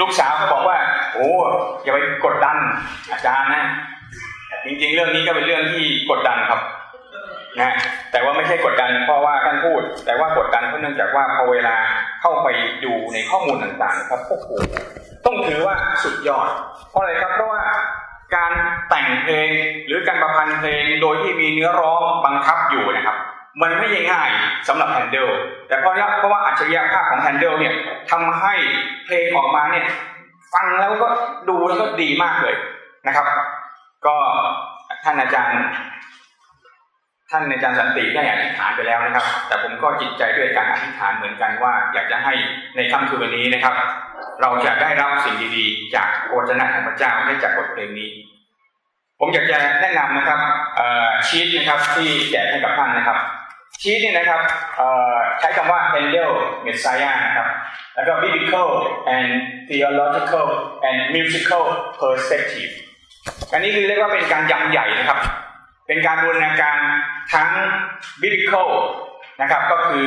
ลูกสาวก็บอกว่า โอ้อย่าไปกดดันอาจารย์นะจริงๆ เรื่องนี้ก็เป็นเรื่องที่กดดันครับนะแต่ว่าไม่ใช่กดดันเพราะว่าท่านพูด แต่ว่ากดดันเพราะเนื่องจากว่าพอเวลาเข้าไปดูในข้อมูลต่างๆ ครับโอ้โหต้องถือว่าสุดยอด เพราะอะไรครับเพราะว่าการแต่งเพลงหรือการประพันธ์เพลงโดยที่มีเนื้อร้องบังคับอยู่นะครับ มันไม่ง่ายสำหรับแฮนเดิลแต่เพราะเพราะว่าอัจฉริยภาพของแฮนเดิลเนี่ยทำให้เพลงออกมาเนี่ยฟังแล้วก็ดูแล้วก็ดีมากเลยนะครับ ก็ท่านอาจารย์ ท่านอาจารย์สันติได้อธิษฐานไปแล้วนะครับ แต่ผมก็จิตใจด้วยการอธิษฐานเหมือนกันว่า อยากจะให้ในค่ำคืนวันนี้นะครับ เราจะได้รับสิ่งดีๆ จากโอจนะของพระเจ้าได้จากบทเพลงนี้ผมอยากจะแนะนำนะครับชีตนะครับที่แจกให้กับท่านนะครับ ชีตนี่นะครับใช้คำว่า Handel Messiah นะครับ แล้วก็ biblical and theological and musical perspective อันนี้คือเรียกว่าเป็นการยำใหญ่นะครับ เป็นการบูรณาการทั้ง biblical นะครับ ก็คือ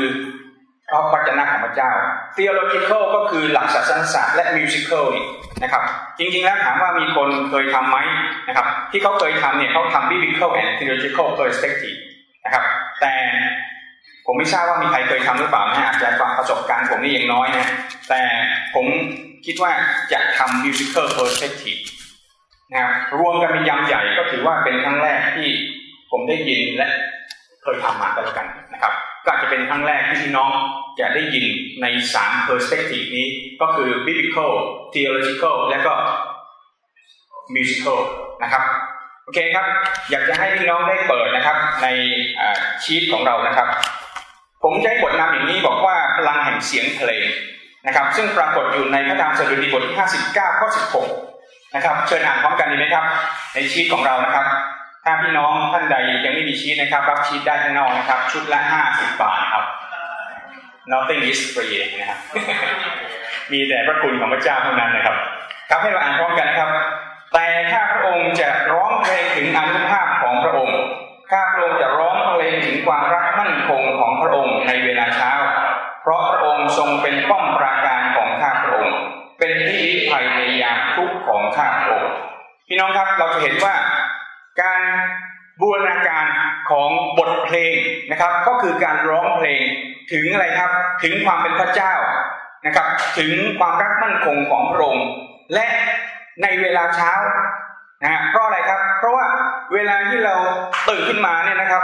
พระวจนะของพระเจ้า theological ก็คือหลักศาสนศาสตร์และ musical นี่นะครับจริงๆแล้วถามว่ามีคนเคยทำไหมนะครับที่เขาเคยทำเนี่ยเขาทำ biblical and theological perspective นะครับ แต่ผมไม่ทราบว่ามีใครเคยทำหรือเปล่านะอาจจะความประสบการณ์ผมนี่ยังน้อยนะแต่ผมคิดว่าจะทำ musical perspective นะครับรวมกันเป็นยำใหญ่ก็ถือว่าเป็นครั้งแรกที่ผมได้ยินและเคยทำมากันแล้วกันนะครับก็อาจจะเป็นครั้งแรกที่พี่น้องจะได้ยินในสาม perspective นี้ก็คือ biblical theological และก็ musical นะครับ อเคครับ อยากจะให้พี่น้องได้เปิดนะครับ ในชีตของเรานะครับ ผมใช้บทนำอย่างนี้บอกว่าพลังแห่งเสียงเพลงนะครับ ซึ่งปรากฏอยู่ในพระธรรมสดุดีบทที่ 59 ข้อ 16 นะครับ เชิญอ่านพร้อมกันดีไหมครับ ในชีตของเรานะครับ ถ้าพี่น้องท่านใดยังไม่มีชีตนะครับ รับชีตได้ข้างนอกนะครับ ชุดละห้าสิบบาทครับ nothing is free นะครับ มีแต่พระคุณของพระเจ้าเท่านั้นนะครับ ครับให้เราอ่านพร้อมกันนะครับ แต่ข้าพระองค์จะร้องเพลงถึงอนุภาพของพระองค์ ข้าพระองค์จะร้องเพลงถึงความรักมั่นคงของพระองค์ในเวลาเช้า เพราะพระองค์ทรงเป็นป้อมปราการของข้าพระองค์ เป็นที่ลี้ภัยในยามทุกข์ของข้าพระองค์พี่น้องครับเราจะเห็นว่าการบูรณาการของบทเพลงนะครับ ก็คือการร้องเพลงถึงอะไรครับถึงความเป็นพระเจ้านะครับ ถึงความรักมั่นคงของพระองค์และ ในเวลาเช้านะเพราะอะไรครับ เพราะว่าเวลาที่เราตื่นขึ้นมาเนี่ยนะครับ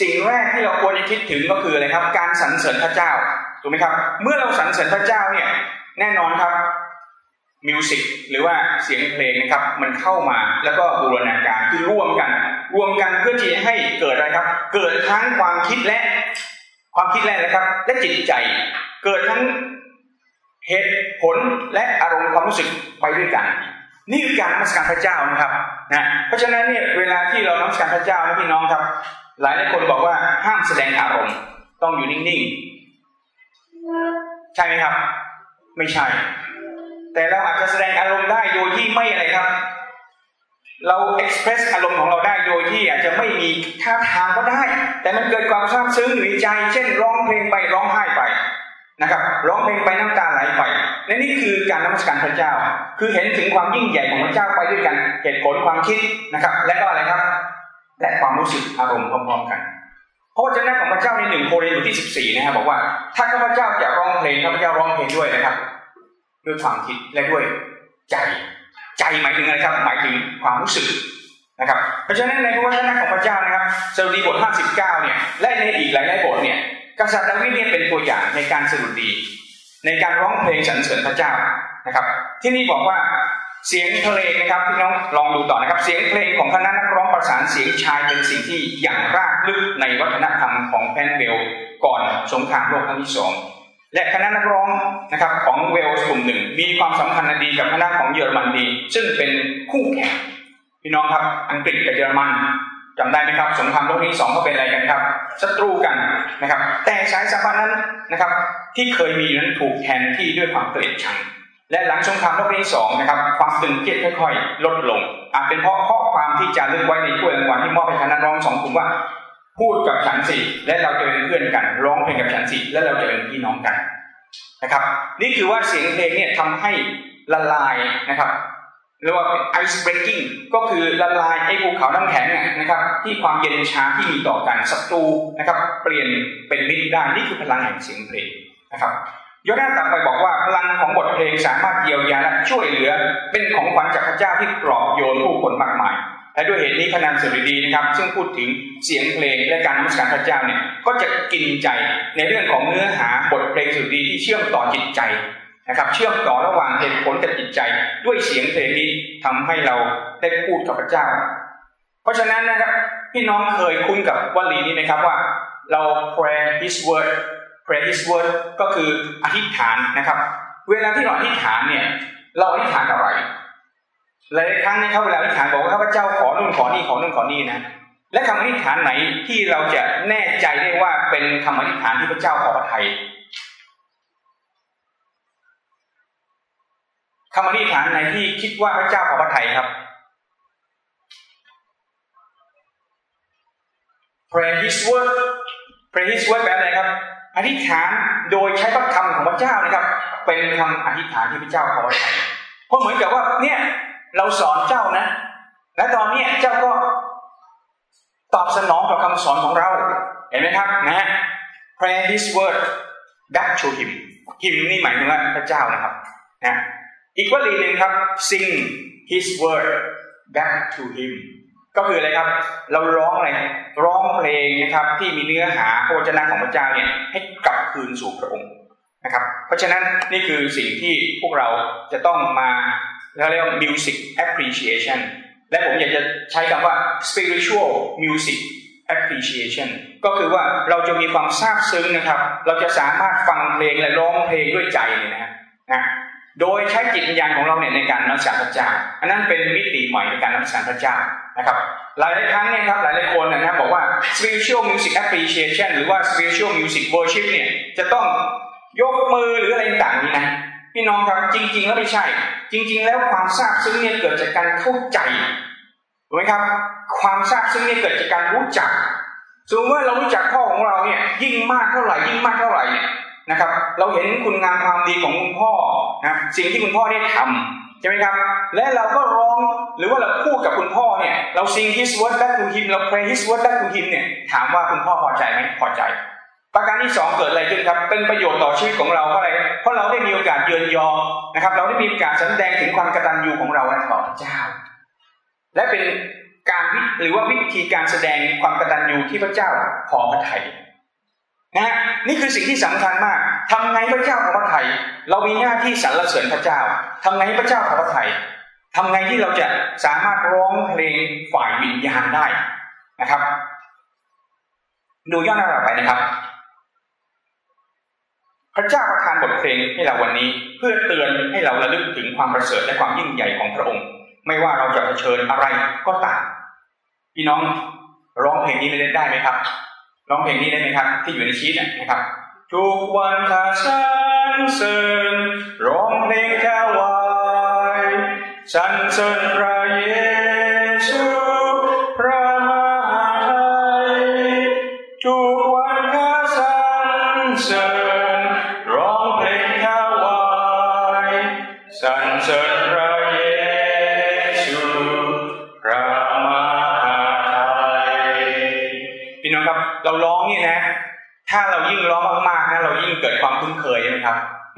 สิ่งแรกที่เราควรจะคิดถึงก็คืออะไรครับ การสรรเสริญพระเจ้าถูกไหมครับ เมื่อเราสรรเสริญพระเจ้าเนี่ยแน่นอนครับมิวสิกหรือว่าเสียงเพลงนะครับ มันเข้ามาแล้วก็บูรณาการคือร่วมกัน รวมกันเพื่อที่ให้เกิดอะไรครับ เกิดทั้งความคิดและความคิดแรกนะครับ และจิตใจเกิดทั้งเหตุผลและอารมณ์ความรู้สึกไปด้วยกัน นี่คือการนมัสการพระเจ้านะครับนะเพราะฉะนั้นเนี่ยเวลาที่เรานมัสการพระเจ้านะพี่น้องครับ หลายหลายคนบอกว่าห้ามแสดงอารมณ์ต้องอยู่นิ่งๆ ใช่ไหมครับ ไม่ใช่ แต่เราอาจจะแสดงอารมณ์ได้โดยที่ไม่อะไรครับ เราเอ็กซ์เพรสอารมณ์ของเราได้โดยที่อาจจะไม่มีท่าทางก็ได้ แต่มันเกิดความซาบซึ้งอยู่ในใจ เช่นร้องเพลงไปร้องไห้ไป นะครับร้องเพลงไปน้ำตาไหลไปและนี่คือการนมัสการพระเจ้า คือเห็นถึงความยิ่งใหญ่ของพระเจ้าไปด้วยกันเหตุผลความคิดนะครับ และก็อะไรครับ และความรู้สึกอารมณ์พร้อมๆกันเพราะว่าเจ้าน้าของพระเจ้าในหนึ่งโครินธ์บทที่สิบสี่นะครับบอกว่าถ้าข้าพเจ้าจะร้องเพลงข้าพเจ้าร้องเพลงด้วยนะครับ ด้วยความคิดและด้วยใจ ใจหมายถึงอะไรครับ หมายถึงความรู้สึกนะครับเพราะฉะนั้นในพระวจนะของพระเจ้านะครับสดุดีบท 59 เนี่ยและในอีกหลายๆบทเนี่ย กษัตริย์ดาวิดเนี่ยเป็นตัวอย่างในการสดุดี ในการร้องเพลงสรรเสริญพระเจ้านะครับ ที่นี่บอกว่าเสียงเพลงนะครับพี่น้องลองดูต่อนะครับ เสียงเพลงของคณะนักร้องประสานเสียงชายเป็นสิ่งที่อย่างรากลึกในวัฒนธรรมของแพนเบลก่อนสงครามโลกครั้งที่สองและคณะนักร้องนะครับของเวลส์กลุ่มหนึ่ง มีความสัมพันธ์ดีกับคณะของเยอรมันดีซึ่งเป็นคู่แข่งพี่น้องครับอังกฤษกับเยอรมัน จำได้ไหมครับสงครามโลกที่สองเขาเป็นอะไรกันครับศัตรูกันนะครับ แต่สายสัมพันธ์นั้นนะครับ ที่เคยมีนั้นถูกแทนที่ด้วยความเกลียดชังและหลังสงครามโลกที่สองนะครับ ความตึงเครียดค่อยๆ ลดลง อาจเป็นเพราะข้อความที่จารึกไว้ในถ้วยรางวัลที่มอบให้คณะร้องสองกลุ่มว่า พูดกับฉันสิและเราจะเป็นเพื่อนกัน ร้องเพลงกับฉันสิและเราจะเป็นพี่น้องกันนะครับ นี่คือว่าเสียงเพลงเนี่ยทำให้ละลายนะครับ เรียกว่า ice breaking ก็คือละลายไอ้ภูเขาน้ำแข็งนะครับ ที่ความเย็นช้าที่มีต่อกันศัตรูนะครับ เปลี่ยนเป็นมิตรได้นี่คือพลังแห่งเสียงเพลงนะครับยอนาตัดไปบอกว่าพลังของบทเพลงสามารถเยียวยาและช่วยเหลือ เป็นของขวัญจากพระเจ้าที่ปลอบโยนผู้คนมากมาย และด้วยเหตุนี้พนันสุริดีนะครับ ซึ่งพูดถึงเสียงเพลงและการนมัสการพระเจ้าเนี่ยก็จะกินใจในเรื่องของเนื้อหาบทเพลงสุริดีที่เชื่อมต่อจิตใจ นะครับเชื่อมต่อระหว่างเหตุผลกับจิตใจด้วยเสียงเพลงนี้ทำให้เราได้พูดกับพระเจ้า เพราะฉะนั้นนะครับพี่น้องเคยคุ้นกับวลีนี้ไหมครับว่า เรา pray His word pray His word ก็คืออธิษฐานนะครับ เวลาที่เราอธิษฐานเนี่ยเราอธิษฐานอะไรหลายครั้งนะครับเวลาอธิษฐานบอกว่าข้าพเจ้าขอนู่นขอนี่ขอนู่นขอนี่นะและคำอธิษฐานไหนที่เราจะแน่ใจได้ว่าเป็นคำอธิษฐานที่พระเจ้าขอพระทัย คำอธิษฐานไหนที่คิดว่าพระเจ้าขอพระทัยครับ pray His word pray His word แปลอะไรครับ อธิษฐานโดยใช้พระคำของพระเจ้านะครับ เป็นคำอธิษฐานที่พระเจ้าขอพระทัยเพราะเหมือนกับว่าเนี่ยเราสอนเจ้านะ และตอนนี้เจ้าก็ตอบสนองต่อคำสอนของเรา เห็นไหมครับนะ pray His word back to Him Him นี่หมายถึงว่าพระเจ้านะครับนะ อีกวลีหนึ่งครับ sing his word back to him ก็คืออะไรครับ เราร้องอะไรร้องเพลงนะครับ ที่มีเนื้อหาโภชนะของพระเจ้าเนี่ยให้กลับคืนสู่พระองค์นะครับ เพราะฉะนั้นนี่คือสิ่งที่พวกเราจะต้องมาเราเรียกว่า music appreciation และผมอยากจะใช้คำว่า spiritual music appreciation ก็คือว่าเราจะมีความซาบซึ้งนะครับ เราจะสามารถฟังเพลงและร้องเพลงด้วยใจเลยนะนะ โดยใช้จิตวิญญาณของเราเนี่ยในการนับสารพระเจ้าอันนั้นเป็นมิติใหม่ในการนับสารพระเจ้านะครับ หลายครั้งเนี่ยครับหลายๆคนนะครับบอกว่า spiritual music appreciation หรือว่า spiritual music worship เนี่ยจะต้องยกมือหรืออะไรต่างๆนี้นะพี่น้องครับจริง ๆ แล้วไม่ใช่ จริง ๆ แล้วความซาบซึ้งเนี่ยเกิดจากการเข้าใจถูกไหมครับ ความซาบซึ้งเนี่ยเกิดจากการรู้จักสมมติว่าเรารู้จักพ่อของเราเนี่ยยิ่งมากเท่าไหร่ยิ่งมากเท่าไหร่เนี่ย นะครับ เราเห็นคุณงามความดีของคุณพ่อนะสิ่งที่คุณพ่อได้ทำใช่ไหมครับ และเราก็ร้องหรือว่าเราพูดกับคุณพ่อเนี่ย เรา sing his word back to him เรา pray his word back to him เนี่ย ถามว่าคุณพ่อพอใจไหมพอใจ ประการที่สองเกิดอะไรขึ้นครับ เป็นประโยชน์ต่อชีวิตของเราเพราะอะไร เพราะเราได้มีโอกาสเยือนยอนะครับ เราได้มีโอกาสแสดงถึงความกตัญญูของเราต่อพระเจ้า และเป็นการหรือว่าวิธีการแสดงความกตัญญูที่พระเจ้าขอพระทัย นะนี่คือสิ่งที่สำคัญมากทำไงพระเจ้าขอพระทัยเรามีหน้าที่สรรเสริญพระเจ้าทำไงพระเจ้าขอพระทัยทำไงที่เราจะสามารถร้องเพลงฝ่ายวิญญาณได้นะครับ ดูย้อนหน้าไปนะครับ พระเจ้าประทานบทเพลงให้เราวันนี้ เพื่อเตือนให้เราระลึกถึงความประเสริฐและความยิ่งใหญ่ของพระองค์ ไม่ว่าเราจะเผชิญอะไรก็ตามพี่น้องร้องเพลงนี้ได้ไหมครับ ร้องเพลงนี้ได้ไหมครับ ที่อยู่ในชีตนะครับ ทุกวันข้าฉันเสริญร้องเพลงแค่วายฉันเสริญพระเยซู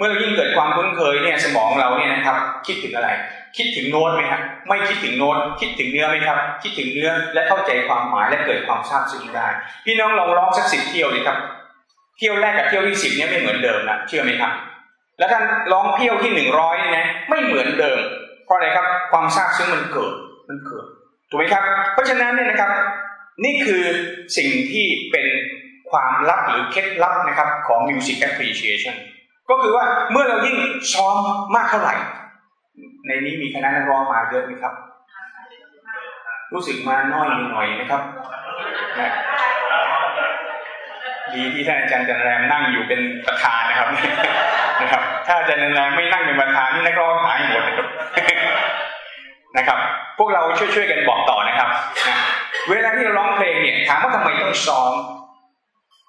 เมื่อเรายิ่งเกิดความคุ้นเคยเนี่ยสมองเราเนี่ยนะครับ คิดถึงอะไร คิดถึงโน้ตไหมครับไม่คิดถึงโน้ตคิดถึงเนื้อไหมครับ คิดถึงเนื้อและเข้าใจความหมายและเกิดความซาบซึ้งได้ พี่น้องลองร้องสักสิบเที่ยวเลยครับ เที่ยวแรกกับเที่ยวที่สิบเนี่ยไม่เหมือนเดิมนะเชื่อไหมครับ แล้วท่านร้องเที่ยวที่หนึ่งร้อยเนี่ยนะไม่เหมือนเดิม เพราะอะไรครับความซาบซึ้งมันเกิดมันเกิดถูกไหมครับ เพราะฉะนั้นเนี่ยนะครับ นี่คือสิ่งที่เป็นความลับหรือเคล็ดลับนะครับของ music appreciation ก็คือว่าเมื่อเรายิ่งซ้อมมากเท่าไหร่ ในนี้มีคณะนักร้องมาเยอะไหมครับ รู้สึกมาน้อยหน่อยนะครับดีที่ท่านอาจารย์จันแรมนั่งอยู่เป็นประธานนะครับนะครับ ถ้าอาจารย์จันแรมไม่นั่งเป็นประธานนี่นักร้องหายหมดนะครับนะครับ พวกเราช่วยๆกันบอกต่อนะครับ เวลาที่เราร้องเพลงเนี่ยถามว่าทำไมต้องซ้อม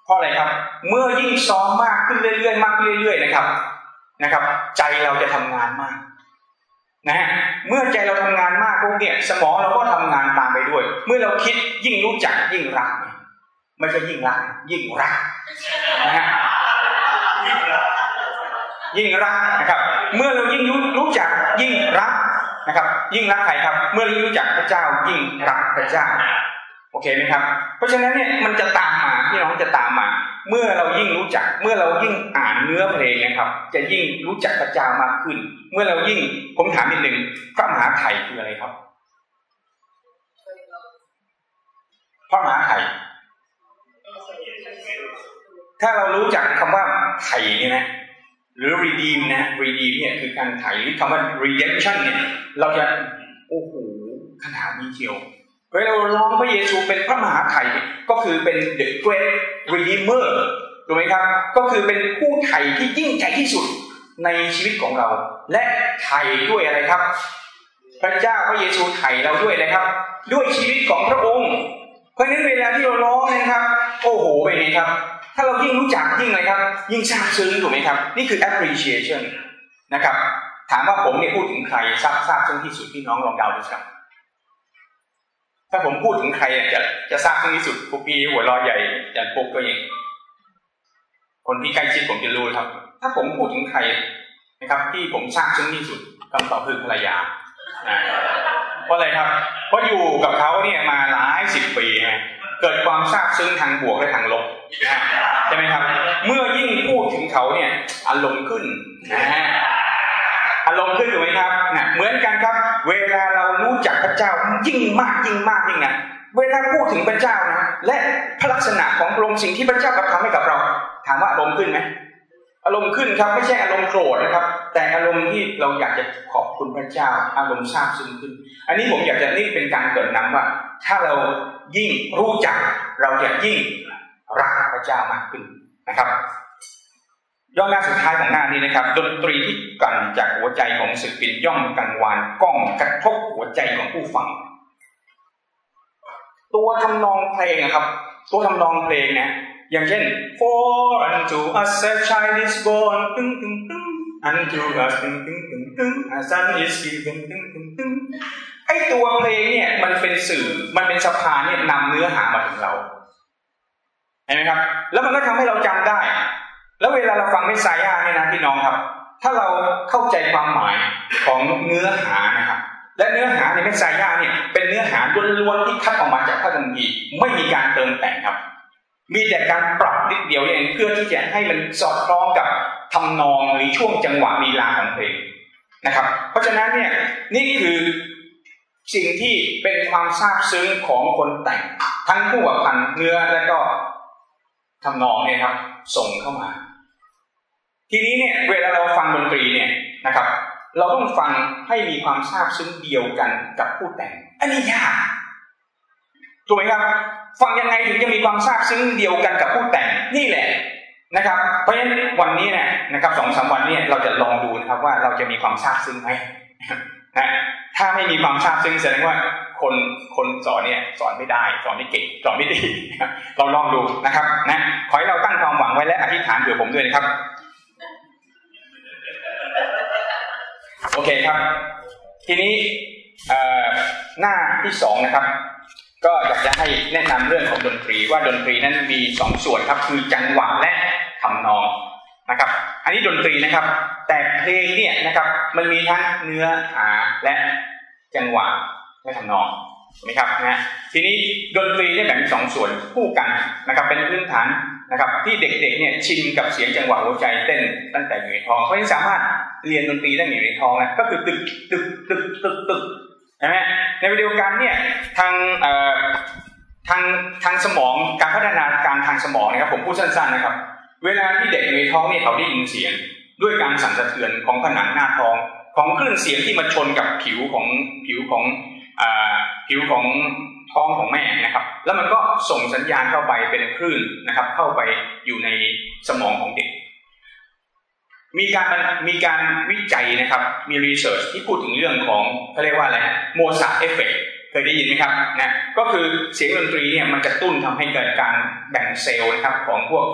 เพราะอะไรครับ เมื่อยิ่งซ้อมมากขึ้นเรื่อยๆมากขึ้นเรื่อยๆนะครับนะครับ ใจเราจะทำงานมากนะฮะเมื่อใจเราทำงานมากพวกเนี่ย สมองเราก็ทำงานตามไปด้วย เมื่อเราคิดยิ่งรู้จักยิ่งรักไม่ใช่ยิ่งรัก ยิ่งรักนะฮะยิ่งรักนะครับ เมื่อเรายิ่งรู้จักยิ่งรักนะครับ ยิ่งรักใครครับ เมื่อรู้จักพระเจ้ายิ่งรักพระเจ้า โอเคไหมครับ เพราะฉะนั้นเนี่ยมันจะตามมาพี่น้องจะตามมา เมื่อเรายิ่งรู้จัก เมื่อเรายิ่งอ่านเนื้อเพลงนะครับ จะยิ่งรู้จักพระเจ้ามากขึ้น เมื่อเรายิ่งผมถามนิดหนึ่งพระมหาไถ่คืออะไรครับ พระมหาไถ่ถ้าเรารู้จักคำว่าไถ่เนี่ยนะหรือ redeem นะ redeem เนี่ยคือการไถ่หรือคำว่า redemption เนี่ยเราจะโอ้โหขนาดนี้เชียว เวลาเราร้องพระเยซูเป็นพระมหาไถ่ก็คือเป็น the great redeemer ถูกไหมครับ ก็คือเป็นผู้ไถ่ที่ยิ่งใหญ่ที่สุดในชีวิตของเรา และไถ่ด้วยอะไรครับ พระเจ้าพระเยซูไถ่เราด้วยอะไรครับ ด้วยชีวิตของพระองค์ เพราะฉะนั้นเวลาที่เราร้องนะครับ โอ้โหเป็นไงครับ ถ้าเรายิ่งรู้จักยิ่งอะไรครับ ยิ่งซาบซึ้งถูกไหมครับ นี่คือ appreciation นะครับ ถามว่าผมเนี่ยพูดถึงใครทราบทราบซึ้งที่สุดพี่น้องลองเดาดูครับ ถ้าผมพูดถึงใครจะจะทราบที่สุดปุ๊ปีหัวรอใหญ่ยันปุ๊กก็ยังคนที่ใกล้ชิดผมจะรู้ครับ ถ้าผมพูดถึงใครนะครับ ที่ผมทราบซึ้งที่สุดคำตอบคือภรรยาเพราะอะไรครับ เพราะอยู่กับเขาเนี่ยมาหลายสิบปีเกิดความทราบซึ้งทางบวกและทางลบใช่ไหมครับ เมื่อยิ่งพูดถึงเขาเนี่ยอารมณ์ขึ้นนะารมณ์ขึ้นถูกไหมครับนะเหมือนกันครับ เวลาเรารู้จักพระเจ้ายิ่งมากยิ่งมากยิ่งนะเวลาพูดถึงพระเจ้านะและพระลักษณะของพระองค์สิ่งที่พระเจ้ากระทำให้กับเรา ถามว่าอารมณ์ขึ้นไหมอารมณ์ขึ้นครับไม่ใช่อารมณ์โกรธนะครับ แต่อารมณ์ที่เราอยากจะขอบคุณพระเจ้า อารมณ์ซาบซึ้งขึ้น อันนี้ผมอยากจะนี่เป็นการเกิดนำว่า ถ้าเรายิ่งรู้จัก เราจะยิ่งรักพระเจ้ามากขึ้นนะครับ ย่อหน้าสุดท้ายของหน้านี้นะครับ ดนตรีที่กันจากหัวใจของศิลปินย่อมกังวานก้องกระทบหัวใจของผู้ฟัง ตัวทำนองเพลงนะครับ ตัวทำนองเพลงเนี่ยอย่างเช่น for unto us a child is born ตึ้งตึ้งตึ้ง unto us ตึ้งตึ้งตึ้งตึ้ง a son is given ตึ้งตึ้งตึ้งไอตัวเพลงเนี่ยมันเป็นสื่อมันเป็นสะพานเนี่ยนำเนื้อหามาถึงเราเห็นไหมครับ แล้วมันก็ทำให้เราจำได้ แล้วเวลาเราฟังเมสไซยาเนี่ยนะพี่น้องครับ ถ้าเราเข้าใจความหมายของเนื้อหานะครับ และเนื้อหาในเมสไซยาเนี่ยเป็นเนื้อหาล้วนๆที่คัดออกมาจากพระคัมภีร์ไม่มีการเติมแต่งครับ มีแต่การปรับนิดเดียวเองเพื่อที่จะให้มันสอดคล้องกับทำนองหรือช่วงจังหวะลีลาของเพลงนะครับ เพราะฉะนั้นเนี่ยนี่คือสิ่งที่เป็นความซาบซึ้งของคนแต่ง ทั้งผู้ประพันธ์เนื้อและก็ทำนองเนี่ยครับ ส่งเข้ามา ทีนี้เนี่ยเวลาเราฟังดนตรีเนี่ยนะครับ เราต้องฟังให้มีความทราบซึ้งเดียวกันกับผู้แต่ง อันนี้ยากถูกไหมครับ ฟังยังไงถึงจะมีความทราบซึ้งเดียวกันกับผู้แต่งนี่แหละนะครับ เพราะฉะนั้นวันนี้เนี่ยนะครับสองสาวันเนี่ยเราจะลองดูนะครับว่าเราจะมีความทราบซึ้งไหมนะถ้าไม่มีความทราบซึ้งแสดงว่าคนคนสอนเนี่ยสอนไม่ได้สอนไม่เก่งสอนไม่ดีเราลองดูนะครับนะขอให้เราตั้งความหวังไว้และอธิษฐานเผื่อผมด้วยนะครับ โอเคครับ ทีนี้หน้าที่สองนะครับ ก็อยากจะให้แนะนำเรื่องของดนตรีว่าดนตรีนั้นมีสองส่วนครับ คือจังหวะและทำนองนะครับ อันนี้ดนตรีนะครับ แต่เพลงเนี่ยนะครับ มันมีทั้งเนื้อหาและจังหวะและทำนองไหมครับนะทีนี้ดนตรีเนี่ยแบ่งเป็นสองส่วนคู่กันนะครับ เป็นพื้นฐาน นะครับที่เด็กๆเนี่ยชินกับเสียงจังหวะหัวใจเต้นตั้งแต่อยู่ในท้องเขาจะสามารถเรียนดนตรีได้อยู่ในท้องนะก็คือตึกตึกตึกตึกตึกนะในวิดีโอการเนี่ยทางทางทางสมองการพัฒนาการทางสมองนะครับผมพูดสั้นๆนะครับ เวลาที่เด็กในท้องเนี่ยเขาได้ยินเสียงด้วยการสั่นสะเทือนของผนังหน้าท้องของคลื่นเสียงที่มาชนกับผิวของผิวของผิวของ ท้องของแม่นะครับ แล้วมันก็ส่งสัญญาณเข้าไปเป็นคลื่นนะครับ เข้าไปอยู่ในสมองของเด็ก มีการมีการวิจัยนะครับ มี research ที่พูดถึงเรื่องของเขาเรียกว่าอะไร Mozart effect เคยได้ยินไหมครับนะก็คือเสียงดนตรีเนี่ยมันกระตุ้นทำให้เกิดการแบ่งเซลล์นะครับของพวก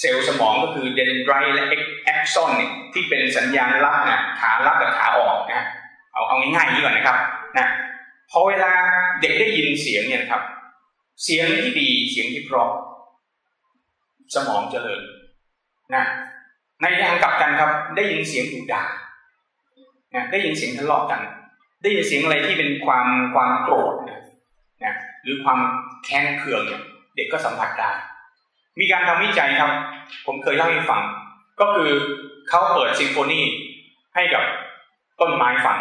เซลล์สมองก็คือ dendrite และแอคซอนเนี่ยที่เป็นสัญญาณรับนะขารับกับขาออกนะเอาเอาง่ายๆนี้ก่อนนะครับนะ พอเวลาเด็กได้ยินเสียงเนี่ยครับ เสียงที่ดีเสียงที่เพราะสมองเจริญนะในทางกลับกันครับ ได้ยินเสียงดุด่านะได้ยินเสียงทะเลาะกัน ได้ยินเสียงอะไรที่เป็นความความโกรธนะนะหรือความแค้นเคืองเนี่ยเด็กก็สัมผัสได้ มีการทำวิจัยครับ ผมเคยเล่าให้ฟัง ก็คือเขาเปิดซิมโฟนีให้กับต้นไม้ฟัง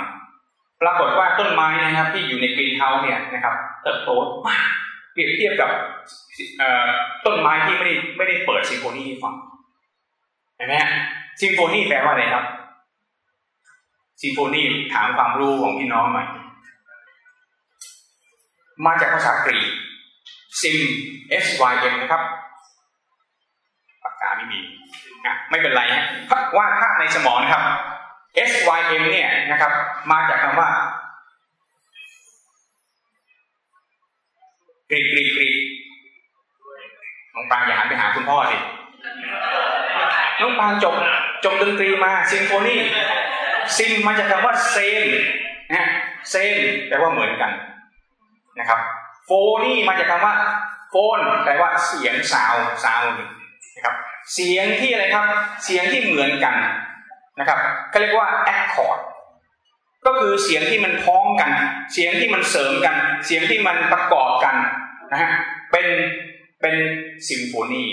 ปรากฏว่าต้นไม้นะครับ ที่อยู่ใน greenhouse เนี่ยนะครับเติบโตมากเปรียบเทียบกับต้นไม้ที่ไม่ได้ไม่ได้เปิดซิมโฟนีให้ฟังเห็นไหมซิมโฟนีแปลว่าอะไรครับซิมโฟนีถามความรู้ของพี่น้องหน่อยมาจากภาษากรีกซิม S Y M นะครับปากกาไม่มีอะไม่เป็นไรฮะวาดภาพในสมองครับ S Y M เนี่ยนะครับ มาจากคำว่ากรีกกรีกกรีกน้องปางอย่าหันไปหาคุณพ่อสิน้องปางจบจบดนตรีมาซิมโฟนี sym มาจากคำว่า same นะ same แปลว่าเหมือนกันนะครับ phony มาจากคำว่า phone แปลว่าเสียง sound sound นะครับ เสียงที่อะไรครับ เสียงที่เหมือนกัน นะครับก็เรียกว่า accord ก็คือเสียงที่มันพ้องกัน เสียงที่มันเสริมกัน เสียงที่มันประกอบกันนะฮะเป็นเป็นซิมโฟนี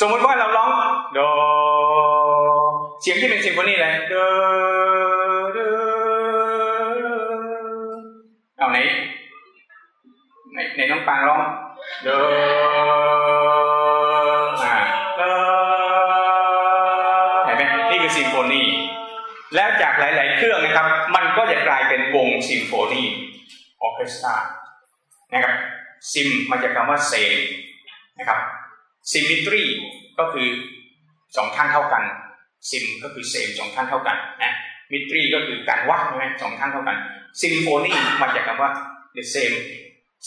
สมมติว่าเราร้องโดเสียงที่เป็นซิมโฟนีอะไรโดโดเอาไหนในในน้องปังร้องโด จะกลายเป็นวงซิมโฟนีออร์เคสตรานะครับ sym มาจากคำว่า same นะครับ symmetry ก็คือสองข้างเท่ากันซิมก็คือเซมสองข้างเท่ากันนะมิตรีก็คือการวัดใช่ไหมสองข้างเท่ากันซิมโฟนีมาจากคำว่า the same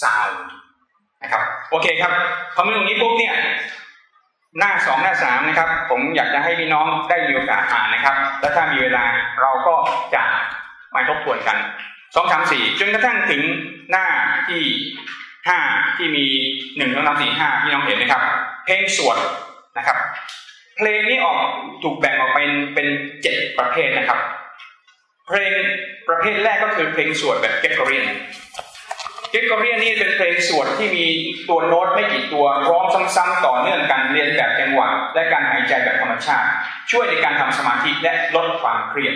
sound นะครับโอเคครับพอมาตรงนี้ปุ๊บเนี่ยหน้าสองหน้าสามนะครับ ผมอยากจะให้พี่น้องได้มีโอกาสอ่านนะครับ แล้วถ้ามีเวลาเราก็จะ มาทบทวนกันสองสามสี่จนกระทั่งถึงหน้าที่ห้าที่มีหนึ่งสองสามสี่ห้าพี่น้องเห็นไหมครับ เพลงสวดนะครับ เพลงนี้ออกถูกแบ่งออกเป็นเป็นเจ็ดประเภทนะครับ เพลงประเภทแรกก็คือเพลงสวดแบบเกรกอเรียนเกรกอเรียนนี่เป็นเพลงสวดที่มีตัวโน้ตไม่กี่ตัวร้องซ้ำๆต่อเนื่องกันเรียนแบบจังหวะและการหายใจแบบธรรมชาติ ช่วยในการทำสมาธิและลดความเครียด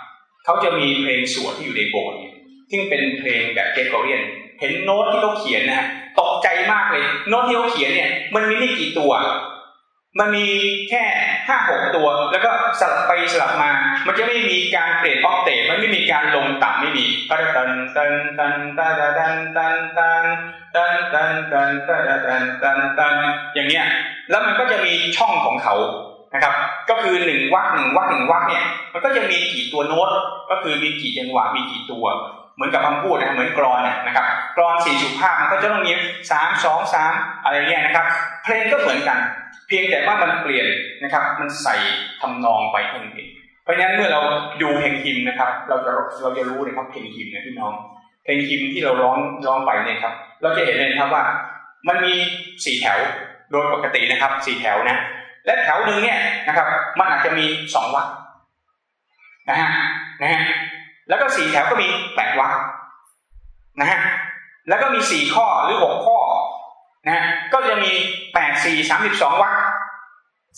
เขาจะมีเพลงสวดที่อยู่ในโบสถ์ซึ่งเป็นเพลงแบบ Gregorian เห็นโน้ตที่เขาเขียนนะตกใจมากเลย โน้ตที่เขาเขียนเนี่ย มันมีไม่กี่ตัว มันมีแค่ห้าหกตัว แล้วก็สลับไปสลับมา มันจะไม่มีการเปลี่ยน octave มันไม่มีการลงต่ำไม่มีตันตันตันตันตันตันตันตันตันตันตันตันตันตันตันอย่างเงี้ย แล้วมันก็จะมีช่องของเขา นะครับ ก็คือหนึ่งวักหนึ่งวักหนึ่งวักเนี่ย มันก็จะมีกี่ตัวโน้ต ก็คือมีกี่จังหวะมีกี่ตัว เหมือนกับคำพูดนะเหมือนกรอนนะครับกรอนสี่สุภาพมันก็จะต้องมีสามสองสามอะไรเงี้ยนะครับ เพลงก็เหมือนกัน เพียงแต่ว่ามันเปลี่ยนนะครับ มันใส่ทำนองไปเท่านั้นเองเพราะฉะนั้นเมื่อเราดูเพลงฮิมนะครับ เราจะเราจะรู้เลยครับเพลงฮิมนะพี่น้องเพลงฮิมที่เราร้องร้องไปเนี่ยครับ เราจะเห็นเลยครับว่า มันมีสี่แถวโดยปกตินะครับสี่แถวนะ และแถวหนึ่งเนี่ยนะครับ มันอาจจะมีสองวรรคนะฮะนะฮะแล้วก็สี่แถวก็มีแปดวรรคนะฮะแล้วก็มีสี่ข้อหรือหกข้อนะฮะก็จะมีแปดสี่สามสิบสองวรรค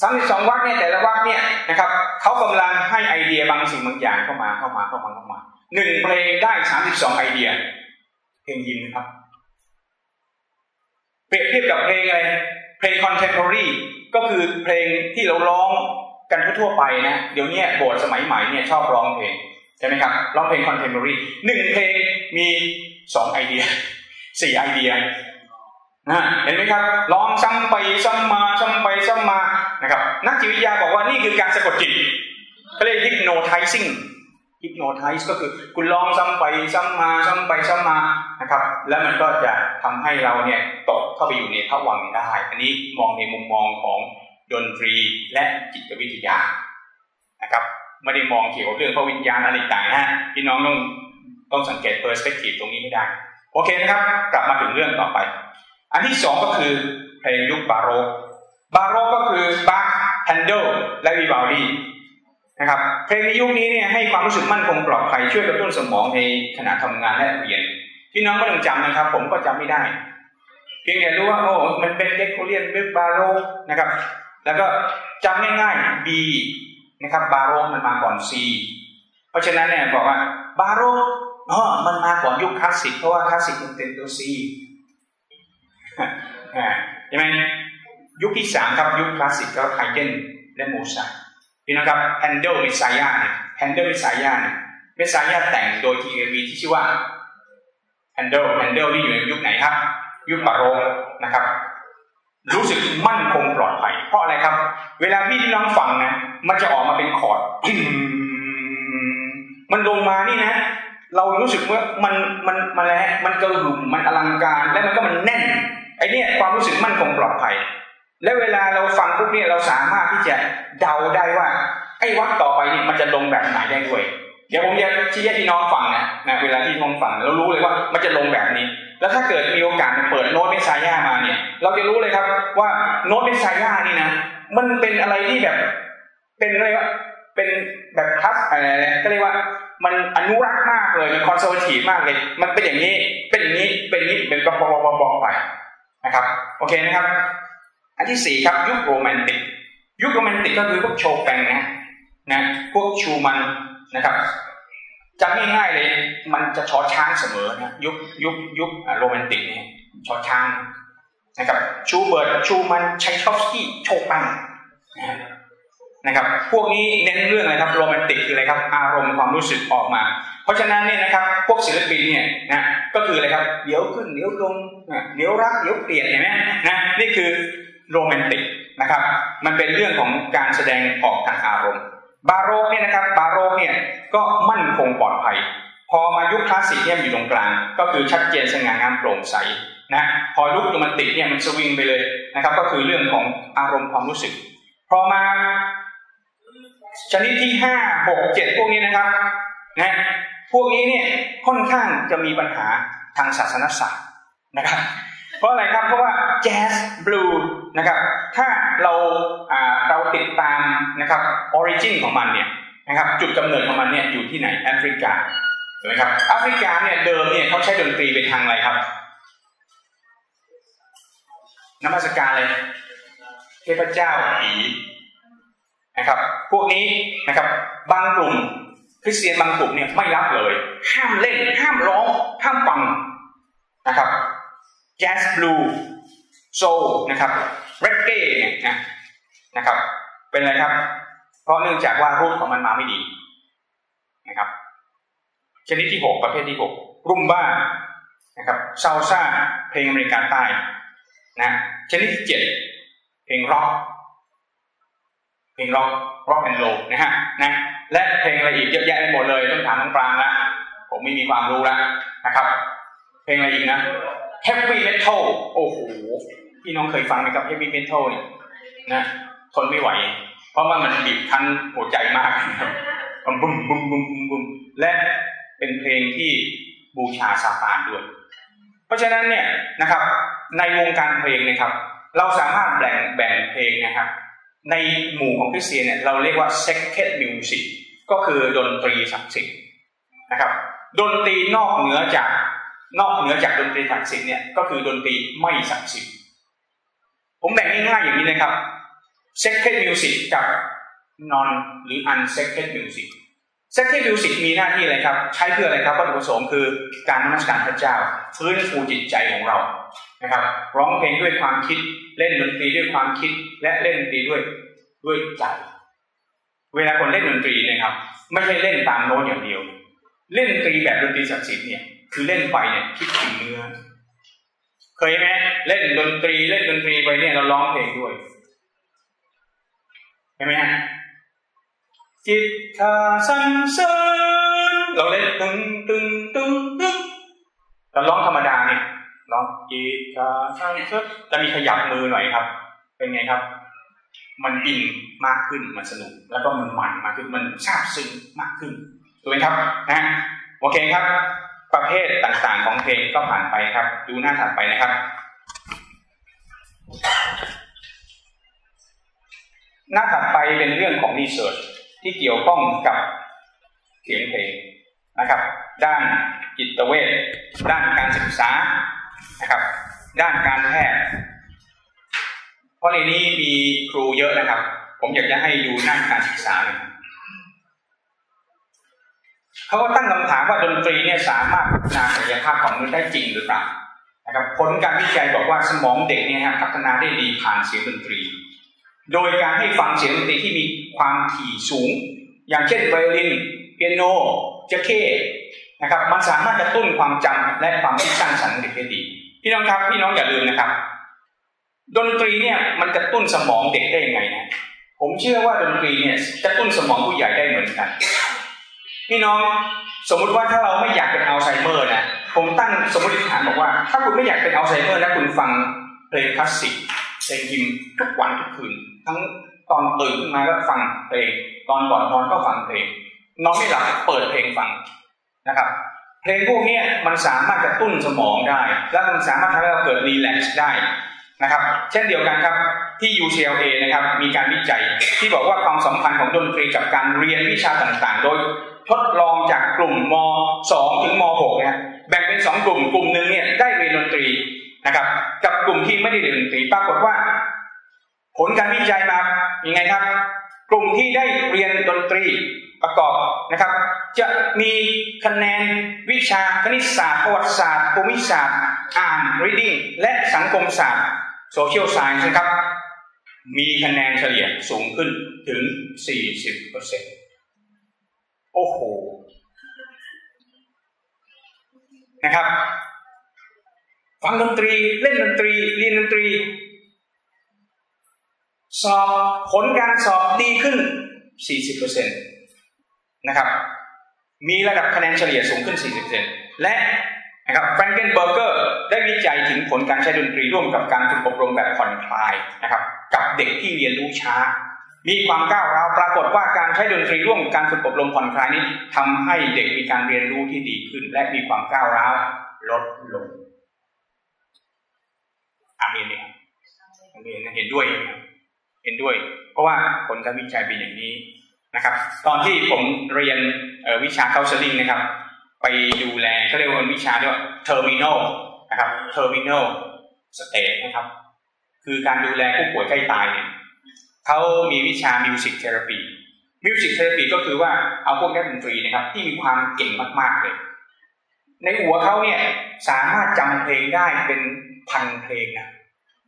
สามสิบสองวรรคเนี่ยแต่ละวรรคเนี่ยนะครับเขากำลังให้ไอเดียบางสิ่งบางอย่างเข้ามาเข้ามาเข้ามาเข้ามาหนึ่งเพลงได้สามสิบสองไอเดียเพลง hymn นะครับเปรียบเทียบกับเพลงอะไรเพลง contemporary ก็คือเพลงที่เราร้องกันทั่วไปนะเดี๋ยวนี้โบสถ์สมัยใหม่เนี่ยชอบร้องเพลงใช่ไหมครับร้องเพลง contemporary หนึ่งเพลงมีสองไอเดียสี่ไอเดียนะเห็นไหมครับร้องซ้ำไปซ้ำมาซ้ำไปซ้ำมานะครับนักจิตวิทยาบอกว่านี่คือการสะกดจิตเขาเรียก hypnotizing hypnotize ก็คือคุณลองซ้ำไปซ้ำมาซ้ำไปซ้ำมานะครับ แล้วมันก็จะทำให้เราเนี่ยตกเข้าไปอยู่ในภวังค์ได้ อันนี้มองในมุมมองของดนตรีและจิตวิทยานะครับไม่ได้มองเกี่ยวกับเรื่องพระวิญญาณอะไรต่างนะพี่น้องต้องต้องสังเกต perspective ตรงนี้ให้ได้ โอเคนะครับ กลับมาถึงเรื่องต่อไป อันที่สองก็คือเพลงยุคบาโรกบาโรกก็คือบาร์แฮนเดลและวิบาลี นะครับเพลงในยุคนี้เนี่ยให้ความรู้สึกมั่นคงปลอดภัยช่วยกระตุ้นสมองในขณะทำงานและเรียนพี่น้องก็ต้องจำนะครับ ผมก็จำไม่ได้ เพียงแต่รู้ว่าโอ้มันเป็นเด็กโคเรียนเบบาโรนะครับ แล้วก็จำง่ายๆ B นะครับบาโรมันมาก่อน C เพราะฉะนั้นเนี่ยบอกว่าบาโรอ๋อมันมาก่อนยุคคลาสสิกเพราะว่าคลาสสิกมันเป็นตัว C ใช่ไหมยุคที่สามครับยุคคลาสสิกก็ไฮเดนและโมซาร์ท นะครับแฮนเดิลเมสายาเนี่ยแฮนเดิลเมสายาเนี่ยเมสายาแต่งโดยคีตกวีที่ชื่อว่าแฮนเดิลแฮนเดิลนี่อยู่ในยุคไหนครับ ยุคบาโรกนะครับ รู้สึกมั่นคงปลอดภัย เพราะอะไรครับ เวลาพี่ที่น้องฟังนะมันจะออกมาเป็นคอร์ดมันลงมานี่นะ เรารู้สึกว่ามันมันมันอะไรมันกระหึ่มมันอลังการ และมันก็มันแน่นไอ้นี่ความรู้สึกมั่นคงปลอดภัย และเวลาเราฟังพวกนี้เราสามารถที่จะเดาได้ว่า ไอ้วักต่อไปนี่มันจะลงแบบไหนได้ด้วย เดี๋ยวผมจะชี้ให้พี่น้องฟังนะนะเวลาที่น้องฟังเรารู้เลยว่ามันจะลงแบบนี้ แล้วถ้าเกิดมีโอกาสเปิดโน้ตเมสายามาเนี่ย เราจะรู้เลยครับว่าโน้ตเมสายานี่นะมันเป็นอะไรที่แบบ เป็นอะไรวะเป็นแบบทัสอะไรก็เรียกว่ามันอนุรักษ์มากเลยมัน conservative มากเลย มันเป็นอย่างนี้เป็นอย่างนี้เป็นนี้เป็นกระบอกบอกไปนะครับ โอเคนะครับ อันที่สี่ครับยุคโรแมนติกยุคโรแมนติกก็คือพวกโชแปงนะนะพวกชูมันนะครับจำง่ายๆเลย มันจะชอช้างเสมอนะยุคยุคยุคโรแมนติกเนี่ยชอช้างนะครับชูเบิร์ตชูมันไชคอฟสกี้โชแปงนะครับ พวกนี้เน้นเรื่องอะไรครับโรแมนติกคืออะไรครับ อารมณ์ความรู้สึกออกมา เพราะฉะนั้นเนี่ยนะครับ พวกศิลปินเนี่ยนะก็คืออะไรครับเดี๋ยวขึ้นเดี๋ยวลงเดี๋ยวรักเดี๋ยวเปลี่ยนเห็นไหมนะนี่คือ โรแมนติกนะครับ มันเป็นเรื่องของการแสดงออกทางอารมณ์ บาโรกเนี่ยนะครับ บาโรกเนี่ยก็มั่นคงปลอดภัย พอมายุคคลาสสิกเนี่ยอยู่ตรงกลาง ก็คือชัดเจนสง่างามโปร่งใสนะพอยุคโรแมนติกเนี่ยมันสวิงไปเลยนะครับ ก็คือเรื่องของอารมณ์ความรู้สึก พอมาชนิดที่ห้าหกเจ็ดพวกนี้นะครับนะพวกนี้เนี่ยค่อนข้างจะมีปัญหาทางศาสนศาสตร์นะครับ เพราะอะไรครับ เพราะว่าแจ๊สบลูส์นะครับ ถ้าเราเราติดตามนะครับ origin ของมันเนี่ยนะครับ จุดกำเนิดของมันเนี่ยอยู่ที่ไหนแอฟริกาเห็นไหมครับแอฟริกาเนี่ยเดิมเนี่ยเขาใช้ดนตรีไปทางอะไรครับนมัสการเลยเทพเจ้าผีนะครับ พวกนี้นะครับบางกลุ่มคริสเตียนบางกลุ่มเนี่ยไม่รับเลย ห้ามเล่นห้ามร้องห้ามฟังนะครับ แจ๊สบลูโซนะครับเรกเก้เนี่ยนะนะครับ เป็นอะไรครับ เพราะเนื่องจากว่ารูปของมันมาไม่ดีนะครับ ชนิดที่หกประเภทที่หกรุมบ้านะครับซัลซ่าเพลงอเมริกาใต้นะชนิดที่เจ็ดเพลงร็อกเพลงร็อกร็อกแอนด์โรลนะฮะนะและเพลงอะไรอีกเยอะแยะไปหมดเลยต้องถามน้องปรางแล้วผมไม่มีความรู้แล้วนะครับ เพลงอะไรอีกนะ heavy metal โอ้โหพี่น้องเคยฟังไหมครับ heavy metal เนี่ยนะทนไม่ไหว เพราะว่ามันบีบคั้นหัวใจมากบุ้มบุ้มบุ้มบุ้มบุ้มและเป็นเพลงที่บูชาซาตานด้วย เพราะฉะนั้นเนี่ยนะครับ ในวงการเพลงนะครับ เราสามารถแบ่งแบ่งเพลงนะครับ ในหมู่ของคริสเตียนเนี่ยเราเรียกว่า sacred music ก็คือดนตรีศักดิ์สิทธิ์นะครับ ดนตรีนอกเหนือจาก นอกเหนือจากดนตรีศักดิ์สิทธิ์เนี่ยก็คือดนตรีไม่ศักดิ์สิทธิ์ผมแบ่งง่ายๆอย่างนี้นะครับ sacred music กับ non หรือ unsacred music sacred music มีหน้าที่อะไรครับ ใช้เพื่ออะไรครับวัตถุประสงค์คือการนมัสการพระเจ้าฟื้นฟูจิตใจของเรานะครับ ร้องเพลงด้วยความคิดเล่นดนตรีด้วยความคิดและเล่นดนตรีด้วยด้วยใจเวลาคนเล่นดนตรีนะครับ ไม่ใช่เล่นตามโน้ตอย่างเดียว เล่นตรีแบบดนตรีศักดิ์สิทธิ์เนี่ย คือเล่นไปเนี่ยคิดถึงเนื้อ เคยไหมเล่นดนตรีเล่นดนตรีไปเนี่ยเราร้องเพลงด้วยเห็นไหมฮะจิตคาสันเสริญเราเล่นตึงตึงตึงตึงเราร้องธรรมดาเนี่ยร้องจิตคาสันเสริญจะมีขยับมือหน่อยครับ เป็นไงครับ มันอินมากขึ้นมันสนุก แล้วก็มันหมันมากขึ้นมันซาบซึ้งมากขึ้นถูกไหมครับนะโอเคครับ ประเภทต่างๆของเพลงก็ผ่านไปครับ ดูหน้าถัดไปนะครับ หน้าถัดไปเป็นเรื่องของรีเสิร์ชที่เกี่ยวข้องกับเสียงเพลงนะครับ ด้านจิตเวชด้านการศึกษานะครับ ด้านการแพทย์เพราะในนี้มีครูเยอะนะครับ ผมอยากจะให้ดูด้านการศึกษาหน่อย เขาก็ตั้งคำถามว่าดนตรีเนี่ยสามารถพัฒนาศักยภาพของมนุษย์ได้จริงหรือเปล่านะครับผลการวิจัยบอกว่าสมองเด็กเนี่ยพัฒนาได้ดีผ่านเสียงดนตรี โดยการให้ฟังเสียงดนตรีที่มีความถี่สูง อย่างเช่นไวโอลินเปียโนเจเคนะครับมันสามารถกระตุ้นความจำและความคิดสร้างสรรค์เด็กได้ดี พี่น้องครับพี่น้องอย่าลืมนะครับ ดนตรีเนี่ยมันกระตุ้นสมองเด็กได้ยังไงนะผมเชื่อว่าดนตรีเนี่ยกระตุ้นสมองผู้ใหญ่ได้เหมือนกัน พี่น้องสมมุติว่าถ้าเราไม่อยากเป็นอัลไซเมอร์นะผมตั้งสมมติฐานบอกว่า ถ้าคุณไม่อยากเป็นอัลไซเมอร์นะคุณฟังเพลงคลาสสิกเพลง hymn ทุกวันทุกคืน ทั้งตอนตื่นขึ้นมาก็ฟังเพลง ตอนก่อนนอนก็ฟังเพลงนอนไม่หลับเปิดเพลงฟังนะครับ เพลงพวกนี้มันสามารถกระตุ้นสมองได้ และมันสามารถทำให้เราเกิด relax ได้นะครับ เช่นเดียวกันครับที่ UCLA นะครับมีการวิจัยที่บอกว่าความสัมพันธ์ของดนตรีกับการเรียนวิชาต่างๆ โดย ทดลองจากกลุ่มม 2 ถึงม6นะแบ่งเป็น 2 กลุ่มกลุ่มหนึ่งเนี่ยได้เรียนดนตรีนะครับ กับกลุ่มที่ไม่ได้เรียนดนตรีปรากฏว่า ผลการวิจัยมายังไงครับ กลุ่มที่ได้เรียนดนตรีประกอบนะครับ จะมีคะแนนวิชาคณิตศาสตร์ประวัติศาสตร์ภูมิศาสตร์ อ่าน reading และสังคมศาสตร์ social science นะครับ มีคะแนนเฉลี่ยสูงขึ้นถึง 40% โอ้โหนะครับ ฟังดนตรีเล่นดนตรีเรียนดนตรี สอบผลการสอบดีขึ้น 40%นะครับ มีระดับคะแนนเฉลี่ยสูงขึ้น 40%และนะครับแฟรงเกนเบอร์เกอร์ได้วิจัยถึงผลการใช้ดนตรีร่วมกับการฝึกอบรมแบบผ่อนคลายนะครับ กับเด็กที่เรียนรู้ช้า มีความก้าวร้าวปรากฏว่าการใช้ดนตรีร่วมการฝึกอบรมผ่อนคลายนี้ทำให้เด็กมีการเรียนรู้ที่ดีขึ้น และมีความก้าวร้าวลดลงอามีนเนี่ยอามีนเห็นด้วยเห็นด้วย เพราะว่าผลการวิจัยเป็นอย่างนี้นะครับ ตอนที่ผมเรียนวิชา counseling นะครับ ไปดูแลเขาเรียกว่าวิชาเรียกว่า terminal นะครับ terminal state นะครับ คือการดูแลผู้ป่วยใกล้ตายเนี่ย เขามีวิชา music therapy music therapy ก็คือว่าเอาพวกนักดนตรีนะครับที่มีความเก่งมากๆเลย ในหัวเขาเนี่ยสามารถจำเพลงได้เป็นพันเพลงนะ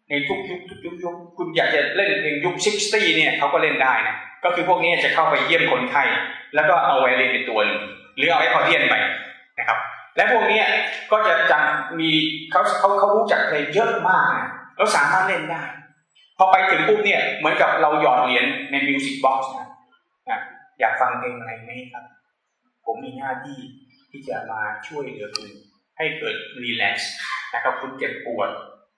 ในทุกยุคทุกยุคยุคคุณอยากจะเล่นเพลงยุคซิกซี่เนี่ยเขาก็เล่นได้นะก็คือพวกนี้จะเข้าไปเยี่ยมคนไข้แล้วก็เอาไวเลนเป็นตัวหนึ่งหรือเอาไอ้พอเทียนไปนะครับ และพวกนี้ก็จะจำมีเขาเขาเขารู้จักเพลงเยอะมากนะแล้วสามารถเล่นได้ พอไปถึงปุ๊บเนี่ยเหมือนกับเราหยอดเหรียญในมิวสิกบ็อกซ์นะอยากฟังเพลงอะไรไหมครับ ผมมีหน้าที่ที่จะมาช่วยเหลือคุณให้เกิด relax นะครับคุณเจ็บปวด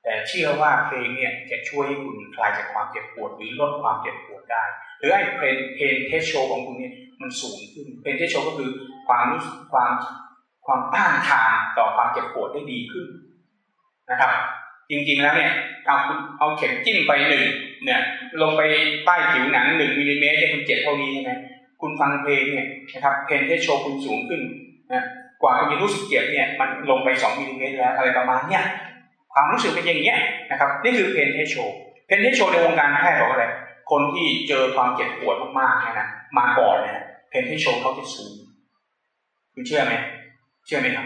แต่เชื่อว่าเพลงเนี่ยจะช่วยให้คุณคลายจากความเจ็บปวดหรือลดความเจ็บปวดได้ หรือไอ้เพลงเพลงเทสโชของคุณเนี่ยมันสูงขึ้นเพลงเทสโชก็คือความรู้ความความต้านทานต่อความเจ็บปวดได้ดีขึ้นนะครับ จริงๆแล้วเนี่ยเอาเอาเข็มจิ้มไปหนึ่งเนี่ย ลงไปใต้ผิวหนังหนึ่งมิลลิเมตรได้คุณเจ็บเท่านี้ใช่ไหมคุณฟังเพลงเนี่ยนะครับเพลงที่โชว์คุณสูงขึ้นนะกว่าคุณจะรู้สึกเจ็บเนี่ยมันลงไปสองมิลลิเมตรแล้วอะไรประมาณเนี้ยความรู้สึกเป็นอย่างเงี้ยนะครับนี่คือ pain threshold pain threshold ในวงการแพทย์บอกอะไรคนที่เจอความเจ็บปวดมากๆเนี่ยนะมาก่อนเนี่ย pain threshold เขาจะสูงคุณเชื่อไหมเชื่อไหมครับ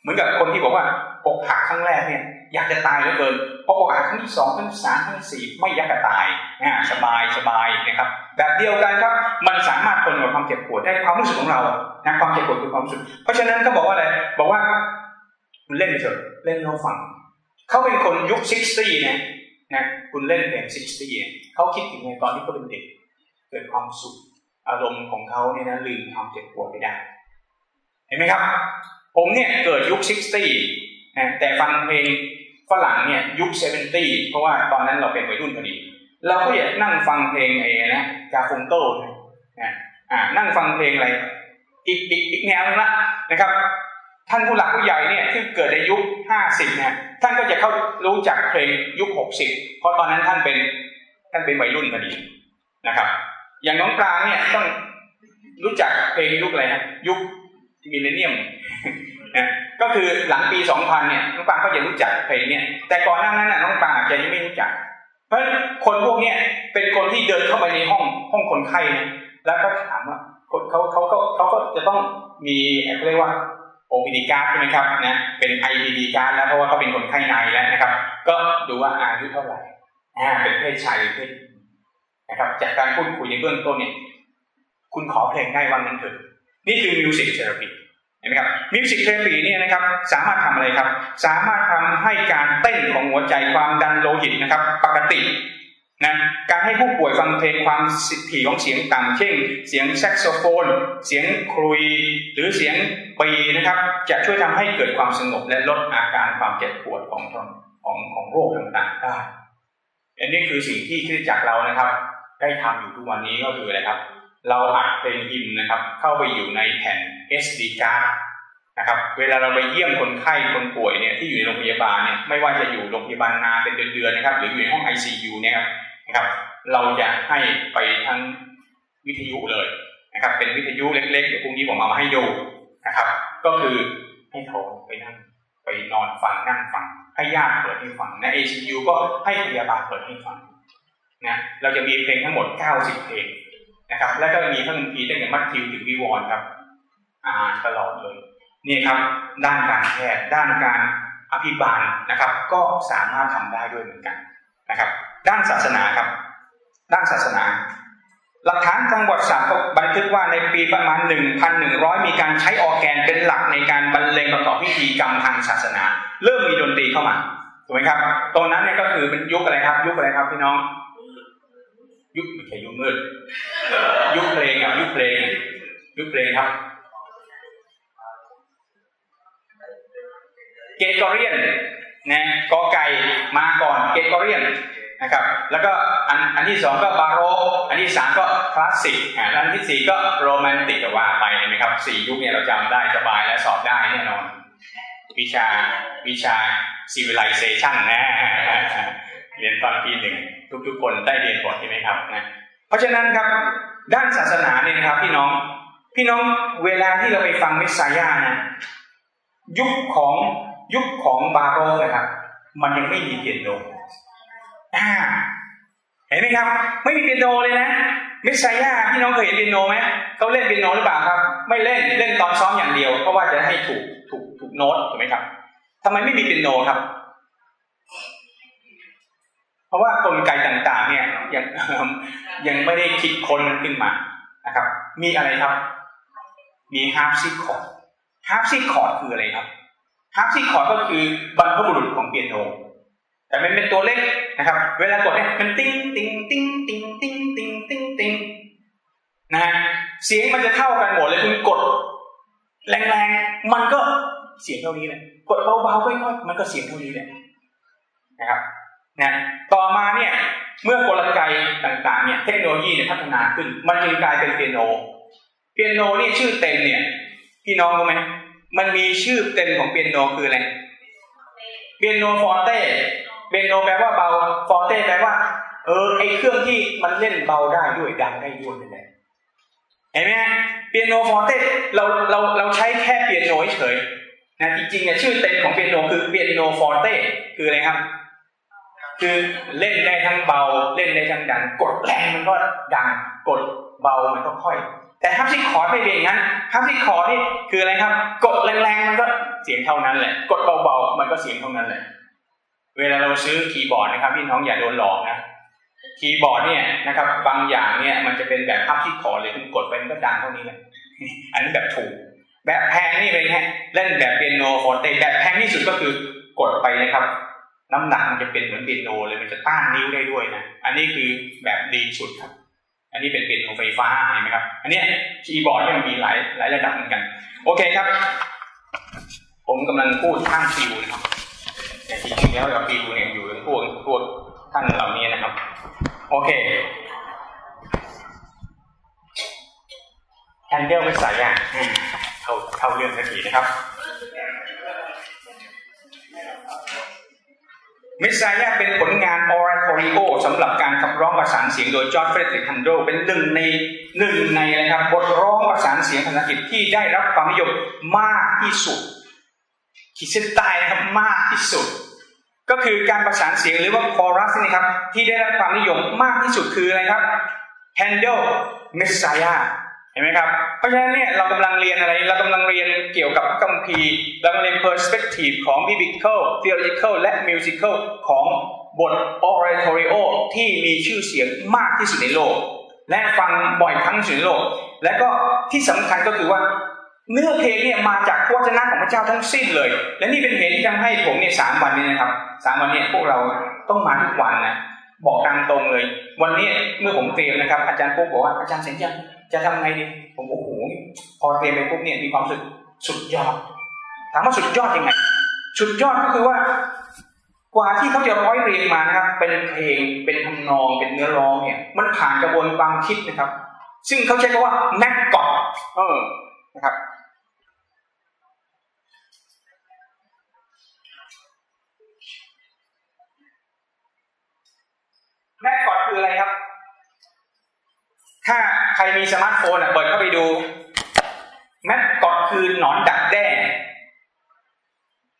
เหมือนกับคนที่บอกว่าอกหักครั้งแรกเนี่ย อยากจะตายเหลือเกินพออกหักครั้งที่สองครั้งที่สามครั้งที่สี่ไม่อยากจะตายนะสบายสบายนะครับ แบบเดียวกันครับมันสามารถทนกับความเจ็บปวดได้ความรู้สึกของเรานะความเจ็บปวดคือความรู้สึก เพราะฉะนั้นก็บอกว่าอะไรบอกว่าเล่นเถอะเล่นเราฟังเขาเป็นคนยุคซิกซี่นะนะคุณเล่นเพลงซิกซี่เขาคิดถึงในตอนที่เขาเป็นเด็กเกิดความสุขอารมณ์ของเขาเนี่ยนะลืมความเจ็บปวดไปได้ เห็นไหมครับ ผมเนี่ยเกิดยุคซิกซี่นะแต่ฟังเพลง ฝรั่งเนี่ยยุคเซเวนตี้เพราะว่าตอนนั้นเราเป็นวัยรุ่นพอดี เราก็อยากนั่งฟังเพลงไอ้นะกาฟงโต้นะอ่านั่งฟังเพลงอะไร อีกอีกอีกแนวนึงละนะครับ ท่านผู้หลักผู้ใหญ่เนี่ยที่เกิดในยุคห้าสิบเนี่ยท่านก็จะเข้ารู้จักเพลงยุคหกสิบเพราะตอนนั้นท่านเป็นท่านเป็นวัยรุ่นพอดีนะครับ อย่างน้องปลาเนี่ยต้องรู้จักเพลงยุคอะไรนะยุคmillennium นะก็คือหลังปี 2000 เนี่ยน้องปางก็จะรู้จักเพลงเนี่ย แต่ก่อนหน้านั้นน่ะน้องปางอาจจะยังไม่รู้จัก เพราะคนพวกเนี้ยเป็นคนที่เดินเข้าไปในห้องห้องคนไข้นะแล้วก็ถามว่าเขาเขาเขาก็เขาก็จะต้องมีเรียกว่า OPD card ใช่ไหมครับนะเป็น IPD card แล้วเพราะว่าเขาเป็นคนไข้ในแล้วนะครับ ก็ดูว่าอายุเท่าไหร่อ่าเป็นเพศชายหรือเพศนะครับ จากการพูดคุยในเบื้องต้นเนี่ยคุณขอเพลงได้ว่างั้นเถิดนี่คือ music therapy เห็นไหมครับ music therapy เนี่ยนะครับสามารถทำอะไรครับ สามารถทำให้การเต้นของหัวใจความดันโลหิตนะครับปกตินะการให้ผู้ป่วยฟังเพลงความถี่ของเสียงต่ำเช่นเสียงแซกโซโฟน เสียงขลุ่ย หรือเสียงปี่นะครับ จะช่วยทำให้เกิดความสงบและลดอาการความเจ็บปวดของของของโรคต่างๆได้อันนี้คือสิ่งที่คิดจากเรานะครับ ได้ทำอยู่ทุกวันนี้ก็คืออะไรครับ เราอัดเพลงฮิมนะครับ เข้าไปอยู่ในแผ่น SD card นะครับ เวลาเราไปเยี่ยมคนไข้คนป่วยเนี่ยที่อยู่ในโรงพยาบาลเนี่ยไม่ว่าจะอยู่โรงพยาบาลนานเป็นเดือนๆนะครับ หรืออยู่ในห้อง ICU เนี่ยครับนะครับ เราจะให้ไปทั้งวิทยุเลยนะครับ เป็นวิทยุเล็กๆเดี๋ยวพรุ่งนี้ผมเอามาให้ดูนะครับ ก็คือให้เขาไปนั่งไปนอนฟังนั่งฟังให้ญาติเปิดให้ฟังใน ICU ก็ให้พยาบาลเปิดให้ฟังนะเราจะมีเพลงทั้งหมด 90 เพลง นะครับ แล้วก็มีท่านทีตั้งแต่มัทธิวถึงวิวรณ์ครับ อ่านตลอดเลยนี่ครับ ด้านการแพทย์ด้านการอภิบาลนะครับ ก็สามารถทำได้ด้วยเหมือนกันนะครับ ด้านศาสนาครับ ด้านศาสนา หลักฐานทางประวัติศาสตร์บันทึกว่าในปีประมาณ 1,100 มีการใช้ออแกนเป็นหลักในการบรรเลงประกอบพิธีกรรมทางศาสนา เริ่มมีดนตรีเข้ามาถูกไหมครับตรงนั้นเนี่ยก็คือเป็นยุคอะไรครับ ยุคอะไรครับพี่น้อง ยุคไม่ใช่ยุคมืดยุคเพลงอะยุคเพลงยุคเพลงครับ เกตอเรียนนะกอไก่มาก่อนเกตอเรียนนะครับ แล้วก็อันอันที่สองก็บาโรอันที่สามก็คลาสสิกอ่าอันที่สี่ก็โรแมนติกว่าไปนะครับสี่ยุคเนี่ยเราจำได้สบายและสอบได้แน่นอน วิชาวิชา civilization นะ เรียนตอนปีหนึ่งทุกๆคนได้เรียนบทใช่ไหมครับนะเพราะฉะนั้นครับด้านศาสนาเนี่ยนะครับพี่น้อง พี่น้องเวลาที่เราไปฟังเมสซายานะยุคของยุคของบาโรนะครับ มันยังไม่มีเปียโนอ่าเห็นไหมครับ ไม่มีเปียโนเลยนะเมสซายาพี่น้องเคยเห็นเปียโนไหมเขาเล่นเปียโนหรือเปล่าครับ ไม่เล่นเล่นตอนซ้อมอย่างเดียวเพราะว่าจะให้ถูกถูกถูกโน้ตถูกไหมครับทำไมไม่มีเปียโนครับ เพราะว่ากลไกต่างๆ เนี่ยยังยังไม่ได้คิดค้นขึ้นมานะครับ มีอะไรครับ มีฮาร์ปซิคอร์ดฮาร์ปซิคอร์ดคืออะไรครับฮาร์ปซิคอร์ดก็คือบรรพบุรุษของเปียโนแต่มันเป็นตัวเล็กนะครับ เวลากดเนี่ยมันติ้งติ้งติ้งติ้งติ้งติ้งติ้งติ้งนะฮะเสียงมันจะเท่ากันหมดเลยคุณกด แรงๆมันก็เสียงเท่านี้แหละกดเบาๆค่อยๆมันก็เสียงเท่านี้แหละนะครับ นะต่อมาเนี่ยเมื่อกลไกต่างๆเนี่ยเทคโนโลยีเนี่ยพัฒนาขึ้น มันจึงกลายเป็นเปียโน เปียโนนี่ชื่อเต็มเนี่ยพี่น้องรู้ไหมมันมีชื่อเต็มของเปียโนคืออะไร pianoforte piano แปลว่าเบา forte แปลว่า เออไอเครื่องที่มันเล่นเบาได้ด้วยดังได้ด้วยนั่นแหละเห็นไหม pianoforte เราเราเราใช้แค่เปียโนเฉยนะจริงๆเนี่ยชื่อเต็มของเปียโนคือ pianoforte คืออะไรครับ คือเล่นได้ทั้งเบาเล่นได้ทั้งดัง กดแรงมันก็ดังกดเบามันก็ค่อย แต่ฮาร์ปซิคอร์ดไม่เป็นอย่างนั้นฮาร์ปซิคอร์ดนี่คืออะไรครับ กดแรงๆมันก็เสียงเท่านั้นแหละกดเบาๆมันก็เสียงเท่านั้นแหละเวลาเราซื้อคีย์บอร์ดนะครับพี่น้องอย่าโดนหลอกนะคีย์บอร์ดเนี่ยนะครับ บางอย่างเนี่ยมันจะเป็นแบบฮาร์ปซิคอร์ดเลยคุณกดไปมันก็ดังเท่านี้เลยอันนี้แบบถูก แบบแพงนี่เป็นไงเล่นแบบ pianoforte แบบแพงที่สุดก็คือกดไปนะครับ น้ำหนักมันจะเป็นเหมือนเปียโนเลยมันจะต้านนิ้วได้ด้วยนะอันนี้คือแบบดีสุดครับ อันนี้เป็นเปียโนไฟฟ้าเห็นไหมครับ อันนี้คีย์บอร์ดมันมีหลายหลายระดับเหมือนกัน โอเคครับ ผมกำลังพูดข้าม field นะครับแต่จริงๆแล้วกับฟิวเนี่ยอยู่พวกพวกท่านเหล่านี้นะครับ โอเคแฮนเดลไม่ใส่ยากเข้าเข้าเรื่องสักทีนะครับ เมสซายาเป็นผลงานออร์โ o ริโอสำหรับการขับร้องประสานเสียงโดยจอร์จเฟรดริกแฮนเดลเป็นหนึ่งในหนึ่งในนะครับบทร้องประสานเสียงภาษาอังกฤษที่ได้รับความนิยมมากที่สุดขีดเส้นใต้นะครับมากที่สุด ก็คือการประสานเสียงหรือว่าคอรัสนี่ครับที่ได้รับความนิยมมากที่สุดคืออะไรครับ Handle Messiah เห็นไหมครับ เพราะฉะนั้นเนี่ยเรากำลังเรียนอะไร เรากำลังเรียนเกี่ยวกับพระคัมภีร์เรากำลังเรียน perspective ของ biblical theological และ musical ของบท oratorio ที่มีชื่อเสียงมากที่สุดในโลก และฟังบ่อยครั้งที่สุดในโลก และก็ที่สำคัญก็คือว่า เนื้อเพลงเนี่ยมาจากพระวจนะของพระเจ้าทั้งสิ้นเลย และนี่เป็นเหตุที่ทำให้ผมเนี่ยสามวันนี้นะครับสามวันนี้พวกเราต้องมาทุกวันนะบอกตามตรงเลย วันนี้เมื่อผมเตรียมนะครับ อาจารย์ปุ๊บบอกว่าอาจารย์เสียงยัง จะทำไงดีผมโอ้โหพอเตรียมไปปุ๊บเนี่ยมีความสุดสุดยอดถามว่าสุดยอดยังไง สุดยอดก็คือว่ากว่าที่เขาจะร้อยเรียงมานะครับ เป็นเพลงเป็นทำนองเป็นเนื้อร้องเนี่ย มันผ่านกระบวนความคิดนะครับ ซึ่งเขาใช้คำว่าแม็กกอดเออนะครับmaggot คืออะไรครับ ถ้าใครมีสมาร์ทโฟนเปิดเข้าไปดู maggot คือหนอนดักแด้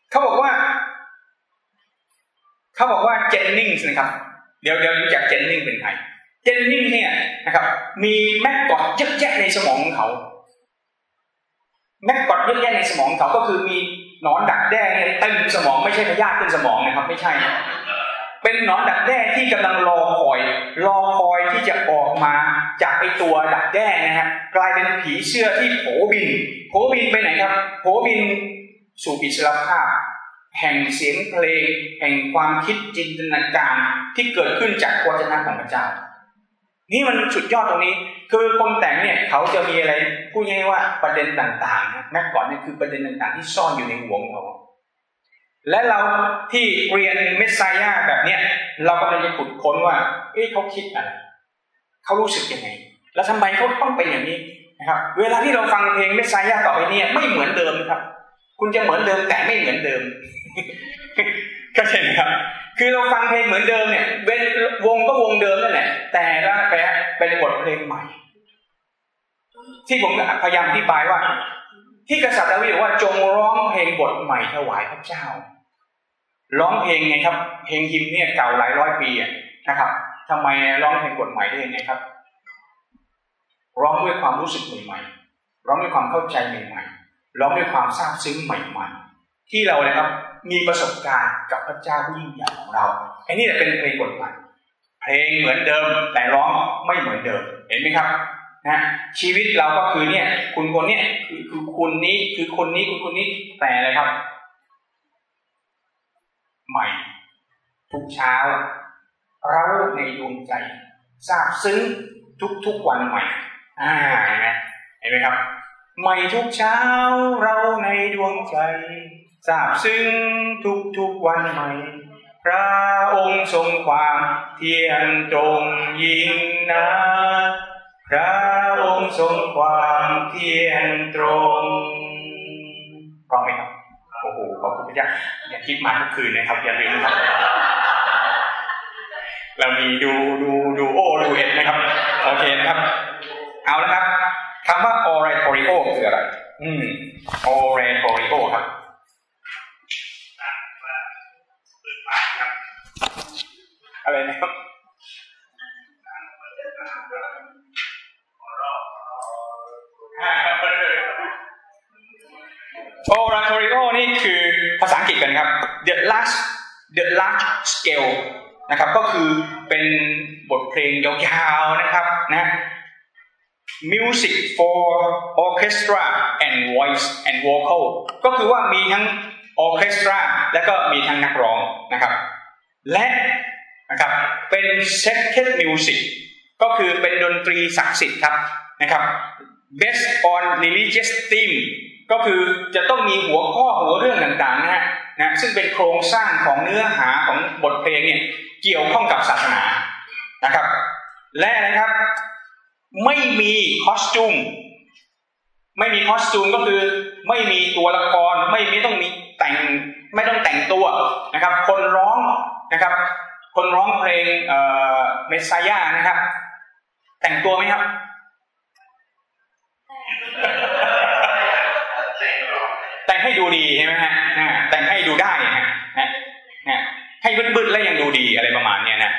เขาบอกว่า เขาบอกว่าเจนนิงส์นะครับ เดี๋ยวเดี๋ยวรู้จักเจนนิงเป็นใครเจนนิงเนี่ยนะครับ มี maggot เยอะแยะในสมองของเขา maggot เยอะแยะในสมองเขาก็คือมีหนอนดักแด้เต็มสมองไม่ใช่พยาธิขึ้นสมองนะครับ ไม่ใช่ เป็นหนอนดักแด้ที่กำลังรอคอย รอคอยที่จะออกมาจากไอตัวดักแด้นะฮะกลายเป็นผีเสื้อที่โผบินโผบินไปไหนครับโผบินสู่อิสรภาพ แห่งเสียงเพลง แห่งความคิดจินตนาการที่เกิดขึ้นจากวจนะของพระเจ้า นี่มันสุดยอดตรงนี้ คือคนแต่งเนี่ยเขาจะมีอะไรพูดง่ายว่าประเด็นต่างๆแม้ก่อนนี่คือประเด็นต่างๆ ที่ซ่อนอยู่ในหัวของเขา และเราที่เรียนเมสไซยาแบบเนี้ยเรากำลังจะขุดค้นว่า เอ๊ะเขาคิดอะไรเขารู้สึกยังไง แล้วทำไมเขาต้องเป็นอย่างนี้นะครับ เวลาที่เราฟังเพลงเมสไซยาต่อไปเนี่ยไม่เหมือนเดิมครับ คุณจะเหมือนเดิมแต่ไม่เหมือนเดิมก็เช่นครับ คือเราฟังเพลงเหมือนเดิมเนี่ยเป็นวงก็วงเดิมนั่นแหละ แต่ละแปลเป็นบทเพลงใหม่ ที่ผมพยายามอธิบายว่า ที่กษัตริย์ดาวิดว่าจงร้องเพลงบทใหม่ถวายพระเจ้า ร้องเพลงไงครับ เพลงฮิมเนี่ยเก่าหลายร้อยปีนะครับทำไมร้องเพลงบทใหม่ได้ยังไงครับ ร้องด้วยความรู้สึกใหม่ๆร้องด้วยความเข้าใจใหม่ๆร้องด้วยความซาบซึ้งใหม่ๆ ที่เราเลยครับมีประสบการณ์กับพระเจ้าผู้ยิ่งใหญ่ของเราไอ้นี่แหละเป็นเพลงบทใหม่เพลงเหมือนเดิมแต่ร้องไม่เหมือนเดิมเห็นไหมครับนะชีวิตเราก็คือเนี่ย คุณคนเนี้ยคือคือคุณนี้คือคนนี้คุณคนนี้แต่อะไรครับ ใหม่ทุกเช้า เราในดวงใจทราบซึ้งทุกๆวันใหม่อ่าเห็นไหมเห็นไหมครับ ใหม่ทุกเช้าเราในดวงใจทราบซึ้งทุกๆวันใหม่พระองค์ทรงความเที่ยงตรงยิ่งนะพระองค์ทรงความเที่ยงตรงพร้อมไหมครับ อ้โหขอบคุณพระเจ้าอย่าคิดมาทุกคืนนะครับอย่าลืมนะครับ เรามีดูดูดูโอดูเอ็ดนะครับ โอเคนะครับ เอาละครับคำว่า oratorio คืออะไร อืม oratorio ครับอะไรนะครับอรา โทริโอนี่คือภาษาอังกฤษกันครับ the last The Large Scale นะครับ ก็คือเป็นบทเพลงยาวๆนะครับนะ Music for Orchestra and Voice and Vocal ก็คือว่ามีทั้งออเคสตราและก็มีทั้งนักร้องนะครับ และนะครับเป็น sacred music ก็คือเป็นดนตรีศักดิ์สิทธิ์ครับนะครับ based on religious theme ก็คือจะต้องมีหัวข้อหัวเรื่องต่างๆนะฮะนะซึ่งเป็นโครงสร้างของเนื้อหาของบทเพลงเนี่ยเกี่ยวข้องกับศาสนานะครับ และนะครับ ไม่มีคอสตูมไม่มีคอสตูมก็คือไม่มีตัวละครไม่ไม่ต้องมีแต่งไม่ต้องแต่งตัวนะครับ คนร้องนะครับ คนร้องเพลงเอ่อเมสซายานะครับ แต่งตัวไหมครับแต่ง ให้ดูดีใช่ไหมฮะแต่งให้ดูได้ฮะนะให้บึ้ดๆแล้วยังดูดีอะไรประมาณเนี้นะ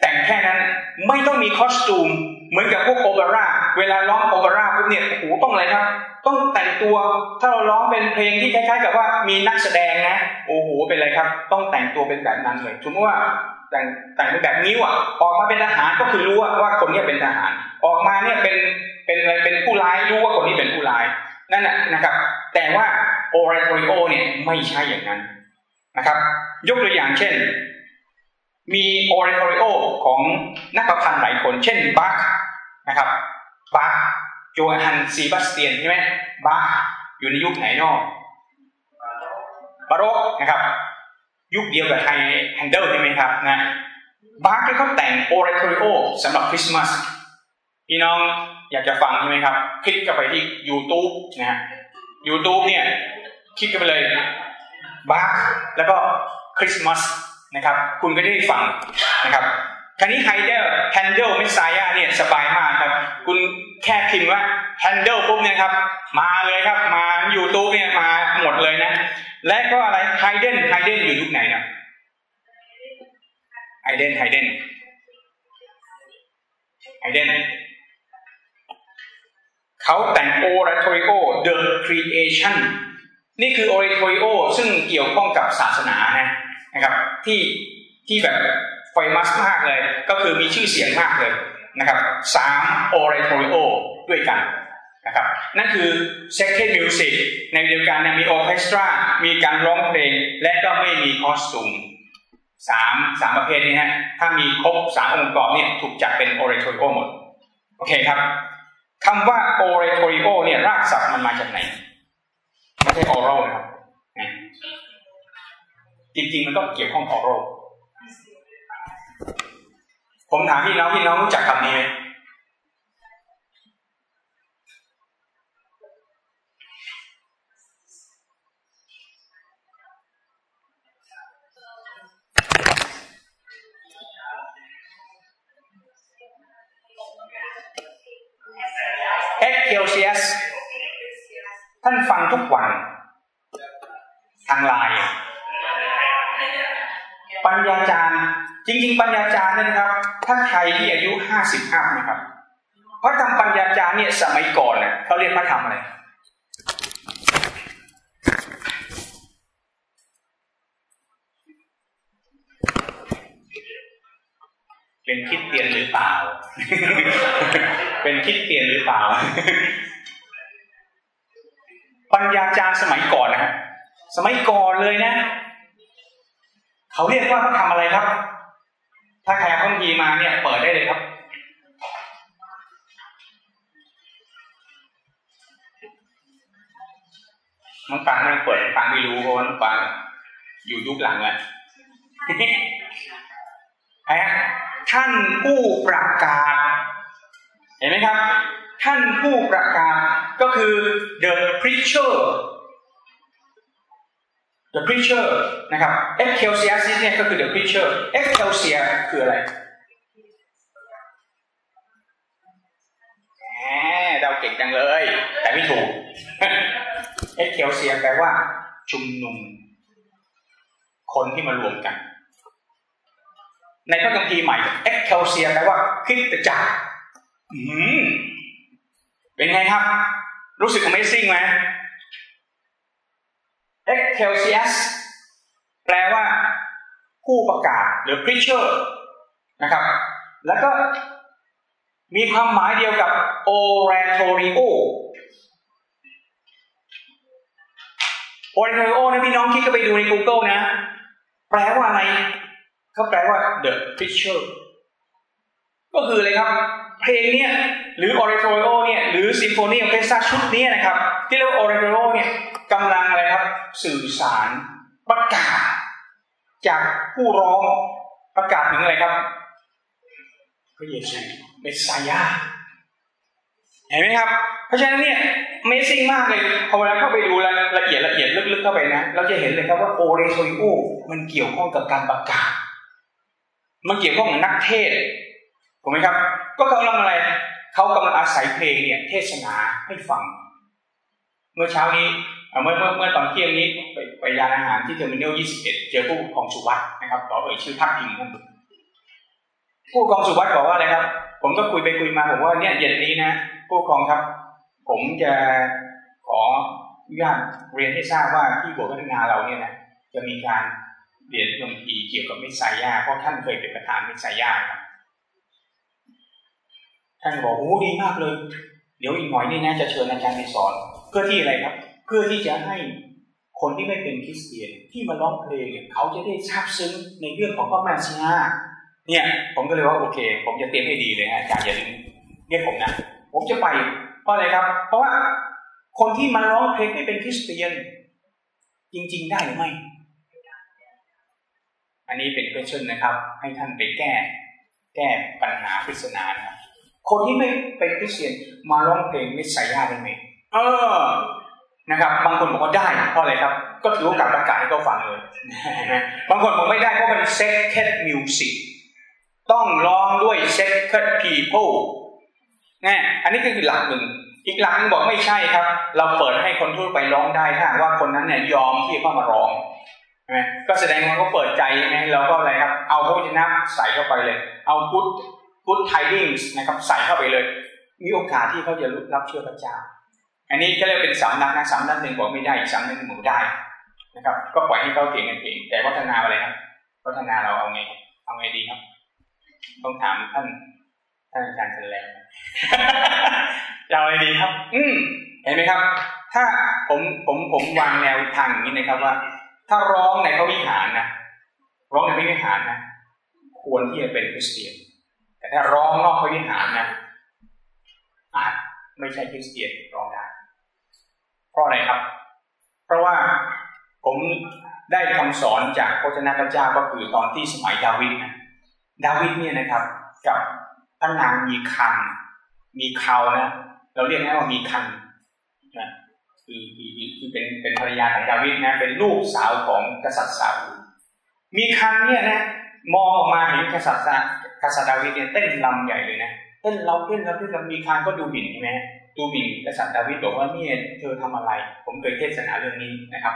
แต่งแค่นั้นไม่ต้องมีคอสตูมเหมือนกับพวกโอเปร่าเวลาร้องโอเปร่าพวกเนี่ยโอ้โหต้องอะไรครับ ต้องแต่งตัว ถ้าเราร้องเป็นเพลงที่คล้ายๆ กับว่ามีนักแสดงนะโอ้โหเป็นอะไรครับ ต้องแต่งตัวเป็นแบบนั้นเลยสมมติว่าแต่งแต่งเป็นแบบนิ้วอะออกมาเป็นทหารก็คือรู้ว่าว่าคนนี้เป็นทหาร ออกมาเนี่ยเป็นเป็นอะไรเป็นผู้ร้ายรู้ว่าคนนี้เป็นผู้ร้าย นั่นแหละนะครับ แต่ว่าโอเรโทริโอเนี่ยไม่ใช่อย่างนั้นนะครับ ยกตัวอย่างเช่น มี oratorio ของนักประพันธ์หลายคน เช่นบัคนะครับบัคโจฮันซีบาสเตียนใช่ไหมบัคอยู่ในยุคไหนยุคบาโรกนะครับ ยุคเดียวกับไฮแฮนเดิลใช่ไหมครับนะบัคที่เขาแต่ง oratorio สำหรับคริสต์มาสพี่น้อง อยากจะฟังใช่ไหมครับ คลิกเข้าไปที่ YouTube นะฮะ YouTube เนี่ย คลิกกันไปเลยบัคแล้วก็คริสต์มาสนะครับ คุณก็ได้ฟังนะครับคราวนี้ไฮเดลแฮนเดิลมิสไซยาเนี่ยสบายมากครับ คุณแค่พิมพ์ว่าแฮนเดิลปุ๊บเนี่ยครับ มาเลยครับ มายูทูบเนี่ยมาหมดเลยนะ และก็อะไรไฮเดนไฮเดนอยู่ยุคไหนนะไฮเดนไฮเดนไฮเดน เขาแต่ง Oratorio The Creation นี่คือ Oratorio ซึ่งเกี่ยวข้องกับศาสนานะนะครับ ที่ที่แบบไฟมัสมากเลย ก็คือมีชื่อเสียงมากเลยนะครับสาม Oratorio ด้วยกันนะครับนั่นคือ Sacred Music ในเดียวกันมีออเคสตรามีการร้องเพลง และก็ไม่มีคอสตูมสามสามประเภทนี้ฮะถ้ามีครบสามองค์ประกอบเนี่ยถูกจัดเป็น Oratorio หมด โอเคครับ คำว่า oratorio เนี่ยรากศัพท์มันมาจากไหน ไม่ใช่ oral นะครับจริงๆ มันก็เกี่ยวข้อง oral ผมถามพี่น้องพี่น้องรู้จักคำนี้ไหม เอ็กเ l เซียส ท่านฟังทุกวัน ทางไลน์ปัญญาจารย์ จริง ๆ ปัญญาจารย์เนี่ยนะครับ ถ้าใครที่อายุห้าสิบห้านะครับพระธรรมปัญญาจารย์เนี่ยสมัยก่อนเนี่ยเขาเรียกพระธรรมอะไร เป็นคิดเตียนหรือเปล่า เป็นคิดเตียนหรือเปล่า ปัญญาจารย์สมัยก่อนนะฮะ สมัยก่อนเลยนะ เขาเรียกว่าเขาทำอะไรครับ ถ้าใครเอาข้อทีมาเนี่ย เปิดได้เลยครับน้องปังไม่เปิดปังไม่รู้เพราะว่าน้องปังอยู่ยุคหลังแล้วไอ้ ท่านผู้ประกาศ เห็นไหมครับ ท่านผู้ประกาศก็คือ the preacher the preacher นะครับ excelsior เนี่ยก็คือ the preacher excelsior คืออะไรแหมเดาเก่งจังเลย แต่ไม่ถูก excelsior แปลว่าชุมนุม คนที่มารวมกัน ในพระคัมภีร์ใหม่ excelsior แปลว่าคิดจักรเป็นไงครับ รู้สึก Amazing ไหม excelsius แปลว่าผู้ประกาศหรือ preacher นะครับ แล้วก็มีความหมายเดียวกับ oratorio oratorio นะพี่น้องคิดก็ไปดูใน Google นะ แปลว่าอะไร ก็แปลว่า the preacher ก็คืออะไรครับ เพลงเนี้ยหรือ oratorio เนี่ยหรือ symphony orchestra ชุดนี้นะครับ ที่เรียกว่า oratorio เนี่ยกำลังอะไรครับ สื่อสารประกาศ จากผู้ร้องประกาศถึงอะไรครับพระเยซูเมสซายาเห็นไหมครับ เพราะฉะนั้นเนี่ย Amazing มากเลยพอเวลาเข้าไปดูละเอียดละเอียดลึกๆเข้าไปนะ เราจะเห็นเลยครับว่า oratorio มันเกี่ยวข้องกับการประกาศ มันเกี่ยวข้องกับนักเทศน์ถูกไหมครับ ก็กำลังอะไรเขากำลังอาศัยเพลงเนี่ยเทศนาให้ฟัง เมื่อเช้านี้เมื่อเมื่อเมื่อตอนเที่ยงนี้ไปไปทานอาหารที่เทอร์มินอล21 เจอผู้ปกครองสุวัตนะครับขอเอ่ยชื่อพาดพิงผู้ปกครองสุวัตบอกว่าอะไรครับ ผมก็คุยไปคุยมาผมว่าเนี่ยเย็นนี้นะผู้ปกครองครับ ผมจะขออนุญาตเรียนให้ทราบว่าที่บทพัฒนาเราเนี่ยนะจะมีการ เรียนดนตรีเกี่ยวกับเมสไซยาเพราะท่านเคยเป็นประธานเมสไซยาครับท่านบอกโอ้ดีมากเลย เดี๋ยวอีกหน่อยนี่นะจะเชิญอาจารย์ไปสอน เพื่อที่อะไรครับ เพื่อที่จะให้คนที่ไม่เป็นคริสเตียนที่มาร้องเพลงเขาจะได้ทราบซึ้งในเรื่องของพระมาชีาเนี่ยผมก็เลยว่าโอเค ผมจะเตรียมให้ดีเลยฮะอาจารย์อย่าลืมเรียกผมนะ ผมจะไปเพราะอะไรครับ เพราะว่าคนที่มาร้องเพลงไม่เป็นคริสเตียน จริง ๆ ได้หรือไม่ อันนี้เป็นเพื่อชนนะครับ ให้ท่านไปแก้ แก้ปัญหาปริศนานะคนที่ไม่เป็นคริสเตียนมาร้องเพลงไม่ใส่ยาได้ไหมเออนะครับบางคนบอกว่าได้เพราะอะไรครับ ก็ถือโอกาสประกาศให้เขาฟังเลยบางคนบอกไม่ได้เพราะมัน second music ต้องร้องด้วย second people นะอันนี้คือหลักหนึ่งอีกหลักนึงบอกไม่ใช่ครับ เราเปิดให้คนทั่วไปร้องได้ถ้าว่าคนนั้นเนี่ยยอมที่จะเข้ามาร้อง ก็แสดงว่าเขาเปิดใจใช่ไงเราก็อะไรครับ เอาพระวจนะใส่เข้าไปเลย เอา good good tidings นะครับใส่เข้าไปเลย มีโอกาสที่เขาจะรับเชื่อพระเจ้า อันนี้ก็เรียกเป็นสำนักนะสำนักหนึ่งบอกไม่ได้อีกสำนักหนึ่งบอกได้นะครับ ก็ปล่อยให้เขาเก่งกันเองแต่วัฒนาอะไรครับวัฒนาเราเอาไงเอาไงดีครับ ต้องถามท่านท่านอาจารย์จันแรงจะเอาอะไรดีครับ อืมเห็นไหมครับ ถ้าผมผมผมวางแนวทางอย่างนี้นะครับว่า ถ้าร้องในพระวิหารนะร้องในพระวิหารนะควรที่จะเป็นคริสเตียน แต่ถ้าร้องนอกพระวิหารนะอาจไม่ใช่คริสเตียนร้องได้เพราะอะไรครับ เพราะว่าผมได้คำสอนจากพระเจ้าพระเจ้าก็คือตอนที่สมัยดาวิดนะดาวิดเนี่ยนะครับ กับพระนางมีคัน มีเขานะเราเรียกง่ายว่ามีคันนะ คือคือคือเป็นเป็นภรรยาของดาวิดนะเป็นลูกสาวของกษัตริย์ซาอูลมีคันเนี่ยนะมองออกมาเห็นกษัตริย์กษัตริย์ดาวิดเนี่ยเต้นลำใหญ่เลยนะเต้นเราเต้นเราเต้นเรามีคันก็ดูหมิ่นใช่ไหมดูหมิ่นกษัตริย์ดาวิดบอกว่าเนี่ยเธอทำอะไร ผมเคยเทศนาเรื่องนี้นะครับ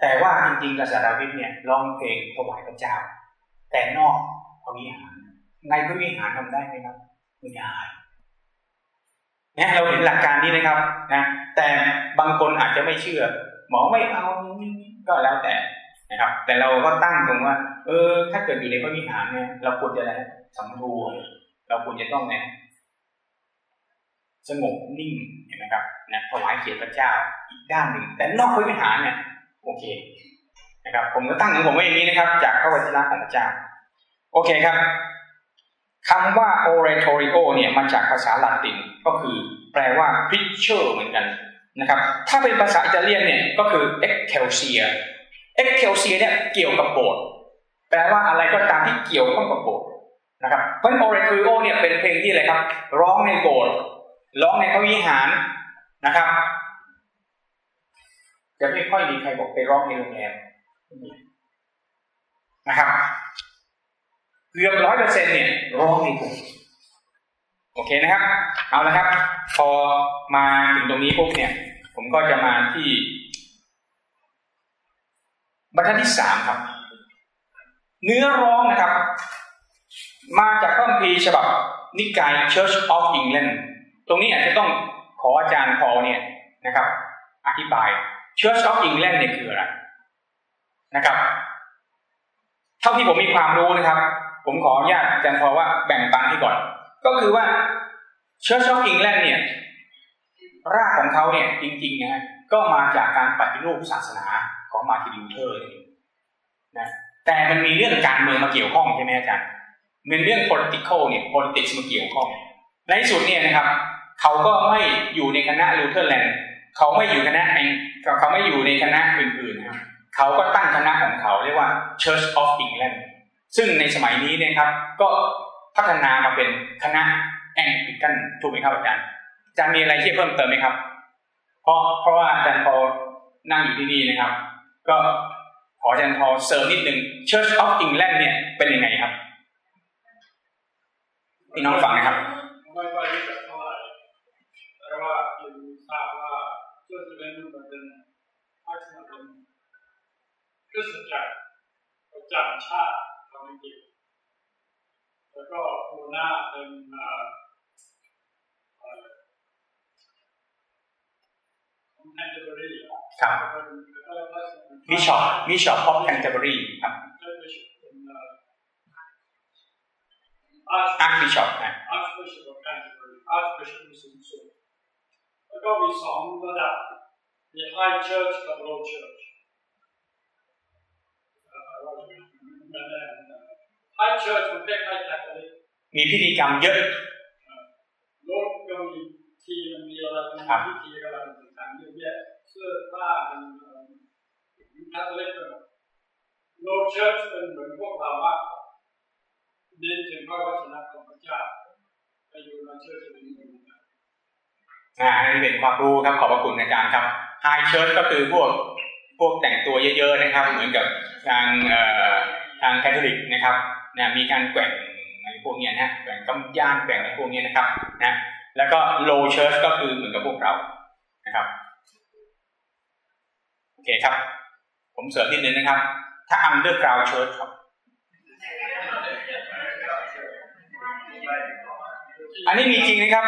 แต่ว่าจริงๆกษัตริย์ดาวิดเนี่ยร้องเพลงถวายพระเจ้า แต่นอกพระวิหารในพระวิหารทำได้ไหมครับไม่ได้ นี่ยเราเห็นหลักการนี้นะครับนะแต่บางคนอาจจะไม่เชื่อ หมอไม่เอาก็แล้วแต่นะครับ แต่เราก็ตั้งตรงว่า เออ ถ้าเกิดอยู่ในพระวิหารเนี่ยเราควรจะอะไรสำรวมเราควรจะต้องเนี่ยสงบนิ่งเห็นไหมครับนะถวายเกียรติพระเจ้าอีกด้านหนึ่ง แต่นอกพระวิหารเนี่ย โอเค นะครับ ผมก็ตั้งของผมไว้อย่างนี้นะครับ จากพระวจนะของพระเจ้า โอเคครับ คำว่า oratorio เนี่ยมาจากภาษาละตินก็คือแปลว่า preacher เหมือนกันนะครับ ถ้าเป็นภาษาอิตาเลียนเนี่ยก็คือ excelsia excelsia เนี่ยเกี่ยวกับโบสถ์แปลว่าอะไรก็ตามที่เกี่ยวข้องกับโบสถ์นะครับ เพราะ oratorio เนี่ยเป็นเพลงที่อะไรครับ ร้องในโบสถ์ร้องในพระวิหารนะครับจะไม่ค่อยมีใครบอกไปร้องในโรงแรมนะครับ เกือบร้อยเปอร์เซ็นเนี่ยร้องในกลุ่มโอเคนะครับ เอาละครับ พอมาถึงตรงนี้ปุ๊บเนี่ย ผมก็จะมาที่บรรทัดที่สามครับ เนื้อร้องนะครับ มาจากพระคัมภีร์ฉบับนิกาย Church of England ตรงนี้อาจจะต้องขออาจารย์พอเนี่ยนะครับ อธิบาย Church of England เนี่ยคืออะไรนะครับเท่าที่ผมมีความรู้นะครับ ผมขออนุญาตอาจารย์พอว่าแบ่งปันให้ก่อน ก็คือว่า Church of England เนี่ย รากของเขาเนี่ยจริงๆนะก็มาจากการปฏิรูปศาสนาของมาร์ตินลูเทอร์นะแต่มันมีเรื่องการเมืองมาเกี่ยวข้องใช่ไหมอาจารย์เป็นเรื่อง political เนี่ย politics มาเกี่ยวข้อง ในสุดเนี่ยนะครับเขาก็ไม่อยู่ในคณะลูเทอร์แลนด์เขาไม่อยู่คณะเองเขาไม่อยู่ในคณะอื่นๆนะเขาก็ตั้งคณะของเขาเรียกว่า Church of England ซึ่งในสมัยนี้เนะครับ ก็พัฒนามาเป็นคณะแองกิกันถูกไหมครับอาจารย์จะมีอะไรที่เพิ่มเติมไหมครับ เพราะเพราะว่าอาจารย์พอนั่งอยู่ที่นี่นะครับ ก็ขออาจารย์พอเสริมนิดหนึ่ง Church of England เนี่ยเป็นยังไงครับพี่น้องฟังนะครับไม่ค่อยรู้จักเท่าไหร่แต่ว่ายังทราบว่าเชื่อจะเป็นมันเป็นอาจจะเป็นคริสตจักรประจำชาติ ของอังกฤษแล้วก็หัวหน้าเป็นครับวิชอปวิชอปพอปแคนเทอร์บรีครับอาร์คิชอปนะอาร์คิชอปแคนเทอร์บรีอาร์คิชอปสูงสุดแล้วก็มีสองระดับมีไฮเชิร์ชกับโลเชิร์ชไฮเชิร์ชมันเป็นไฮแคทอลิก มีพิธีกรรมเยอะโลกก็มีทีมันมีอะไรมีพิธีอะไรต่างๆเยอะแยะเสื้อผ้าเป็นแคทอลิกLow Church เป็นเหมือนพวกเรามากเน้นถึงพระวจนะของพระเจ้าไปอยู่ใน church เป็นเหมือนกันอ่านี่เป็นความรู้ครับขอบพระคุณอาจารย์ครับ High Church ก็คือพวกพวกแต่งตัวเยอะๆนะครับ เหมือนกับทางทางแคทอลิกนะครับ นะมีการแกว่งในพวกนี้นะแกว่งกำยานแกว่งในพวกนี้นะครับนะแล้วก็ Low Church ก็คือเหมือนกับพวกเรานะครับโอเคครับ ผมเสริมนิดนึงนะครับ ถ้า underground church ครับอันนี้มีจริงนะครับ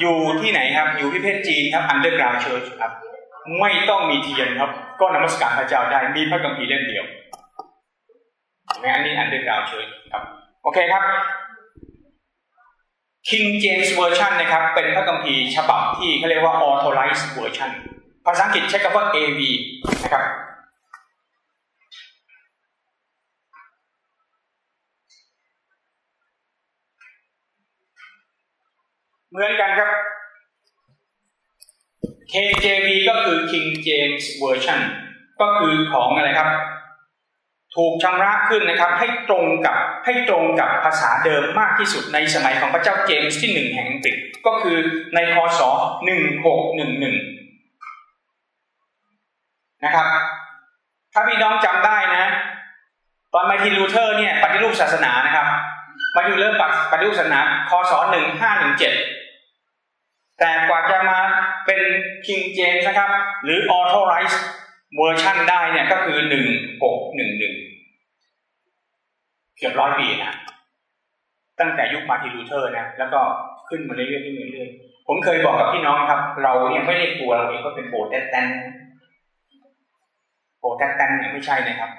อยู่ที่ไหนครับ อยู่ที่ประเทศจีนครับ underground church ครับ ไม่ต้องมีเทียนครับ ก็นมัสการพระเจ้าได้ มีพระคัมภีร์เล่มเดียว แม้อันนี้ underground church ครับ โอเคครับ King James Version นะครับ เป็นพระคัมภีร์ฉบับที่เขาเรียกว่า Authorized Version ภาษาอังกฤษใช้คำว่า AV นะครับ เหมือนกันครับ KJV ก็คือ King James Version ก็คือของอะไรครับ ถูกชำระขึ้นนะครับให้ตรงกับให้ตรงกับภาษาเดิมมากที่สุดในสมัยของพระเจ้าเจมส์ที่หนึ่งแห่งอังกฤษก็คือในคศหนึ่งหกหนึ่งหนึ่งนะครับ ถ้าพี่น้องจำได้นะ ตอนมาร์ตินลูเทอร์เนี่ยปฏิรูปศาสนานะครับมาร์ตินลูเทอร์ปฏิรูปศาสนาคศหนึ่งห้าหนึ่งเจ็ดแต่กว่าจะมาเป็นคิงเจมส์นะครับ หรือ Authorized Version ได้เนี่ยก็คือหนึ่งหกหนึ่งหนึ่งเกือบร้อยปีนะตั้งแต่ยุคมาร์ตินลูเทอร์นะแล้วก็ขึ้นมาเรื่อยๆเรื่อยๆผมเคยบอกกับพี่น้องครับ เราเนี่ยไม่ได้กลัวเราเองก็เป็นโปรเตสแตนต์โปรเตสแตนต์เนี่ยไม่ใช่นะครับ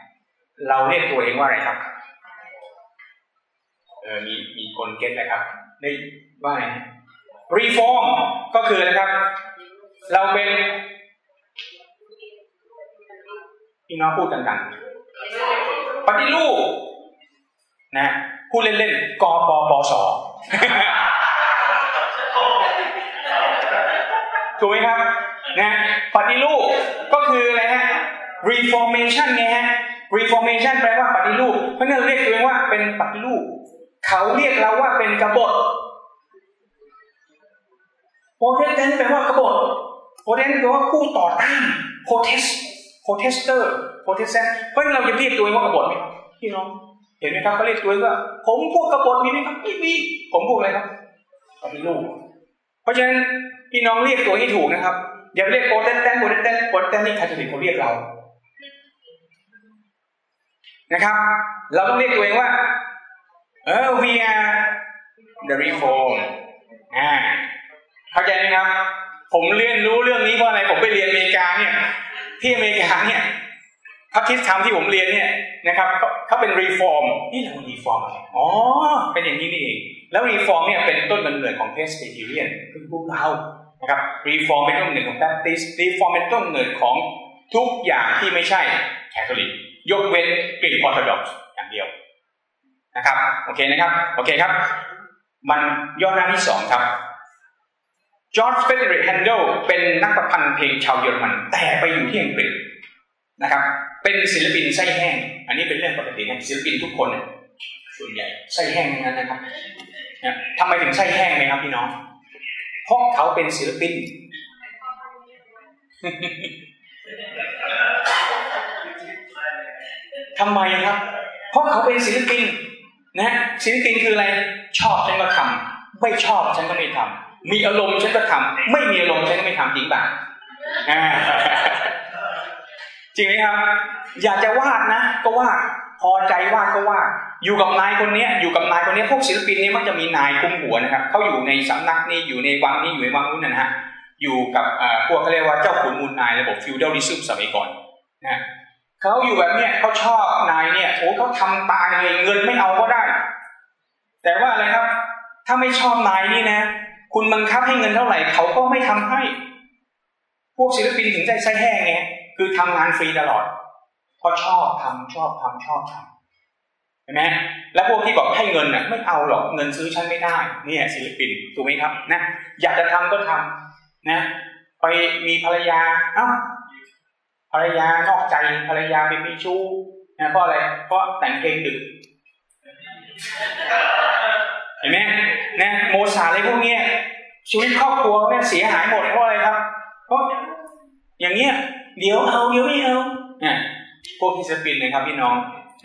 เราเรียกตัวเองว่าอะไรครับเออมีมีคน get นะครับได้ว่าไง reform ก็คืออะไรครับ เราเป็น พี่น้องพูดกันกัน ปฏิรูปนะพูดเล่นๆกปปสถูกไหมครับนะปฏิรูปก็คืออะไรฮะ reformation ไงฮะ reformation แปลว่าปฏิรูปเพราะนั้นเรียกตัวเองว่าเป็นปฏิรูป เขาเรียกเราว่าเป็นกบฏโปรเทสแตนต์แปลว่ากบฏโปรเทสแตนต์แปลว่าผู้ต่อต้าน protester โปรเทสแตนต์เพราะนั้นเราจะเรียกตัวเองว่ากบฏไหมพี่น้องเห็นไหมครับเขาเรียกตัวเองว่า ผมพวกกบฏมีไหมครับไม่มีผมพวกอะไรครับปฏิรูปเพราะฉะนั้นพี่น้องเรียกตัวให้ถูกนะครับอย่าเรียกโปรเตสแตนต์โปรเตสแตนต์โปรเตสแตนต์นี่ครจะเป็นคนเรียกเรานะครับ เราต้องเรียกตัวเองว่าเออ we are the reform อ่าเข้าใจไหมครับ ผมเรียนรู้เรื่องนี้เพราะอะไรผมไปเรียนอเมริกาเนี่ย ที่อเมริกาเนี่ยพระคริสตธรรมที่ผมเรียนเนี่ยนะครับเขาเป็น reform นี่เรา reform อะไรอ๋อเป็นอย่างนี้นี่เองแล้ว reform เนี่ยเป็นต้นกำเนิดของ Presbyterian คือพวกเรานะครับ reform เป็นต้นกำเนิดของ Baptist reform เป็นต้นกำเนิดของทุกอย่างที่ไม่ใช่แคทอลิกยกเว้นกรีกออร์โธดอกซ์อย่างเดียวนะครับโอเคนะครับโอเคครับ มันย่อหน้าที่สองครับ จอร์จเฟเดริกแฮนเดลเป็นนักประพันธ์เพลงชาวเยอรมัน แต่ไปอยู่ที่อังกฤษนะครับ เป็นศิลปินไส้แห้ง อันนี้เป็นเรื่องปกตินะศิลปินทุกคนส่วนใหญ่ไส้แห้งนั้นนะครับทำไมถึงไส้แห้งไหมครับพี่น้อง เพราะเขาเป็นศิลปิน ทำไมครับ เพราะเขาเป็นศิลปินนะศิลปินคืออะไร ชอบฉันก็ทำไม่ชอบฉันก็ไม่ทำ มีอารมณ์ฉันก็ทำไม่มีอารมณ์ฉันก็ไม่ทำจริงป่ะจริงไหมครับ อยากจะวาดนะ ก็วาดพอใจวาดก็วาดอยู่กับนายคนนี้อยู่กับนายคนนี้พวกศิลปินนี้มักจะมีนายคุ้มหัวนะครับเขาอยู่ในสำนักนี้อยู่ในวังนี้อยู่ในวังนู้นนะฮะอยู่กับพวกเขาเรียกว่าเจ้าขุนมูลนายระบบ feudalism สมัยก่อนนะเขาอยู่แบบเนี้ยเขาชอบนายเนี่ยโอ้เขาทำตายเลยเงินไม่เอาก็ได้ แต่ว่าอะไรครับ ถ้าไม่ชอบนายนี่นะ คุณบังคับให้เงินเท่าไหร่เขาก็ไม่ทำให้ พวกศิลปินถึงใจใช้แห้งไงคือทำงานฟรีตลอดเพราะชอบทำชอบทำชอบทำเห็นไหมแล้วพวกที่บอกให้เงินน่ะไม่เอาหรอกเงินซื้อฉันไม่ได้นี่ศิลปินถูกไหมครับนะอยากจะทำก็ทำนะไปมีภรรยาเอ้าภรรยานอกใจภรรยาไปมีชู้นะเพราะอะไรเพราะแต่งเพลงดึก เห็นไหมนะโมซาอะไรพวกเนี้ยชีวิตครอบครัวเนี่ยเสียหายหมดเพราะอะไรครับ เพราะอย่างเงี้ยเดี๋ยวเอาเดี๋ยวไม่เอาเนี่ยพวกที่ศิลปินนะครับพี่น้อง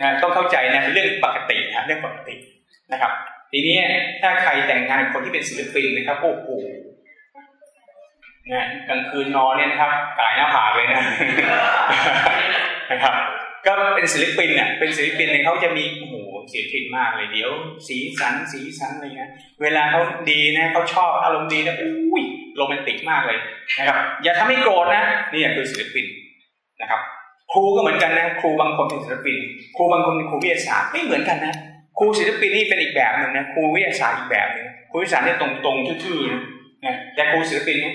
นะต้องเข้าใจนะเรื่องปกตินะเรื่องปกตินะครับ ทีนี้ถ้าใครแต่งงานคนที่เป็นศิลปินนะครับโอ้โหนะกลางคืนนอนเนี่ยนะครับกายหน้าผากเลยนะนะครับ ก็เป็นศิลปินเนี่ยเป็นศิลปินเนี่ยเขาจะมีโอ้โห เสียงมากเลยเดี๋ยว สีสันสีสันอะไรเงี้ยเวลาเขาดีนะเขาชอบอารมณ์ดีนะอุ้ยโรแมนติกมากเลยนะครับ อย่าทำให้โกรธนะนี่คือศิลปินนะครับ ครูก็เหมือนกันนะครูบางคนเป็นศิลปิน ครูบางคนเป็นครูวิทยาศาสตร์ไม่เหมือนกันนะครูศิลปินนี่เป็นอีกแบบหนึ่งนะครูวิทยาศาสตร์อีกแบบหนึ่งครูวิทยาศาสตร์เนี่ยตรงๆทื่อๆนะแต่ครูศิลปินนี่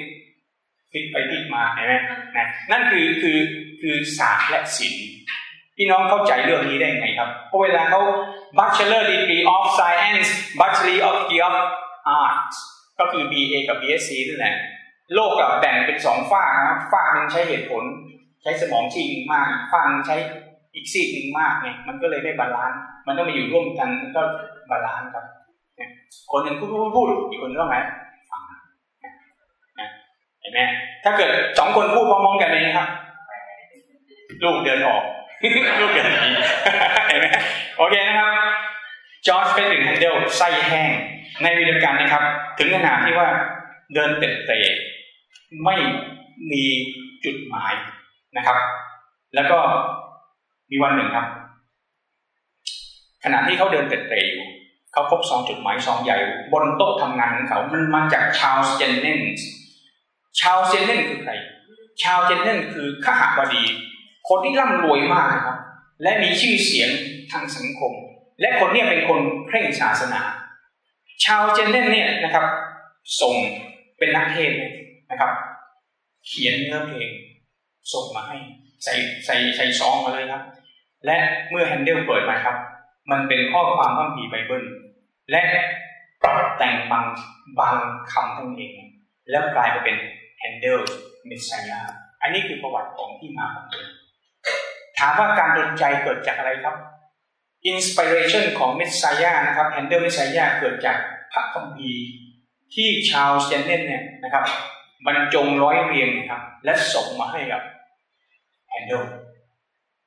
พลิกไปพลิกมาเห็นไหมนะนั่นคือคือคือศาสตร์และศิลป์พี่น้องเข้าใจเรื่องนี้ได้ไงครับเพราะเวลาเขา Bachelor Degree of Science Bachelor of of Arts ก็คือ BA กับ BSc นั่นแหละโลกกับแบ่งเป็นสองฝ้านะฝ้าหนึ่งใช้เหตุผล ใช้สมองจริงมากฟากหนึ่งใช้อีกซีกหนึ่งมากไงมันก็เลยไม่ balance มันต้องมาอยู่ร่วมกันก็ balance ครับคนหนึ่งพูดพูดพูดอีกคนต้องไหมเห็นไหมถ้าเกิดสองคนพูดพร้อมๆกันเลยนะครับ ลูกเดินออก ลูกเดินหนีเห็นไหมโอเคนะครับจอร์จเฟดริกแฮนเดลไส้แห้ง ในวิดีการนะครับ ถึงขนาดที่ว่าเดินเตะเตะไม่มีจุดหมายนะครับ แล้วก็มีวันหนึ่งครับ ขณะที่เขาเดินเตะเตะอยู่เขาพบซองจดหมายซองใหญ่ บนโต๊ะทำงานของเขา มันมาจากชาลส์เจนเนนส์ชาวเจนเนนคือใคร ชาวเจนเนนคือข้าหบดี คนที่ร่ำรวยมากนะครับ และมีชื่อเสียงทางสังคม และคนนี้เป็นคนเคร่งศาสนา ชาวเจนเนนเนี่ยนะครับ ส่งเป็นนักเทศนะครับ เขียนเนื้อเพลงส่งมาให้ใส่ใส่ใส่ซองมาเลยครับ และเมื่อแฮนเดิลเปิดมาครับ มันเป็นข้อความข้อมีไบเบิลและปรับแต่งบางบางคำทั้งเอง แล้วกลายไปเป็น handle Messiah อันนี้คือประวัติของที่มาของเพลง ถามว่าการดนใจเกิดจากอะไรครับ inspiration ของ Messiah นะครับ handle Messiah เกิดจากพระคัมภีร์ที่ชาวเซนเนนเนี่ยนะครับบรรจงร้อยเรียงนะครับและส่งมาให้กับ handle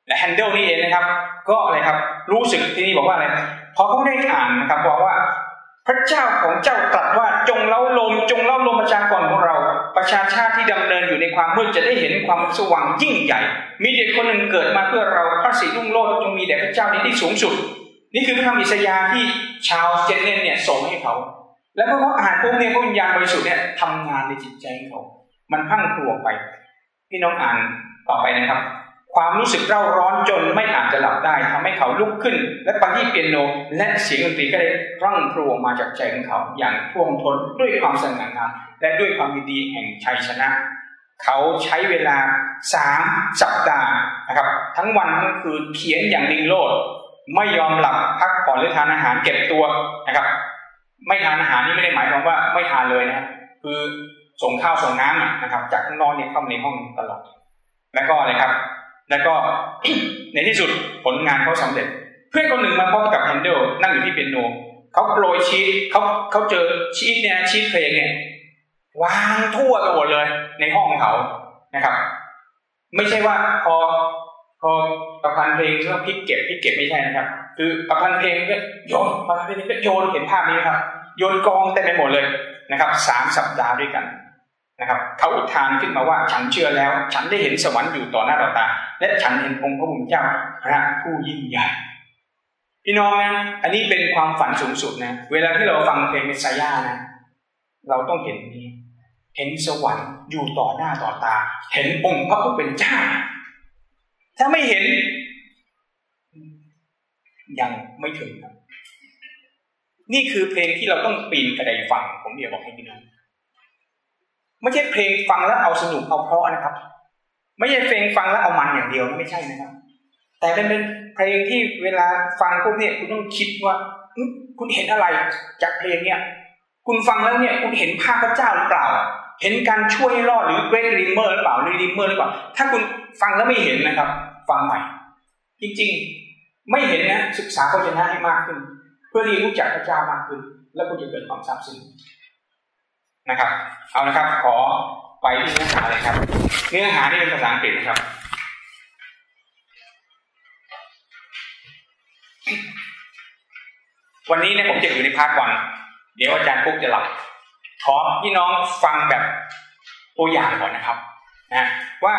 และ handle นี่เองนะครับ ก็อะไรครับรู้สึกที่นี่บอกว่าอะไรพอเขาได้อ่านนะครับบอกว่า พระเจ้าของเจ้าตรัสว่าจงเล้าลม จงเล้าลมประชากรของเรา ประชาชาติที่ดำเนินอยู่ในความมืดจะได้เห็นความสว่างยิ่งใหญ่ มีเด็กคนหนึ่งเกิดมาเพื่อเราพระศรีรุ่งโรจน์จงมีแด่พระเจ้าในที่สูงสุด นี่คือพระธรรมอิสยาห์ที่ชาวเจนเนนเนี่ยส่งให้เขา แล้วพอเขาอ่านปุ๊บเนี่ยพระวิญญาณบริสุทธิ์เนี่ยทำงานในจิตใจเขา มันพังพลวงไปพี่น้องอ่านต่อไปนะครับ ความรู้สึกเร่าร้อนจนไม่อาจจะหลับได้ทำให้เขาลุกขึ้น และไปที่เปียโน และเสียงดนตรีก็ได้ร่องพรูออกมาจากใจของเขาอย่างท่วมท้นด้วยความสง่างามและด้วยความยินดีแห่งชัยชนะ เขาใช้เวลาสามสัปดาห์นะครับ ทั้งวันทั้งคืนเขียนอย่างดิงโลด ไม่ยอมหลับพักผ่อนหรือทานอาหารเก็บตัวนะครับ ไม่ทานอาหารนี่ไม่ได้หมายความว่าไม่ทานเลยนะคือส่งข้าวส่งน้ำนะครับ จากข้างนอกเนี่ยเข้ามาในห้องตลอด แล้วก็อะไรครับ แล้วก็ในที่สุดผลงานเขาสำเร็จ เพื่อนคนหนึ่งมาพบกับแฮนเดลนั่งอยู่ที่เปียโนเขาโปรยชีตเขาเขาเจอชีตเนี่ยชีตเพลงเนี่ยวางทั่วไปหมดเลย ในห้องของเขานะครับ ไม่ใช่ว่าพอพอประพันธ์เพลงเพื่อพิกเก็บพิกเก็บไม่ใช่นะครับ คือประพันธ์เพลงก็โยนประพันธ์เพลงก็โยนเห็นภาพนี้ครับ โยนกองเต็มไปหมดเลยนะครับสามสัปดาห์ด้วยกันนะครับเขาอุทานขึ้นมาว่าฉันเชื่อแล้ว ฉันได้เห็นสวรรค์อยู่ต่อหน้าต่อตา และฉันเห็นองค์พระผู้เป็นเจ้าพระผู้ยิ่งใหญ่พี่น้องนะอันนี้เป็นความฝันสูงสุดนะเวลาที่เราฟังเพลงเมสายานะเราต้องเห็นนี้เห็นสวรรค์อยู่ต่อหน้าต่อตา เห็นองค์พระผู้เป็นเจ้า ถ้าไม่เห็น ยังไม่ถึงครับนี่คือเพลงที่เราต้องปีนกระไดฟัง ผมอยากบอกให้พี่น้องไม่ใช่เพลงฟังแล้วเอาสนุกเอาเพราะนะครับ ไม่ใช่เพลงฟังแล้วเอามันอย่างเดียวไม่ใช่นะครับ แต่เป็นเพลงที่เวลาฟังพวกนี้คุณต้องคิดว่าคุณเห็นอะไรจากเพลงเนี้ยคุณฟังแล้วเนี่ยคุณเห็นภาพพระเจ้าหรือเปล่า เห็นการช่วยให้รอดหรือ great redeemer หรือเปล่าหรือ redeemer หรือเปล่า ถ้าคุณฟังแล้วไม่เห็นนะครับ ฟังใหม่ จริงๆไม่เห็นนะศึกษาพระเจ้าให้มากขึ้น เพื่อเรียนรู้จักพระเจ้ามากขึ้น แล้วคุณจะเกิดความซาบซึ้งนะครับ เอานะครับ ขอ ไปที่เนื้อหาเลยครับ เนื้อหานี่เป็นภาษาอังกฤษนะครับ วันนี้เนี่ยผมจะอยู่ใน part one เดี๋ยวอาจารย์ปุ๊กจะหลับขอพี่น้องฟังแบบตัวอย่างก่อนนะครับนะว่า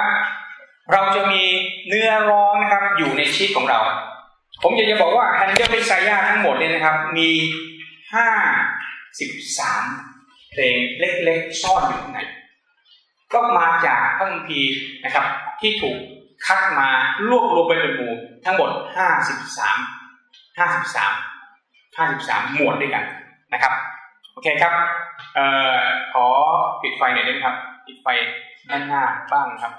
เราจะมีเนื้อร้องนะครับ อยู่ในชีวิตของเรา ผมอยากจะบอกว่า Handel Messiah ทั้งหมดเนี่ยนะครับ มีห้าสิบสามเพลงเล็กๆซ่อนอยู่ข้างใน ก็มาจากพระคัมภีร์นะครับ ที่ถูกคัดมารวบรวมไปเป็นหมู่ทั้งหมด 53 53 53หมห้าสิบสามหมวดด้วยกันนะครับโอเคครับเอ่อขอปิดไฟหน่อยได้ไหมครับปิดไฟด้านหน้าบ้างครับ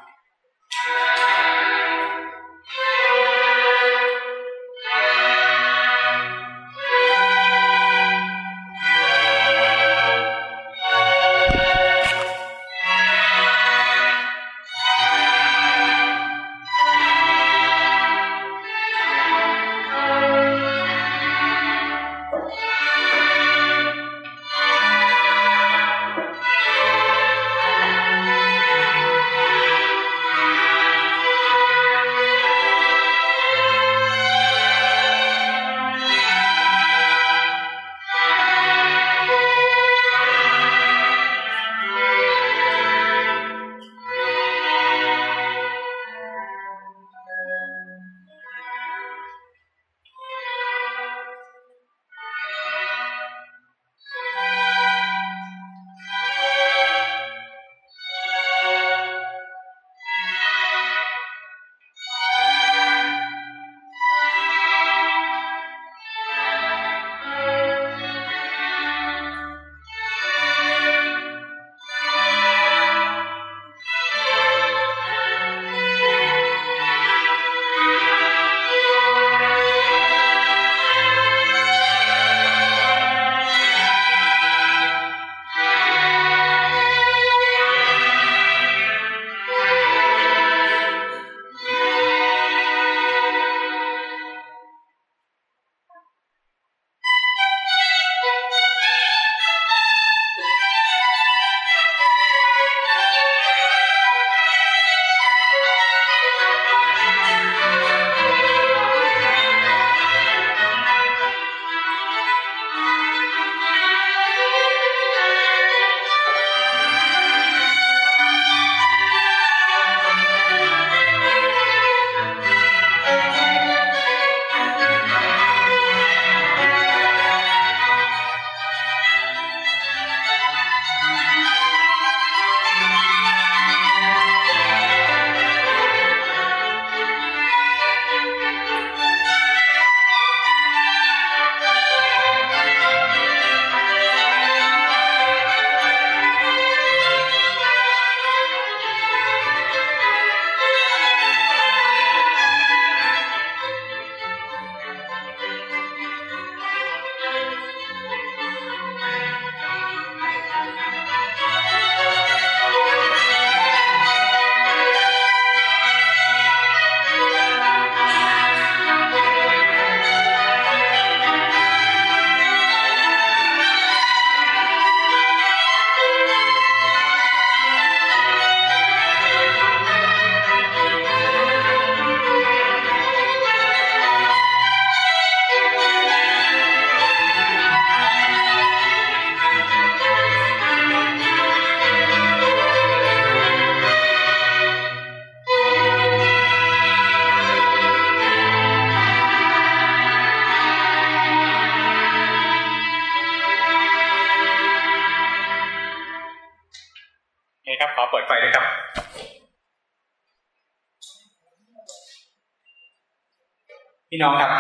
พี่น้องครับ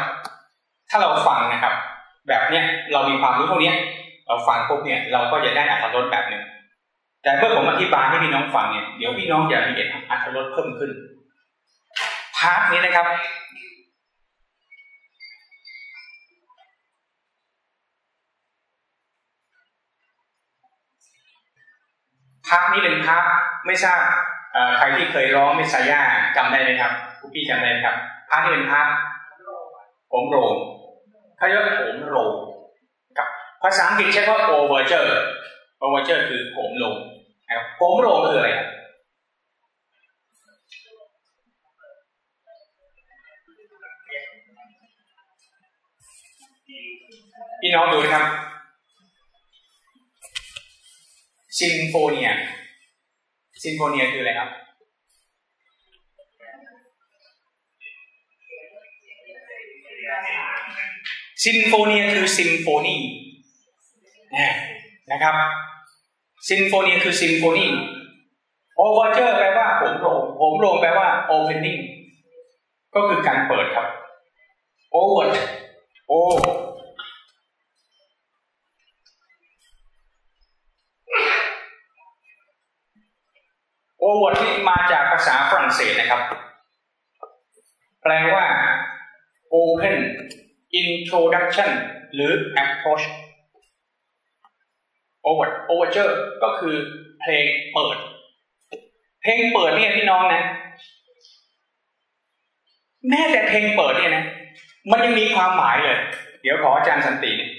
ถ้าเราฟังนะครับ แบบเนี้ยเรามีความรู้เท่านี้เราฟังปุ๊บเนี่ยเราก็จะได้อรรถรสแบบหนึ่งแต่เมื่อผมอธิบายให้พี่น้องฟังเนี่ยเดี๋ยวพี่น้องจะมีอรรถรสเพิ่มขึ้น part นี้นะครับ part นี้เป็น part ไม่ทราบใครที่เคยร้อง Messiah จำได้ไหมครับคุณพี่จำได้ไหมครับ part นี้เป็น part โหมโรงเขาเรียกว่าโหมโรงครับภาษาอังกฤษใช้คำว่า overture overture คือโหมโรงโหมโรงคืออะไรครับพี่น้องดูนะครับsinfonia sinfonia คืออะไรครับ sinfonia คือซิมโฟนีนะครับ sinfonia คือซิมโฟนี overture แปลว่าโหมโรงโหมโรงแปลว่า opening ก็คือการเปิดครับ over โอโอเวอร์ที่มาจากภาษาฝรั่งเศสนะครับ แปลว่า open introduction หรือ approach over overture ก็คือเพลงเปิด เพลงเปิดเนี่ยพี่น้องนะ แม้แต่เพลงเปิดเนี่ยนะ มันยังมีความหมายเลย เดี๋ยวขออาจารย์สันติเนี่ย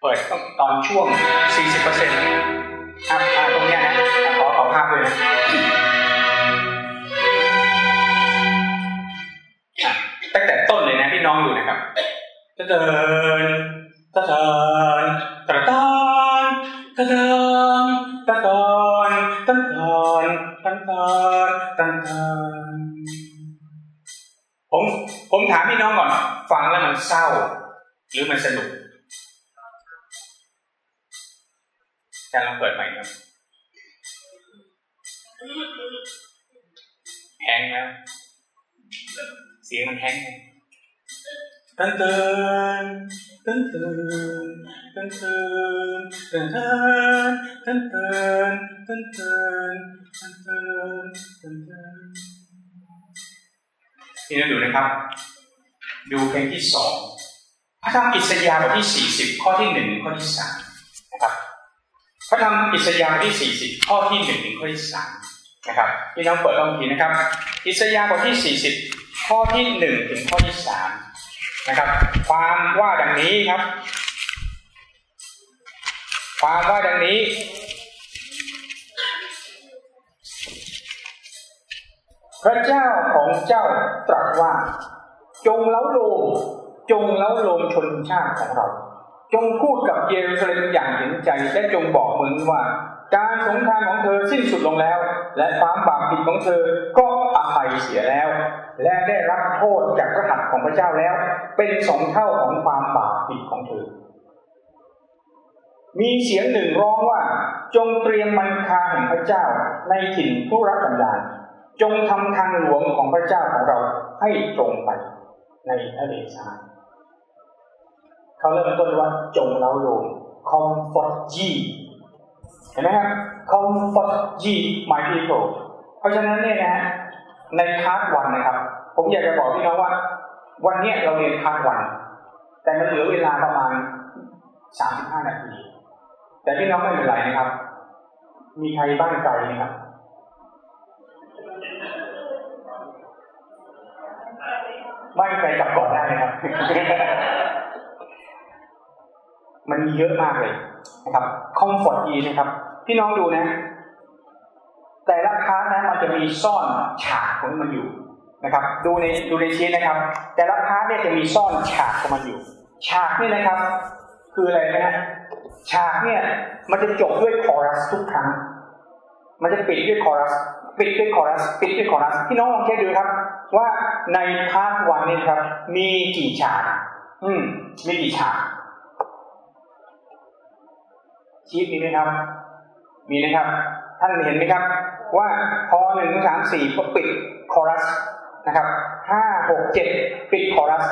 เปิดตอนช่วง 40%อร์อะตรงนี้นะขอขอภาพด้วยนะ ต้นเลยนะพี่น้องดูนะครับจะเดินจะเดินตะตานตะเดินตะตอนตะตอนตะตอนตะตอนผมผมถามพี่น้องก่อนฟังแล้วมันเศร้า หรือมันสนุกจะลองเปิดใหม่ครับแห้งแล้วเสียงมันแห้ง ตันเตือนตันเตือนตันเตือนตันเตือนตันเตือนตันเตือนตันเตือนตันเตือนนี่เราดูนะครับ ดูเพลงที่สองพระธรรมอิสยาห์บทที่สี่สิบข้อที่หนึ่งข้อที่สามนะครับพระธรรมอิสยาห์บทที่สี่สิบข้อที่หนึ่งข้อที่สามนะครับพี่น้องเปิดต้องทีนะครับ อิสยาห์บทที่สี่สิบข้อที่หนึ่งถึงข้อที่สาม นะครับ ความว่าดังนี้ครับ ความว่าดังนี้ พระเจ้าของเจ้าตรัสว่า จงเล้าโลมจงเล้าโลมชนชาติของเรา จงพูดกับเยรูซาเล็มอย่างเห็นใจและจงบอกเมืองว่า การสงครามของเธอสิ้นสุดลงแล้ว และความบาปผิดของเธอก็ ภัยเสียแล้ว และได้รับโทษจากพระหัตถ์ของพระเจ้าแล้ว เป็นสองเท่าของความบาปผิดของเธอ มีเสียงหนึ่งร้องว่าจงเตรียมมันคาแห่งพระเจ้าในถิ่นทุรกันดารจงทำทางหลวงของพระเจ้าของเราให้ตรงไปในทะเลทรายเขาเริ่มต้นว่าจงเล้าโลม comfort ye เห็นไหมครับ comfort ye my people เพราะฉะนั้นเนี่ยนะ ใน part one นะครับ ผมอยากจะบอกพี่น้องว่า วันนี้เราเรียน part one แต่มันเหลือเวลาประมาณสามสิบห้านาที แต่พี่น้องไม่เป็นไรนะครับ มีใครบ้านไกลไหมครับไม่ใครกลับก่อนได้นะครับ มันมีเยอะมากเลยนะครับ Comfort ye นะครับ พี่น้องดูนะ แต่ละคลาสนะมันจะมีซ่อนฉากของมันอยู่นะครับ ดูในดูในชีตนะครับ แต่ละคลาสเนี่ยจะมีซ่อนฉากของมันอยู่ ฉากนี่นะครับ คืออะไรนะฉากเนี่ยมันจะจบด้วยคอรัสทุกครั้ง มันจะปิดด้วยคอรัส ปิดด้วยคอรัส ปิดด้วยคอรัสพี่น้องลองเช็คดูครับ ว่าในพาร์ทวันนี่ครับ มีกี่ฉาก อืม มีกี่ฉากชีตมีไหมครับ มีนะครับ ท่านเห็นไหมครับ ว่าพอหนึ่งสามสี่ปิดคอรัสนะครับห้าหกเจ็ดปิดคอรัส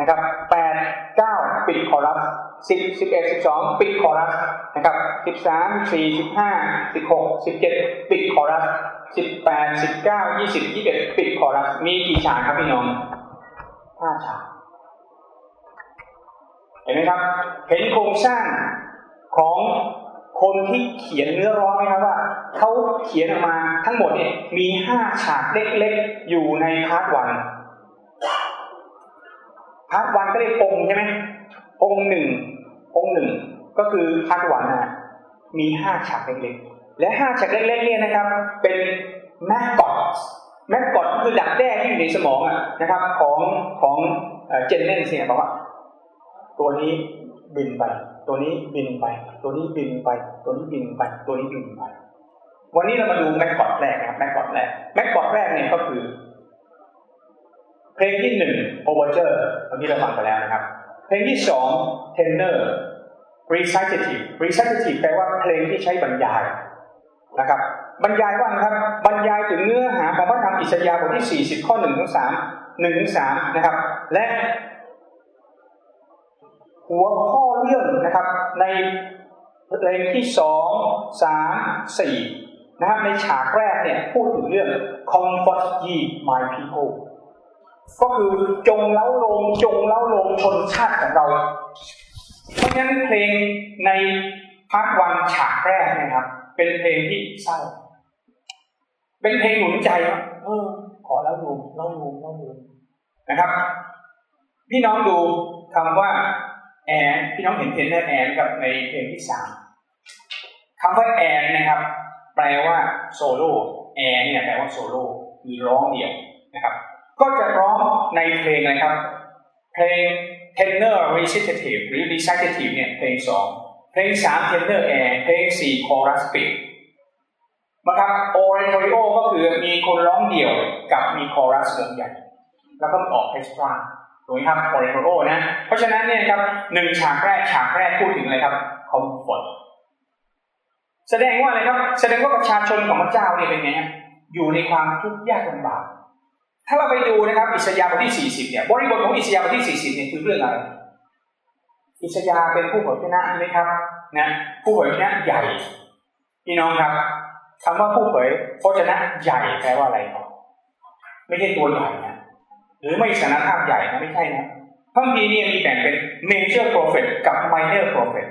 นะครับแปดเก้าปิดคอรัสสิบสิบเอ็ดสิบสองปิดคอรัสนะครับสิบสามสี่สิบห้าสิบหกสิบเจ็ดปิดคอรัสสิบแปดสิบเก้ายี่สิบยี่สิบเอ็ดปิดคอรัสมีกี่ฉากครับพี่น้องห้าฉากเห็นไหมครับ เห็นโครงสร้างของ คนที่เขียนเนื้อร้องไหมครับว่าเขาเขียนออกมาทั้งหมดเนี่ยมีห้าฉากเล็กๆอยู่ใน part one part one ก็เรียกองค์ใช่ไหมองค์หนึ่งองค์หนึ่งก็คือ part one นะมีห้าฉากเล็กๆ และห้าฉากเล็กๆเนี่ยนะครับ เป็น maggot maggot คือดักแด้ที่อยู่ในสมองอะนะครับของของเจนเนนเนี่ยบอกว่า ตัวนี้บินไป ตัวนี้บินไป ตัวนี้บินไป ตัวนี้บินไป ตัวนี้บินไป วันนี้เรามาดู maggot แรกนะครับ maggot แรก maggot แรกเนี่ยก็คือ เพลงที่หนึ่งโอเวอร์เจอร์วันนี้เราฟังไปแล้วนะครับ เพลงที่สอง tenor recitative recitative แปลว่าเพลงที่ใช้บรรยายนะครับ บรรยายว่านะครับ บรรยายถึงเนื้อหาของพระธรรมอิสยาห์บทที่ 40 ข้อ1ถึง3 1ถึง3นะครับ และ หัวข้อเรื่องนะครับในเพลงที่สองสามสี่นะครับในฉากแรกเนี่ยพูดถึงเรื่อง comfort ye my people ก็คือจงเล้าลงจงเล้าลงชนชาติของเรา เพราะฉะนั้นเพลงในpart one ฉากแรกนะครับ เป็นเพลงที่เศร้า เป็นเพลงหนุนใจเออขอเล้าโลมเล้าโลมเล้าโลมนะครับ พี่น้องดูคำว่า แอนพี่น้องเห็น tenor air กับในเพลงที่สามคำว่าแอนนะครับ แปลว่า solo air เนี่ยแปลว่าโซโล่คือร้องเดี่ยวนะครับ ก็จะร้องในเพลงนะครับ เพลง tenor recitative หรือ recitative เนี่ยเพลงสองเพลงสาม tenor air เพลงสี่ chorus ปิดนะครับ oratorio ก็คือมีคนร้องเดี่ยวกับมี chorus วงใหญ่แล้วก็ออก extra ถูกไหมครับ oratorio นะ เพราะฉะนั้นเนี่ยครับหนึ่งฉากแรกฉากแรกพูดถึงอะไรครับ comfort แสดงว่าอะไรครับ แสดงว่าประชาชนของพระเจ้าเนี่ยเป็นไงอยู่ในความทุกข์ยากลำบาก ถ้าเราไปดูนะครับ อิสยาห์บทที่ 40 เนี่ย บริบทของอิสยาห์บทที่ 40 เนี่ยคือเรื่องอะไร อิสยาห์เป็นผู้เผยพระชนะไหมครับ นะ ผู้เผยพระชนะใหญ่ พี่น้องครับคำว่าผู้เผยพระชนะใหญ่แปลว่าอะไรครับไม่ใช่ตัวใหญ่นะ หรือไม่สารภาพใหญ่นะไม่ใช่นะพระคัมภีร์เนี่ยมีแบ่งเป็น major prophet กับ minor prophet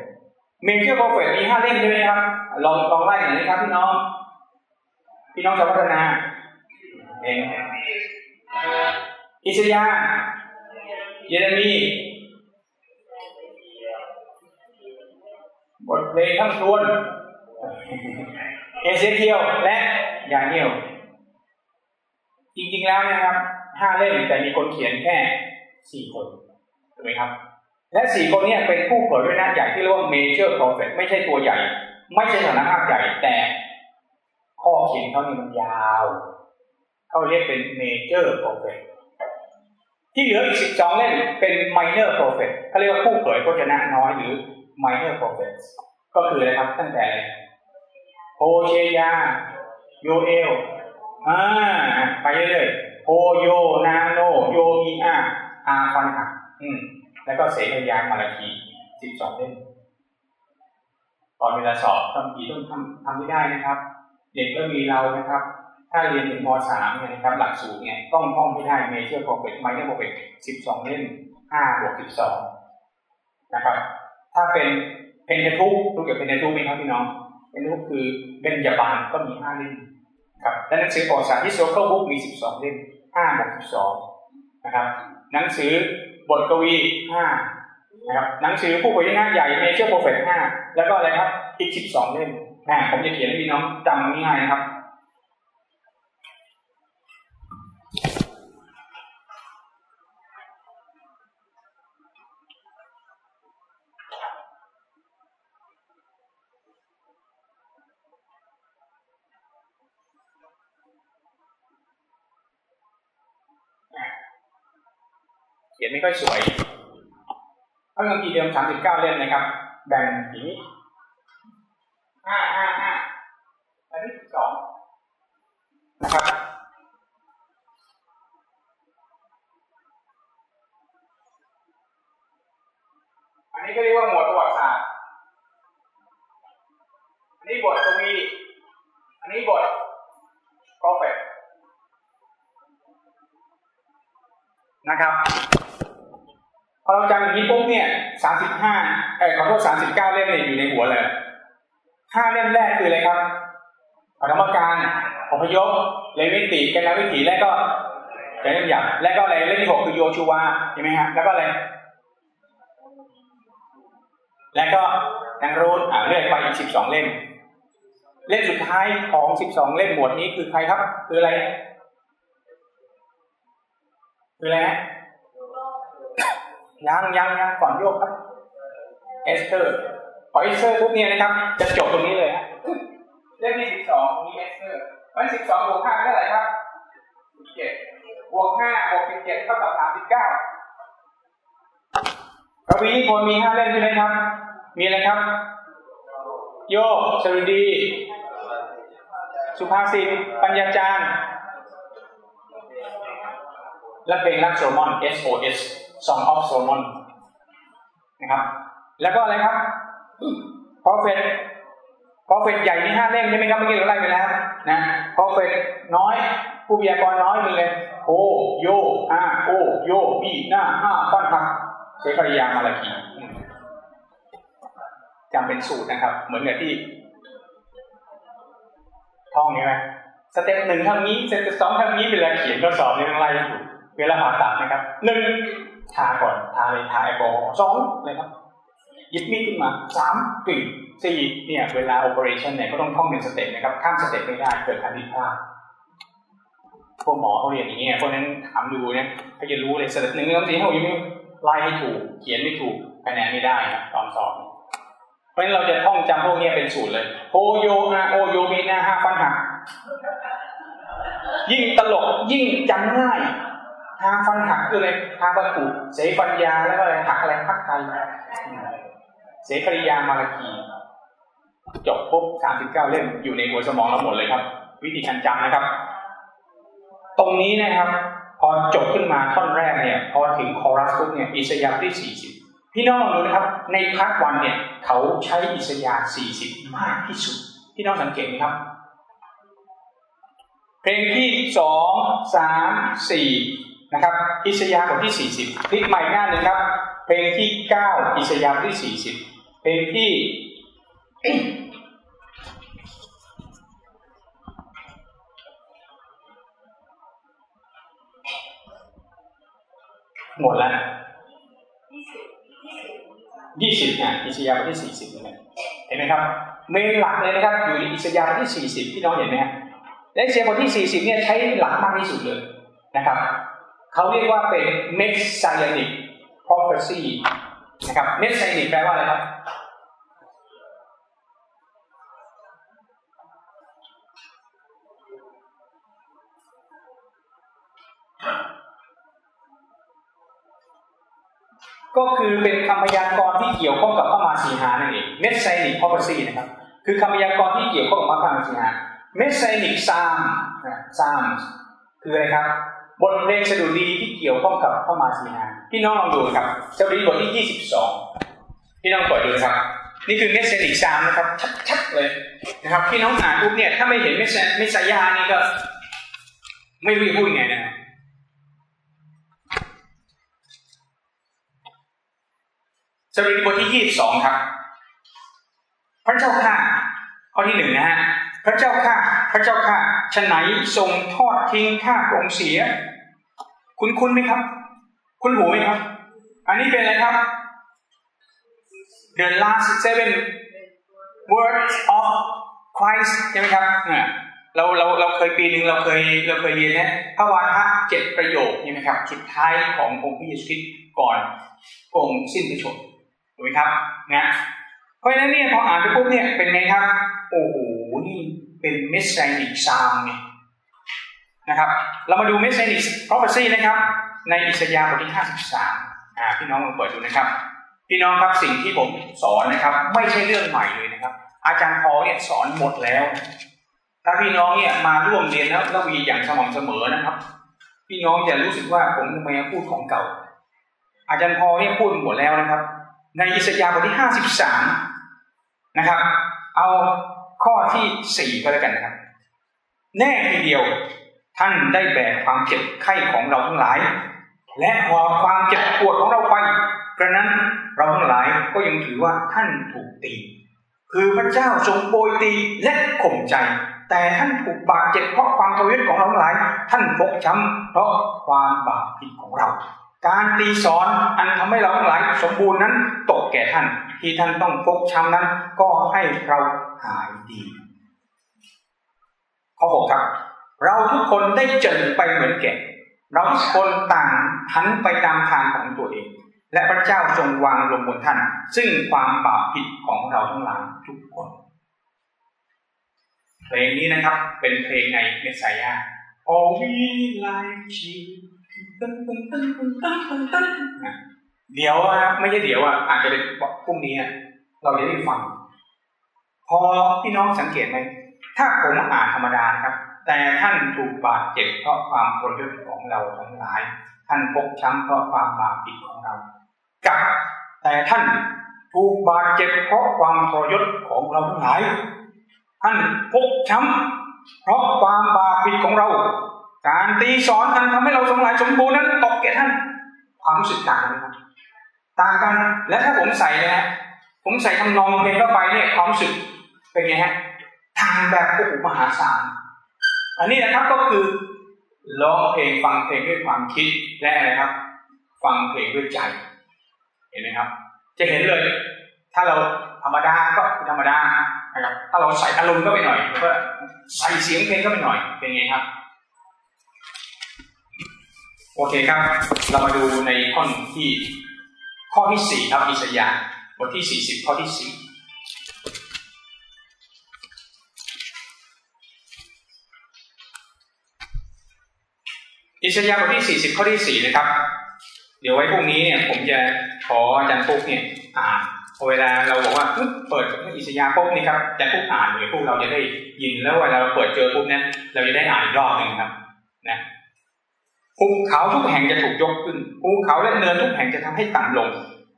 major prophet มีห้าเล่มใช่ไหมครับลองลองไล่หน่อยนะครับพี่น้อง พี่น้องชาวพัฒนาเองอิสยาเยเรมีบทเพลงทั้งทวนเอเซเคียวและยาเนียวจริงๆแล้วนะครับ ห้าเล่มแต่มีคนเขียนแค่สี่คนถูกไหมครับ และสี่คนนี้เป็นผู้เผยด้วยนะใหญ่ที่เรียกว่า major prophet ไม่ใช่ตัวใหญ่ ไม่ใช่ฐานะภาพใหญ่แต่ข้อเขียนเขานี่มันยาวเขาเรียกเป็น major prophet ที่เหลืออีกสิบสองเล่มเป็น minor prophet เขาเรียกว่าผู้เผยพระชนะน้อยหรือ minor prophet ก็คืออะไรครับตั้งแต่โฮเชยาโยเอลอ่าไปเรื่อยๆ โฮโยนาโนโยมีอาอาฟันหักอืมแล้วก็เศคาริยาห์มาลาคีสิบสองเล่มตอนเวลาสอบต้องกี่ต้องทำทำไม่ได้นะครับ เด็กก็มีเรานะครับ ถ้าเรียนถึงม .3 เนี่ยนะครับ หลักสูตรเนี่ยต้องท่องให้ได้ major prophet minor prophet สิบสองเล่มห้าบวกสิบสองนะครับ ถ้าเป็น Pentateuch รู้จัก Pentateuch ไหมครับพี่น้อง Pentateuch คือเบญจบรรณก็มีห้าเล่มครับและหนังสือประวัติศาสตร์ historical book มีสิบสองเล่ม ห้าบวกสิบสองนะครับ หนังสือบทกวีห้านะครับ หนังสือผู้เผยหน้าใหญ่เมเจอร์โปรเฟสห้าแล้วก็อะไรครับ อีกสิบสองเล่มนะผมจะเขียนให้พี่น้องจำง่ายๆนะครับ ยนไม่ค่อยสวยพระคัมภีร์เดิมสามสิบเก้าเล่มนะครับ แบ่งอย่างนี้ห้าห้าห้าอันที่สองนะครับอันนี้ก็เรียกว่าหมวดประวัติศาสตร์อันนี้บทกวีอันนี้บทก็รเฟตนะครับ อเราจำอย่างนี้ปุ๊บเนี่ยสามสิบห้าเออขอโทษสามสิบเก้าเล่มเนี่ยอยู่ในหัวเลยห้าเล่มแรกคืออะไรครับปฐมกาลอพยพเลวิติกันนาวิถีและก็ใจเล่มหยาบและก็อะไรเล่มที่หกคือโยชูวาใช่ไหมฮะแล้วก็อะไรและก็นางรูนอ่าเลื่อนไปอีกสิบสองเล่ม เล่มสุดท้ายของสิบสองเล่มหมวดนี้คือใครครับ คืออะไร คืออะไร ยังยังยังก่อนโยบครับ เอสเธอร์พอเอสเธอร์ปุ๊บเนี่ยนะครับ จะจบตรงนี้เลยฮะเล่มที่สิบสองตรงนี้เอสเธอร์มันสิบสองบวกห้าเท่าไหร่ครับสิบเจ็ดบวกห้าบวกสิบเจ็ดเท่ากับสามสิบเก้ากวีนิพนธ์มีห้าเล่มใช่ไหมครับ มีอะไรครับ โยกสรุดี สุภาษิตปัญญาจารย์และเพลงรักโซมอน SOS Song of Solomon นะครับ แล้วก็อะไรครับ Prophet Prophet ใหญ่มีห้าเล่มใช่ไหมครับเมื่อกี้เราไล่ไปแล้วนะ Prophet น้อยผู้พยากรน้อยมีเลยโอโยอาโอโยบีหน้าห้าฟันหักเศคาริยาห์มาลาคีจำเป็นสูตรนะครับ เหมือนกับที่ท่องใช่ไหม step หนึ่งทำนี้ step สองทำนี้เวลาเขียนก็สอบในไล่ถูกเวลาผ่าตัดนะครับหนึ่ง ทาก่อนทาเลยทาแอลกอฮอล์สองเลยครับหยิบมีดขึ้นมาสามกรีดสี่เนี่ยเวลา operation เนี่ยก็ต้องท่องเป็น step นะครับข้าม step ไม่ได้เกิดการผิดพลาดพวกหมอเขาเรียนอย่างเงี้ยเพราะนั้นถามดูเนี่ยเขาจะรู้เลยสเต็ปหนึ่งสองสี่ห้าหกยังไม่ไล่ให้ถูก เขียนไม่ถูกคะแนนไม่ได้นะตอนสอบเพราะนั้นเราจะท่องจำพวกนี้เป็นสูตรเลยโฮโยอาโอโยมีนาห้าฟันหักยิ่งตลกยิ่งจำง่าย ทางฟันหักคืออะไรทางประกุเสฟัญญาแล้วก็อะไรหักอะไรพักไกลเสคริยามาลาคีจบปุ๊บสามสิบเก้าเล่มอยู่ในหัวสมองเราหมดเลยครับ วิธีการจำนะครับ ตรงนี้นะครับ พอจบขึ้นมาท่อนแรกเนี่ย พอถึงคอรัสปุ๊บเนี่ยอิสยาห์ที่สี่สิบพี่น้องลองดูนะครับ ใน part one เนี่ย เขาใช้อิสยาห์สี่สิบมากที่สุดพี่น้องสังเกตไหมครับ เพลงที่สองสามสี่ นะครับอิสยาห์บทที่สี่สิบพลิกใหม่หน้าหนึ่งครับ เพลงที่เก้าอิสยาห์บทที่สี่สิบเพลงที่หมดแล้วยี่สิบเนี่ยอิสยาห์บทที่สี่สิบเลยเห็นไหมครับ เมนหลักเลยนะครับอยู่ในอิสยาห์บทที่สี่สิบที่น้องเห็นไหมฮะและอิสยาห์บทที่สี่สิบเนี่ยใช้หลักมากที่สุดเลยนะครับ เขาเรียกว่าเป็น messianic prophecy นะครับ messianic แปลว่าอะไรครับก็คือเป็นคำพยากรณ์ที่เกี่ยวข้องกับพระมาสีหานั่นเอง messianic prophecy นะครับ คือคำพยากรณ์ที่เกี่ยวข้องกับพระมาสีหา messianic psalm psalm คืออะไรครับ บทเพลงสดุดีที่เกี่ยวข้องกับพระมาสีหาพี่น้องลองดูครับสดุดีบทที่ 22 พี่น้องเปิดดูครับ นี่คือ messianic psalm นะครับ ชัดๆเลยนะครับ พี่น้องอ่านปุ๊บเนี่ยถ้าไม่เห็นเมสเมสยานี่ก็ ไม่รู้จะพูดยังไงนะครับสดุดีบทที่ยี่สิบสองครับ พระเจ้าข้าข้อที่หนึ่งนะฮะพระเจ้าข้า พระเจ้าข้าฉะไหนทรงทอดทิ้งข้าพระองค์เสีย คุณคุณไหมครับ คุณหูไหมครับ อันนี้เป็นอะไรครับ The last seven words of Christ ใช่ไหมครับเนี่ยเราเราเราเคยปีหนึ่งเราเคยเราเคยเรียนนะพระวาทะเจ็ดประโยคใช่ไหมครับสุดท้ายขององค์พระเยซูคริสต์ก่อนองค์สิ้นพระชนม์ถูกไหมครับนะเพราะฉะนั้นเนี่ยพออ่านไปปุ๊บเนี่ยเป็นไงครับ โอ้โหนี่ เป็น Messianic Psalm ไงนะครับเรามาดู Messianic prophecy นะครับ ในอิสยาห์บทที่ 53อ่าพี่น้องลองเปิดดูนะครับ พี่น้องครับสิ่งที่ผมสอนนะครับ ไม่ใช่เรื่องใหม่เลยนะครับ อาจารย์พอเนี่ยสอนหมดแล้ว ถ้าพี่น้องเนี่ยมาร่วมเรียนแล้วต้องมีอย่างสม่ำเสมอนะครับ พี่น้องจะรู้สึกว่าผมทำไมพูดของเก่า อาจารย์พอเนี่ยพูดหมดแล้วนะครับ ในอิสยาห์บทที่ห้าสิบสามนะครับ เอา ข้อที่สี่ก็แล้วกันนะครับ แน่ทีเดียวท่านได้แบกความเจ็บไข้ของเราทั้งหลาย และหอบความเจ็บปวดของเราไปกระนั้นเราทั้งหลายก็ยังถือว่าท่านถูกตี คือพระเจ้าทรงโปรยตีและข่มใจ แต่ท่านถูกบาดเจ็บเพราะความทรยศของเราทั้งหลาย ท่านฟกช้ำเพราะความบาปผิดของเรา การตีสอนอันทำให้เราทั้งหลายสมบูรณ์นั้นตกแก่ท่านที่ท่านต้องฟกช้ำนั้น ก็ให้เรา หายดีข้อหกครับ เราทุกคนได้เจริญไปเหมือนแก่เราทุกคนต่างหันไปตามทางของตัวเอง และพระเจ้าทรงวางลงบนท่าน ซึ่งความบาปผิดของเราทั้งหลายทุกคนเพลงนี้นะครับ เป็นเพลงในเมสายา All we like you เดี๋ยวนะไม่ใช่เดี๋ยวอะอาจจะเป็นพรุ่งนี้เราจะได้ฟัง พอพี่น้องสังเกตไหมถ้าผมอ่านธรรมดานะครับ แต่ท่านถูกบาดเจ็บเพราะความโกรธของเราทั้งหลาย ท่านพกช้ำเพราะความบาปผิดของเรากับแต่ท่านถูกบาดเจ็บเพราะความทรยศของเราทั้งหลาย ท่านพกช้ำเพราะความบาปผิดของเรา การตีสอนอันทำให้เราสงหลายสมบูรณ์นั้นตกแก่ท่าน ความรู้สึกต่างกันครับต่างกัน และถ้าผมใส่นะฮะผมใส่ทำนองเพลงเข้าไปเนี่ยความรู้สึก เป็นไงฮะทางแบบโอ้โหมหาศาลอันนี้นะครับก็คือร้องเพลงฟังเพลงด้วยความคิดและอะไรครับ ฟังเพลงด้วยใจ เห็นไหมครับ จะเห็นเลย ถ้าเราธรรมดาก็ธรรมดานะครับ ถ้าเราใส่อารมณ์ก็ไปหน่อยก็ใส่เสียงเพลงก็ไปหน่อยเป็นไงครับ โอเคครับ เรามาดูในข้อที่ ข้อที่สี่ครับอิสยาห์บทที่สี่สิบข้อที่สี่ อิสยาห์บทที่ 40 ข้อที่ 4 นะครับ เดี๋ยวไว้พรุ่งนี้เนี่ยผมจะขออาจารย์ปุ๊กเนี่ยอ่านพอเวลาเราบอกว่าเปิดอิสยาห์ปุ๊บนี่ครับอาจารย์ปุ๊กอ่านเลยพวกเราจะได้ยินแล้วเวลาเราเปิดเจอปุ๊บเนี่ยเราจะได้อ่านอีกรอบหนึ่งครับนะภูเขาทุกแห่งจะถูกยกขึ้นภูเขาและเนินทุกแห่งจะทำให้ต่ำลง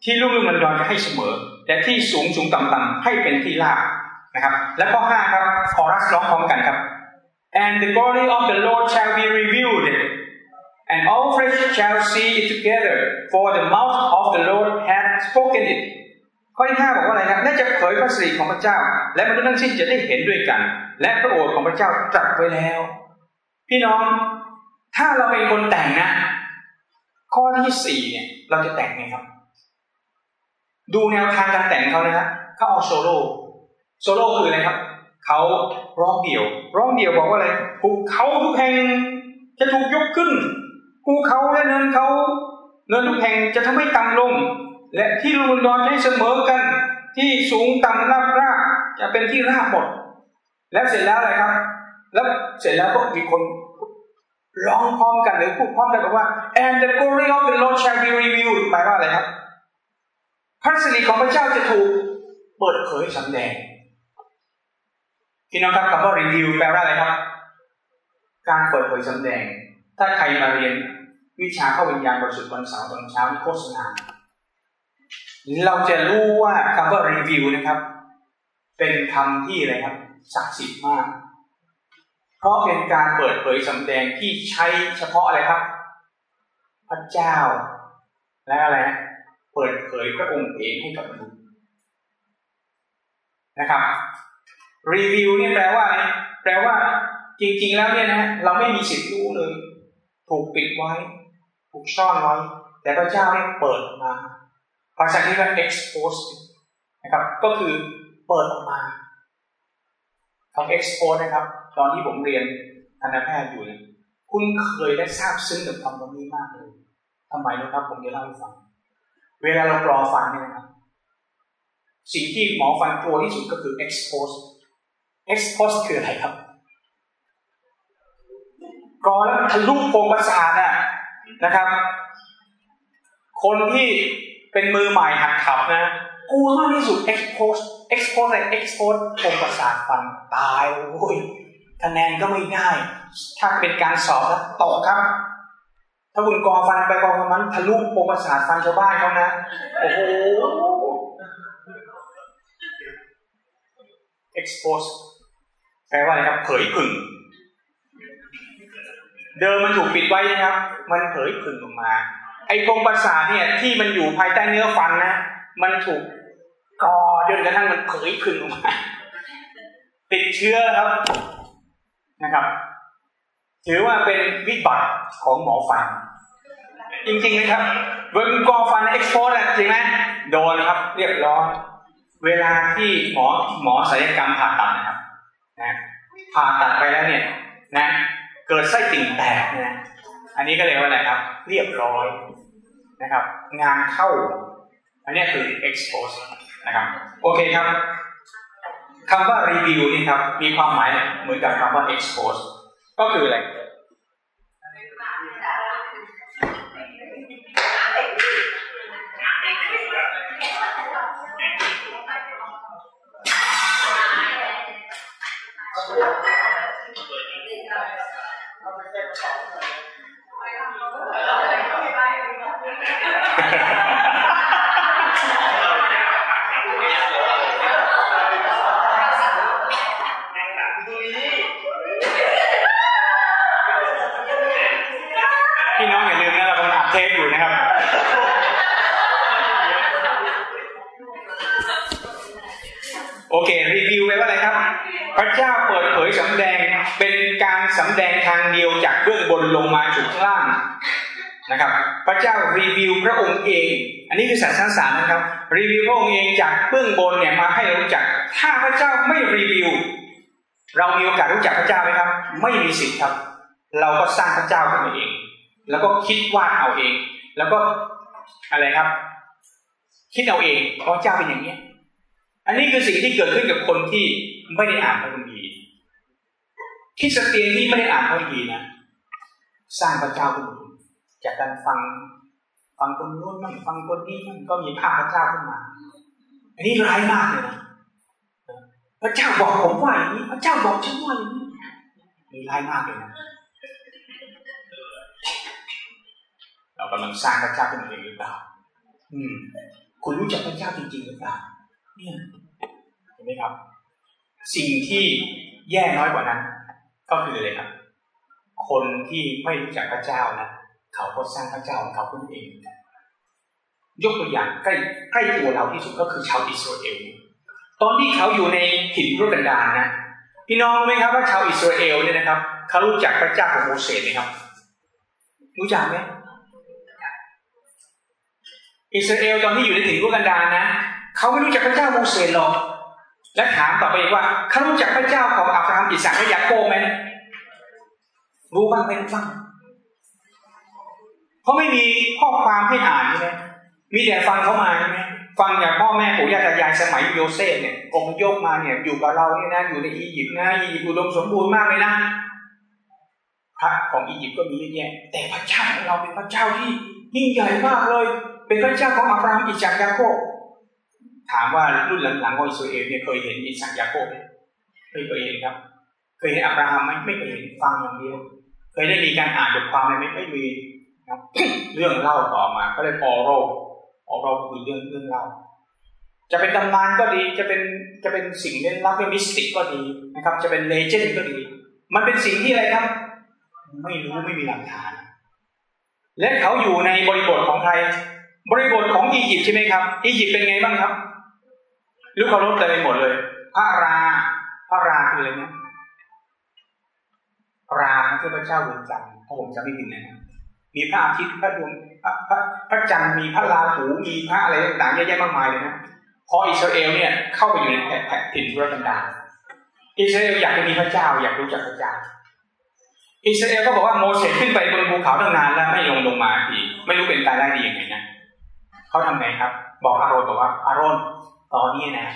ที่ลุ่มลุ่มดอนจะให้เสมอแต่ที่สูงสูงต่ำต่ำให้เป็นที่ราบนะครับ และข้อ5ครับคอรัสร้องพร้อมกันครับ and the glory of the Lord shall be revealed and all flesh shall see it together for the mouth of the Lord hath spoken it ข้อที่ห้าบอกว่าอะไรครับน่าจะเผยพระสิริของพระเจ้า และมนุษย์ทั้งสิ้นจะได้เห็นด้วยกัน และพระโอษฐ์ของพระเจ้าตรัสไว้แล้ว พี่น้อง ถ้าเราเป็นคนแต่งนะ ข้อที่สี่เนี่ย เราจะแต่งไงครับ ดูแนวทางการแต่งเขานะฮะเขาเอาโซโล่โซโล่คืออะไรครับ เขาร้องเดี่ยว ร้องเดี่ยวบอกว่าอะไรภูเขาทุกแห่งจะถูกยกขึ้น ภูเขาและเนินเขาเนินทุกแห่งจะทำให้ต่ำลง และที่ลุ่มดอนให้เสมอกัน ที่สูงต่ำราบราบจะเป็นที่ราบหมด แล้วเสร็จแล้วอะไรครับ แล้วเสร็จแล้วก็มีคนร้องพร้อมกันหรือพูดพร้อมกันบอกว่า and the glory of the Lord shall be revealed หมายว่าอะไรครับ พระสิริของพระเจ้าจะถูกเปิดเผยสำแดงพี่น้องครับคำว่า reveal แปลว่าอะไรครับ การเปิดเผยสำแดง ถ้าใครมาเรียนวิชาเข้าวิญญาณบริสุทธิ์วันเสาร์ตอนเช้าที่โฆษณาเราจะรู้ว่าคำว่า reveal นะครับ เป็นคำที่อะไรครับศักดิ์สิทธิ์มาก เพราะเป็นการเปิดเผยสำแดงที่ใช้เฉพาะอะไรครับ พระเจ้า และอะไรเปิดเผยพระองค์เองให้กับมนุษย์นะครับรีวิวเนี่ยแปลว่าอะไรแปลว่าจริงๆแล้วเนี่ยนะเราไม่มีสิทธิ์รู้เลย ถูกปิดไว้ ถูกซ่อนไว้ แต่พระเจ้าเนี่ยเปิดมาภาษาที่เรียก expose นะครับ ก็คือเปิดออกมาคำ expose นะครับ ตอนที่ผมเรียนทันตแพทย์อยู่ คุณเคยได้ทราบซึ้งกับคำตรงนี้มากเลยทำไมนะครับ ผมจะเล่าให้ฟัง เวลาเราปลอฟันเนี่ยนะครับ สิ่งที่หมอฟันกลัวที่สุดก็คือ expose expose คืออะไรครับ แล้วทะลุโพรงประสาทน่ะนะครับ คนที่เป็นมือใหม่หัดขับนะกลัวมากที่สุด expose expose เลย expose โพรงประสาทฟันตายโอ้ยคะแนนก็ไม่ง่ายถ้าเป็นการสอบแล้วตกครับ ถ้าคุณกอฟันไปกองมันทะลุโพรงประสาทฟันชาวบ้านเขานะ โอ้โห expose แปลว่าอะไรครับ เผยผึ่ง เดิมมันถูกปิดไว้นะครับ มันเผยผึ่งออกมา ไอ้โครงประสาทเนี่ยที่มันอยู่ภายใต้เนื้อฟันนะ มันถูกกอจนกระทั่งมันเผยผึ่งออกมาติดเชื้อครับนะครับ ถือว่าเป็นวิบัติของหมอฟัน จริงๆนะครับเบิร์นกอฟันเอ็กซ์โพสจริงไหมโดนครับ เรียบร้อยเวลาที่หมอหมอศัลยกรรมผ่าตัดนะครับนะผ่าตัดไปแล้วเนี่ยนะ เกิดไส้ติ่งแตกนะอันนี้ก็เรียกว่าอะไรครับ เรียบร้อยนะครับ งานเข้า อันนี้คือ expose นะครับ โอเคครับคำว่า review นี่ครับ มีความหมายเหมือนกับคำว่า expose ก็คืออะไร เทปอยู่นะครับ โอเค รีวิวไปว่าอะไรครับ พระเจ้าเปิดเผยสำแดงเป็นการสำแดงทางเดียวจากเบื้องบนลงมาสู่ข้างล่างนะครับ พระเจ้ารีวิวพระองค์เอง อันนี้คือศาสนศาสตร์นะครับ รีวิวพระองค์เองจากเบื้องบนเนี่ยมาให้รารู้จัก ถ้าพระเจ้าไม่รีวิว เรามีโอกาสรู้จักพระเจ้าไหมครับ ไม่มีสิทธิ์ครับ เราก็สร้างพระเจ้าขึ้นมาเอง แล้วก็คิดวาดเอาเอง แล้วก็อะไรครับ คิดเอาเองพระเจ้าเป็นอย่างนี้อันนี้คือสิ่งที่เกิดขึ้นกับคนที่ไม่ได้อ่านพระคัมภีร์คริสเตียนที่ไม่ได้อ่านพระคัมภีร์นะสร้างพระเจ้าขึ้นมาจากการฟังฟังคนนู้นมั่งฟังคนนี้มั่งก็มีภาพพระเจ้าขึ้นมา อันนี้ร้ายมากเลยนะพระเจ้าบอกผมว่าอย่างนี้พระเจ้าบอกฉันว่าอย่างนี้ร้ายมากเลยนะ เรากำลังสร้างพระเจ้าขึ้นมาเองหรือเปล่า อืม คุณรู้จักพระเจ้าจริงๆหรือเปล่าเนี่ยเห็นไหมครับ สิ่งที่แย่น้อยกว่านั้น ก็คืออะไรครับ คนที่ไม่รู้จักพระเจ้านะเขาก็สร้างพระเจ้าของเขาขึ้นเอง ยกตัวอย่างใกล้ใกล้ตัวเราที่สุดก็คือชาวอิสราเอล ตอนที่เขาอยู่ในถิ่นรุกันดารนะพี่น้องรู้ไหมครับว่าชาวอิสราเอลเนี่ยนะครับ เขารู้จักพระเจ้าของโมเสสไหมครับ รู้จักไหม อิสราเอลตอนที่อยู่ในถิ่นรุกันดารนะเขาไม่รู้จักพระเจ้าโมเสสหรอกและถามต่อไปอีกว่าเขารู้จักพระเจ้าของอับราฮัมอิสาและยาโคบไหมรู้บ้างไหมรู้บ้างเขาไม่มีข้อความให้อ่านใช่ไหมมีแต่ฟังเขามาใช่ไหมฟังจากพ่อแม่ปู่ย่าตายายสมัยโยเซฟเนี่ยองค์โยกมาเนี่ยอยู่กับเราเนี่ยนะอยู่ในอียิปต์นะอียิปต์อุดมสมบูรณ์มากเลยนะพระของอียิปต์ก็มีเยอะแยะแต่พระเจ้าของเราเป็นพระเจ้าที่ยิ่งใหญ่มากเลย เป็นพระเจ้าของอับราฮัมอิสอัคและยาโคบถามว่ารุ่นหลังๆของอิสราเอลเนี่ยเคยเห็นอิสอัคและยาโคบไหมไม่เคยเห็นครับ เคยเห็นอับราฮัมไหมไม่เคยเห็นฟังอย่างเดียว เคยได้มีการอ่านบทความไหมไม่มีครับเรื่องเล่าต่อมา ก็เลย oral oral คือเรื่องเรื่องเล่าจะเป็นตำนานก็ดีจะเป็นจะเป็นสิ่งเร้นลับเป็น mystic ก็ดีนะครับ จะเป็น legend ก็ดี มันเป็นสิ่งที่อะไรครับ ไม่รู้ไม่มีหลักฐาน และเขาอยู่ในบริบทของใคร บริบทของอียิปต์ใช่ไหมครับอียิปต์เป็นไงบ้างครับรูปเคารพเต็มไปหมดเลย พระรา พระราคืออะไรเนี่ยราคือพระเจ้าดวงจันทร์ผมจำไม่ผิดนะครับมีพระอาทิตย์พระดวงพระพระพระจันทร์มีพระราหูมีพระอะไรต่างๆเยอะแยะมากมายเลยนะพออิสราเอลเนี่ยเข้าไปอยู่ในแผ่นถิ่นทุรกันดารอิสราเอลอยากจะมีพระเจ้าอยากรู้จักพระเจ้าอิสราเอลก็บอกว่าโมเสสขึ้นไปบนภูเขาตั้งนานแล้วไม่ลงลงมาทีไม่รู้เป็นตายได้ดียังไงนะ เขาทำไงครับ บอกอาโรนบอกว่าอาโรนตอนนี้นะ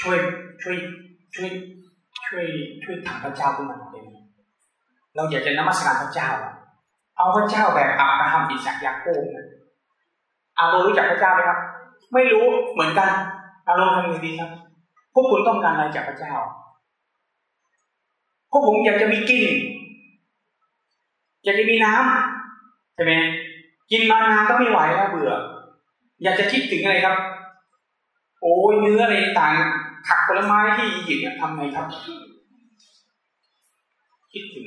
ช่วยช่วยช่วยช่วยช่วยถามพระเจ้าขึ้นมาหน่อยได้ไหมเราอยากจะนมัสการพระเจ้า เอาพระเจ้าแบบอับราฮัมอิสากยาโคบอาโรรู้จักพระเจ้าไหมครับ ไม่รู้เหมือนกัน อาโรทำยังไงดีครับ พวกคุณต้องการอะไรจากพระเจ้า พวกผมอยากจะมีกินอยากจะมีน้ำใช่ไหม กินมานานก็ไม่ไหวแล้วเบื่อ อยากจะคิดถึงอะไรครับ โอ้ยเนื้ออะไรต่างผักผลไม้ที่อียิปต์ทำไงครับ คิดถึง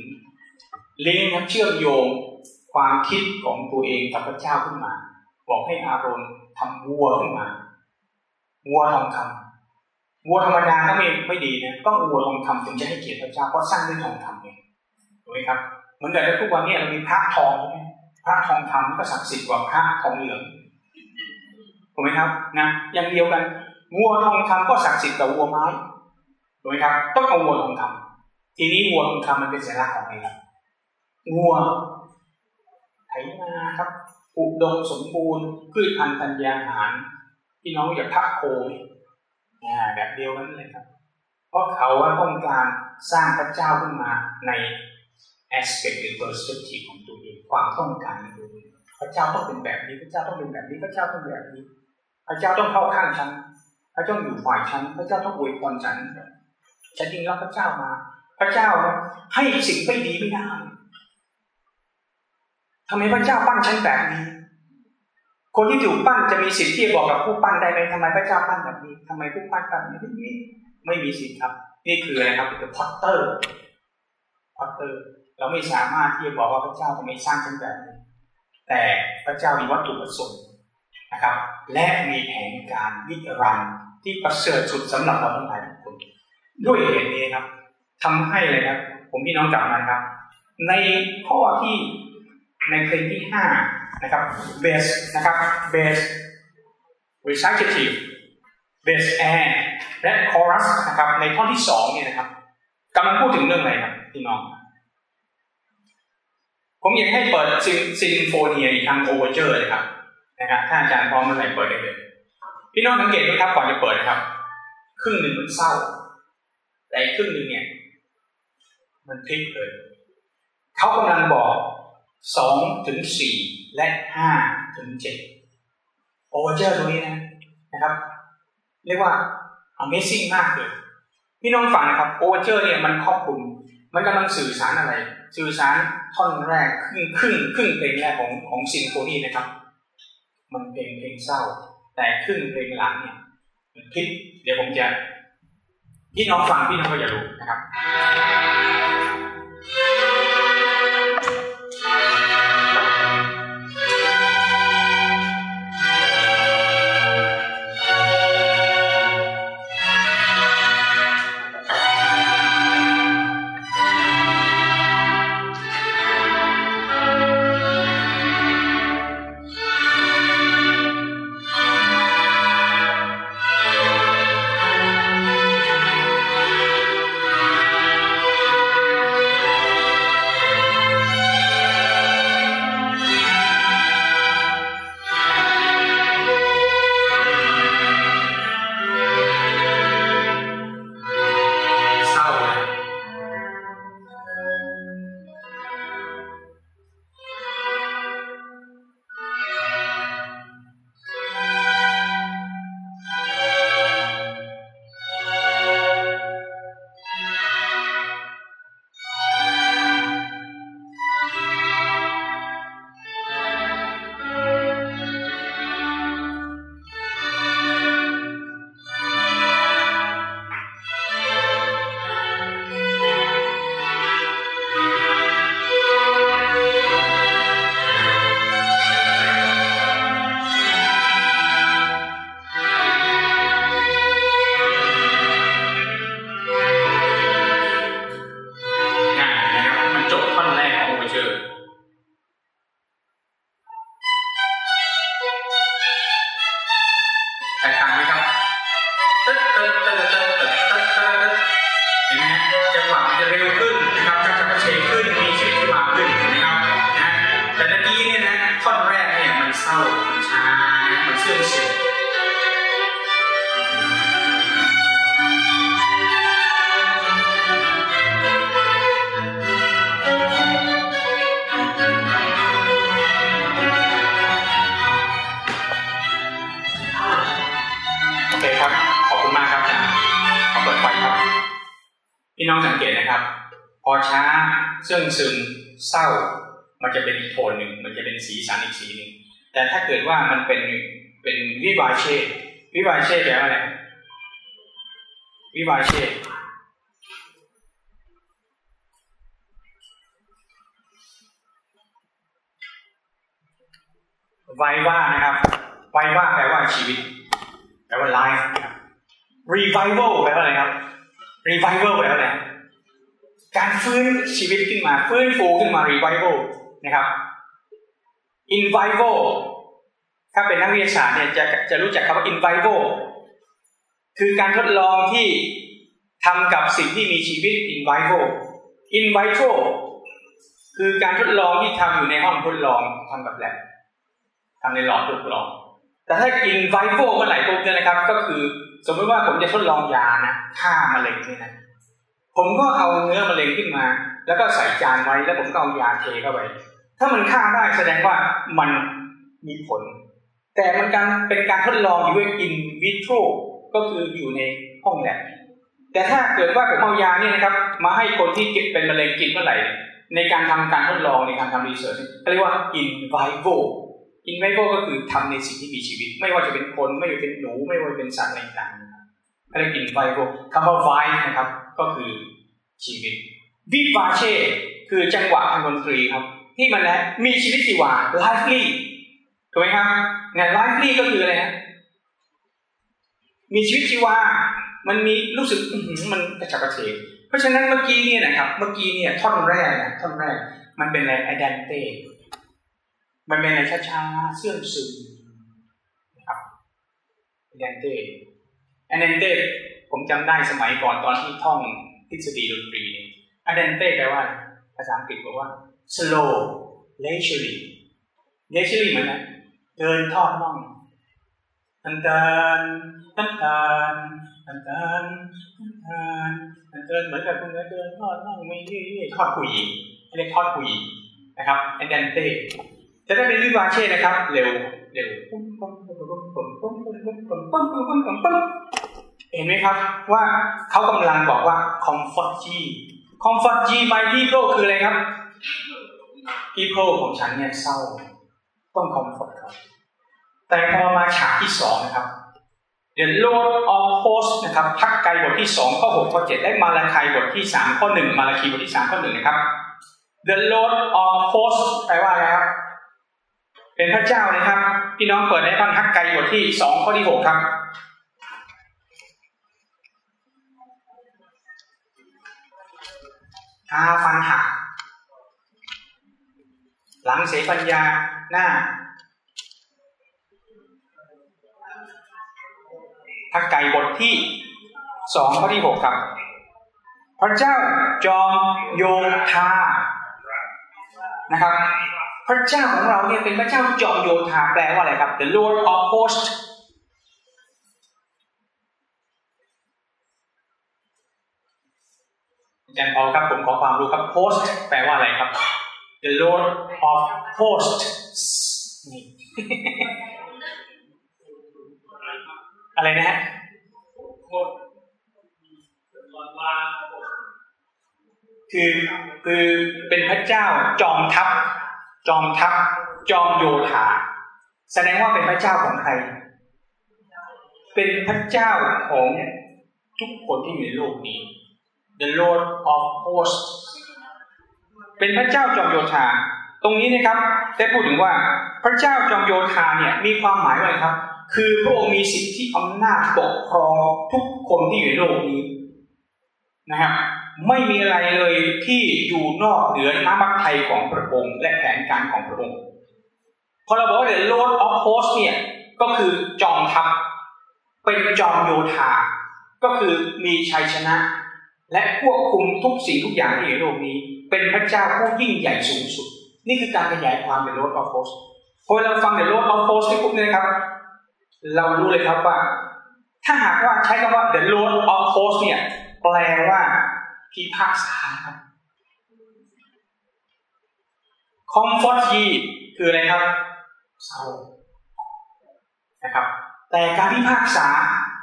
เลิงก์ครับเชื่อมโยงความคิดของตัวเองกับพระเจ้าขึ้นมา บอกให้อารอนทำวัวขึ้นมาวัวทองคำวัวธรรมดาก็ไม่ไม่ดีนะต้องวัวทองคำถึงจะให้เกียรติพระเจ้าเพราะสร้างด้วยทองคำเองถูกไหมครับเหมือนกับทุกวันนี้เรามีพระทองใช่ไหม พระทองคำก็ศักดิ์สิทธิ์กว่าพระทองเหลืองถูกไหมครับนะอย่างเดียวกันวัวทองคำก็ศักดิ์สิทธิ์กว่าวัวไม้ถูกไหมครับต้องเอาวัวทองคำทีนี้วัวทองคำมันเป็นสัญลักษณ์ของอะไรครับวัวไถนาครับอุดมสมบูรณ์พืชพันธุ์ธัญญาหารพี่น้องอยากทักโคแบบเดียวกันเลยครับ เพราะเขาว่าต้องการสร้างพระเจ้าขึ้นมาใน aspect หรือ perspective ของตัวเอง ความต้องการของตัวเองพระเจ้าต้องเป็นแบบนี้ พระเจ้าต้องเป็นแบบนี้ พระเจ้าต้องแบบนี้ พระเจ้าต้องเข้าข้างฉัน พระเจ้าอยู่ฝ่ายฉัน พระเจ้าต้องอวยพรฉันฉันจึงรับพระเจ้ามา พระเจ้าให้สิ่งไม่ดีไม่ได้ทำไมพระเจ้าปั้นฉันแบบนี้ คนที่ถูกปั้นจะมีสิทธิ์ที่จะบอกกับผู้ปั้นได้ไหมทำไมพระเจ้าปั้นแบบนี้ทำไมผู้ปั้นปั้นแบบนี้ ไม่มีสิทธิ์ครับ นี่คืออะไรครับคือ potter potter เราไม่สามารถที่จะบอกว่าพระเจ้าทำไมสร้างฉันแบบนี้แต่พระเจ้ามีวัตถุประสงค์นะครับ และมีแผนการนิรันดร์ที่ประเสริฐสุดสำหรับเราทั้งหลายทุกคนด้วยเหตุนี้ครับทำให้เลยครับ ผมพี่น้องกลับมาครับ ในข้อที่ในเพลงที่ห้านะครับ bass นะครับ bass recitative bass air และ chorus นะครับ ในท่อนที่สองเนี่ยนะครับกำลังพูดถึงเรื่องอะไรครับพี่น้อง ผมอยากให้เปิด sinfonia อีกครั้งโอเวอร์เจอร์เลยครับนะครับถ้าอาจารย์พร้อมเมื่อไหร่เปิดได้เลยพี่น้องสังเกตไหมครับก่อนจะเปิดครับ ครึ่งหนึ่งมันเศร้า แต่ครึ่งหนึ่งเนี่ย มันพลิกเลยเขากำลังบอกสองถึงสี่และห้าถึงเจ็ดโอเวอร์เจอร์ตรงนี้นะนะครับ เรียกว่า Amazing มากเลยพี่น้องฟังนะครับโอเวอร์เจอร์เนี่ยมันครอบคลุม มันกำลังสื่อสารอะไร สื่อสารท่อนแรกครึ่งครึ่งครึ่งเพลงแรกของของซิมโฟนีนะครับ มันเพลงเพลงเศร้า แต่ครึ่งเพลงหลังเนี่ยมันพลิกเดี๋ยวผมจะพี่น้องฟังพี่น้องก็จะรู้นะครับ invival ถ้าเป็นนักวิทยาศาสตร์เนี่ยจะจะรู้จักคำว่า invival คือการทดลองที่ทำกับสิ่งที่มีชีวิต invival invitro คือการทดลองที่ทำอยู่ในห้องทดลองทำกับแลบทำในหลอดทดลอง แต่ถ้า invivo เมื่อไหร่ปุ๊บเนี่ยนะครับ ก็คือสมมติว่าผมจะทดลองยานะฆ่ามะเร็งนี่นะผมก็เอาเนื้อมะเร็งขึ้นมา แล้วก็ใส่จานไว้แล้วผมก็เอายาเทเข้าไป ถ้ามันฆ่าได้แสดงว่ามันมีผล แต่มันการเป็นการทดลองอยู่ด้วย in vitro ก็คืออยู่ในห้องแลบแต่ถ้าเกิดว่าผมเอายาเนี่ยนะครับ มาให้คนที่เป็นมะเร็งกินเมื่อไหร่ในการทำการทดลองในการทำรีเสิร์ชเรียกว่า in vivo in vivo ก็คือทำในสิ่งที่มีชีวิต ไม่ว่าจะเป็นคนไม่ว่าจะเป็นหนู ไม่ว่าจะเป็นสัตว์อะไรต่างๆเรียก in vivo คำว่า vi นะครับ ก็คือชีวิต vivace คือจังหวะทางดนตรีครับ ที่มันและมีชีวิตชีวา lively ถูกไหมครับเนี่ย lively ก็คืออะไรฮะมีชีวิตชีวา มันมีรู้สึกมันกระฉับกระเฉงเพราะฉะนั้นเมื่อกี้เนี่ยนะครับ เมื่อกี้เนี่ยท่อนแรกนะท่อนแรก มันเป็นอะไร identity มันเป็นอะไรช้าๆเสื่อมซึมนะครับ identity identity ผมจำได้สมัยก่อนตอนที่ท่องทฤษฎีดนตรีเนี่ย identity แปลว่าภาษาอังกฤษบอกว่า slow leisurely leisurely เหมือนนะเดินทอดน่องตันตันตันตันตันตันตันตันเดินเหมือนกับคุณเดินทอดน่องไม่เรื่อยๆทอดผู้หญิงเรียกทอดผู้หญิงนะครับ identity จะได้เป็นวิวาเช่นะครับ เร็วเร็วปุ้มปุ้มปุ้มปุ้มปุ้มปุ้มปุ้มปุ้มปุ้มปุ้มปุ้มปุ้มปุ้มปุ้มเห็นไหมครับว่าเขากำลังบอกว่า comfort G comfort G by people คืออะไรครับ people ของฉันเนี่ยเศร้า ต้อง comfort เขาแต่พอมาฉากที่สองนะครับ The Lord of Hosts นะครับพักไกลบทที่สองข้อหกข้อเจ็ดและมาลาคายบทที่สามข้อหนึ่งมาลาคีบทที่สามข้อหนึ่งนะครับ The Lord of Hosts แปลว่าอะไรครับ เป็นพระเจ้านะครับ พี่น้องเปิดในบ้านฮักไกบทที่สองข้อที่หกครับตาฟันหัก หลังเสปัญญาหน้าฮักไก่บทที่สองข้อที่หกครับ พระเจ้าจอมโยธานะครับ พระเจ้าของเราเนี่ยเป็นพระเจ้าจอมโยธาแปลว่าอะไรครับ the Lord of hosts อาจารย์พอครับผมขอความรู้ครับ host แปลว่าอะไรครับ the Lord of hosts อะไรนะฮะคือคือเป็นพระเจ้าจอมทัพ จอมทัพ จอมโยธาแสดงว่าเป็นพระเจ้าของใคร เป็นพระเจ้าของทุกคนที่อยู่ในโลกนี้ the Lord of hosts เป็นพระเจ้าจอมโยธาตรงนี้นะครับได้พูดถึงว่าพระเจ้าจอมโยธาเนี่ยมีความหมายว่าอะไรครับ คือพระองค์มีสิทธิอำนาจปกครองทุกคนที่อยู่ในโลกนี้นะครับไม่มีอะไรเลยที่อยู่นอกเหนือน้ำพระทัยของพระองค์ และแผนการของพระองค์พอเราบอกว่า the Lord of hosts เนี่ยก็คือจอมทัพเป็นจอมโยธาก็คือมีชัยชนะ และควบคุมทุกสิ่งทุกอย่างที่อยู่ในโลกนี้ เป็นพระเจ้าผู้ยิ่งใหญ่สูงสุด นี่คือการขยายความ the Lord of hosts พอเราฟัง the Lord of hosts ที่พวกนี้นะครับ เรารู้เลยครับว่า ถ้าหากว่าใช้คำว่า the Lord of hosts เนี่ย แปลว่าพิพากษาครับ comfort ye คืออะไรครับเศร้านะครับ แต่การพิพากษา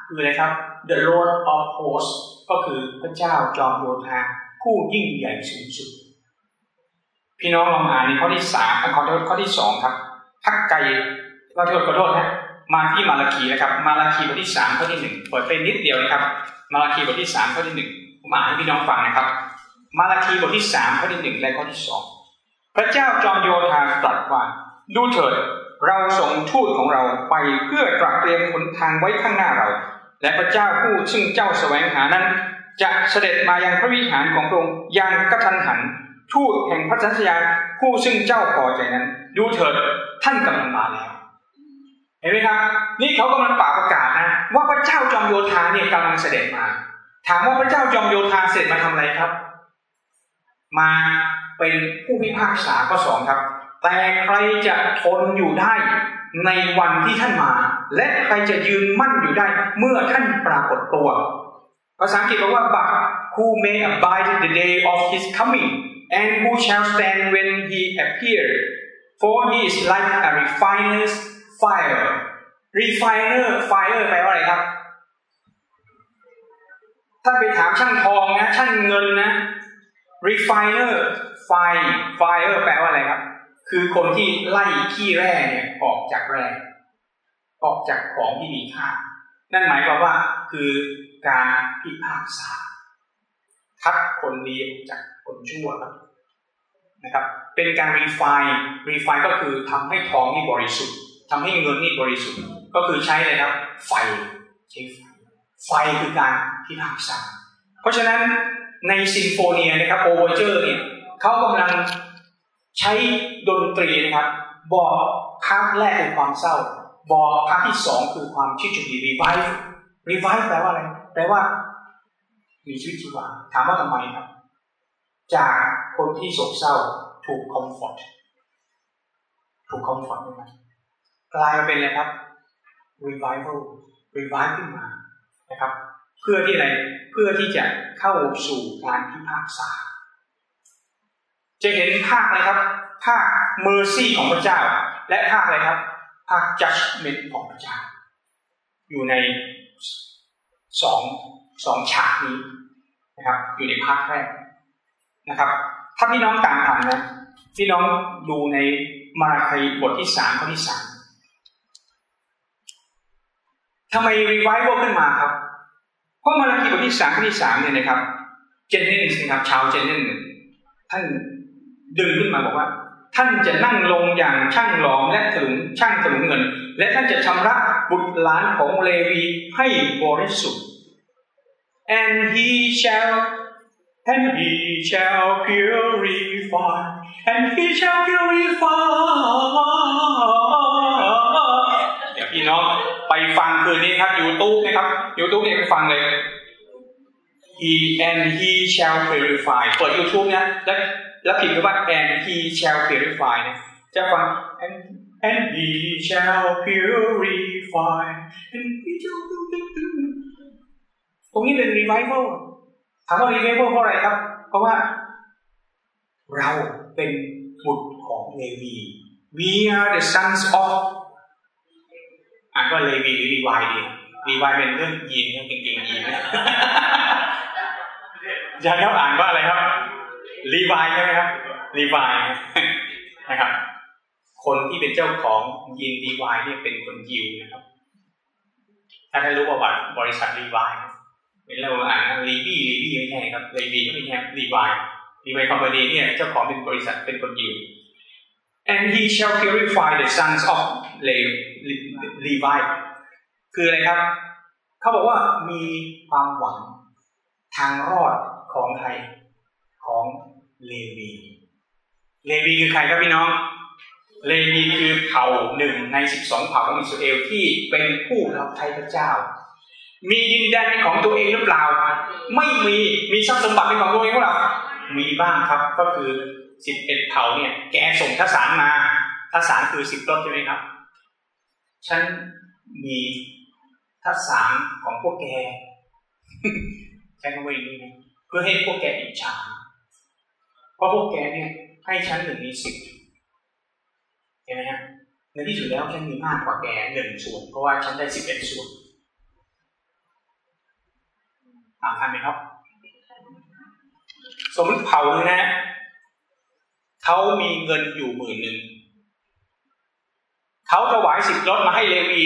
คืออะไรครับ the Lord of hosts ก็คือพระเจ้าจอมโยธาผู้ยิ่งใหญ่สูงสุด พี่น้องลองอ่านในข้อที่สามข้อข้อที่สองครับทักไกเราโทษขอโทษนะมาที่มาราคีนะครับ มาราคีบทที่สามข้อที่หนึ่งเปิดเป็นนิดเดียวนะครับ มาราคีบทที่สามข้อที่หนึ่งผมอ่านให้พี่น้องฟังนะครับ มาราคีบทที่สามข้อที่หนึ่งและข้อที่สองพระเจ้าจอมโยธาตรัสว่าดูเถิดเราส่งทูตของเราไปเพื่อตระเตรียมหนทางไว้ข้างหน้าเรา และพระเจ้าผู้ซึ่งเจ้าแสวงหานั้น จะเสด็จมายังพระวิหารของพระองค์อย่างกระทันหันทูตแห่งพระสัญญาผู้ซึ่งเจ้าพอใจนั้น ดูเถิดท่านกำลังมาแล้วเห็นไหมครับ นี่เขากำลังป่าประกาศนะ ว่าพระเจ้าจอมโยธาเนี่ยกำลังเสด็จมา ถามว่าพระเจ้าจอมโยธาเสด็จมาทำอะไรครับ มาเป็นผู้พิพากษาข้อสองครับ แต่ใครจะทนอยู่ได้ ในวันที่ท่านมา และใครจะยืนมั่นอยู่ได้ เมื่อท่านปรากฏตัว ภาษาอังกฤษบอกว่า but who may abide the day of his coming and who shall stand when he appear for he is like a refiner's fire refiner fire แปลว่าอะไรครับท่านไปถามช่างทองนะช่างเงินนะ refiner fire fire แปลว่าอะไรครับ คือคนที่ไล่ขี้แร่เนี่ยออกจากแร่ออกจากของที่มีค่า นั่นหมายความว่าคือการพิพากษาคัดคนดีออกจากคนชั่วครับนะครับ เป็นการ refine refine ก็คือทำให้ทองนี่บริสุทธิ์ทำให้เงินนี่บริสุทธิ์ ก็คือใช้เลยครับ ไฟใช้ไฟไฟคือการพิพากษาเพราะฉะนั้นใน sinfonia นะครับโอเวอร์เจอร์เนี่ยเขากำลัง ใช้ดนตรีนะครับ บอก part แรกคือความเศร้า บอก part ที่สองคือความชื่นชมยินดี revive revive แปลว่าอะไรแปลว่า มีชีวิตชีวาถามว่าทำไมครับ จากคนที่โศกเศร้าถูก comfort ถูก comfort ใช่ไหมกลายมาเป็นอะไรครับ revival revive ขึ้นมานะครับ เพื่อที่อะไรเพื่อที่จะเข้าสู่การพิพากษา จะเห็นภาคอะไรครับ ภาค mercy ของพระเจ้า และภาคอะไรครับ ภาค judgment ของพระเจ้า อยู่ในสองสองฉากนี้นะครับ อยู่ในภาคแรกนะครับ ถ้าพี่น้องตามทันนะพี่น้องดูในมาราคีบทที่สามข้อที่สามทำไมรีไวฟ์ขึ้นมาครับ เพราะมาราคีบทที่สามข้อที่สามเนี่ยนะครับ เจนเนนส์นะครับชาวเจนเนนท่าน ดึงขึ้นมาบอกว่า ท่านจะนั่งลงอย่างช่างหลอมและถึงช่างถลุงเงิน และท่านจะชำระบุตรหลานของเลวีให้บริสุทธิ์ and he shall and he shall purify and he shall purify เดี๋ยวพี่น้องไปฟังคืนนี้ครับยูทูบนะครับยูทูบเนี่ยไปฟังเลย he and he shall purify เปิด YouTube นะ แล้ว แล้วพิมพ์ว่า and he shall purify นะจะฟัง and and he shall purify and he shall ตรงนี้เป็น revival ถามว่า revival เพราะอะไรครับ เพราะว่า เราเป็นบุตรของเลวี we are the sons of อ่านว่าเลวีหรือรีวายดีรีวายเป็นเรื่องยีนเรื่องเก่งๆยีนอาจารย์ครับอ่านว่าอะไรครับ รีวายใช่ไหมครับ รีวายนะครับ คนที่เป็นเจ้าของยีนรีวายเนี่ยเป็นคนยิวนะครับ ถ้าท่านรู้ประวัติบริษัทรีวายเป็นเราอ่านรีบี้รีบี้ไม่ใช่ครับรีบี้ไม่ใช่รีวายรีวายคอมพานีเนี่ยเจ้าของเป็นบริษัทเป็นคนยิว and he shall purify the sons of Levi คืออะไรครับ เขาบอกว่ามีความหวังทางรอดของใครของ เลวี เลวีคือใครครับพี่น้อง เลวีคือเผ่าหนึ่งในสิบสองเผ่าของอิสราเอลที่เป็นผู้รับใช้พระเจ้า มีดินแดนของตัวเองหรือเปล่า ไม่มีมีทรัพย์สมบัติเป็นของตัวเองหรือเปล่ามีบ้างครับก็คือสิบเอ็ดเผ่าเนี่ย แกส่งทสารมาทสารคือสิบรถใช่ไหมครับ ฉันมีทสารของพวกแกใช้คำว่าอย่างนี้เพื่อให้พวกแกอิจฉา ราะพวกแกเนี่ยให้ฉันหนึ่งในสิบเห็นไหมฮะในที่สุดแล้วฉันมีมากกว่าแกหนึ่งส่วน เพราะว่าฉันได้สิบเอ็ดส่วนตามทันไหมครับ สมมติเผาเลยนะเขามีเงินอยู่หมื่นหนึ่งเขาถวายสิบรถมาให้เลวี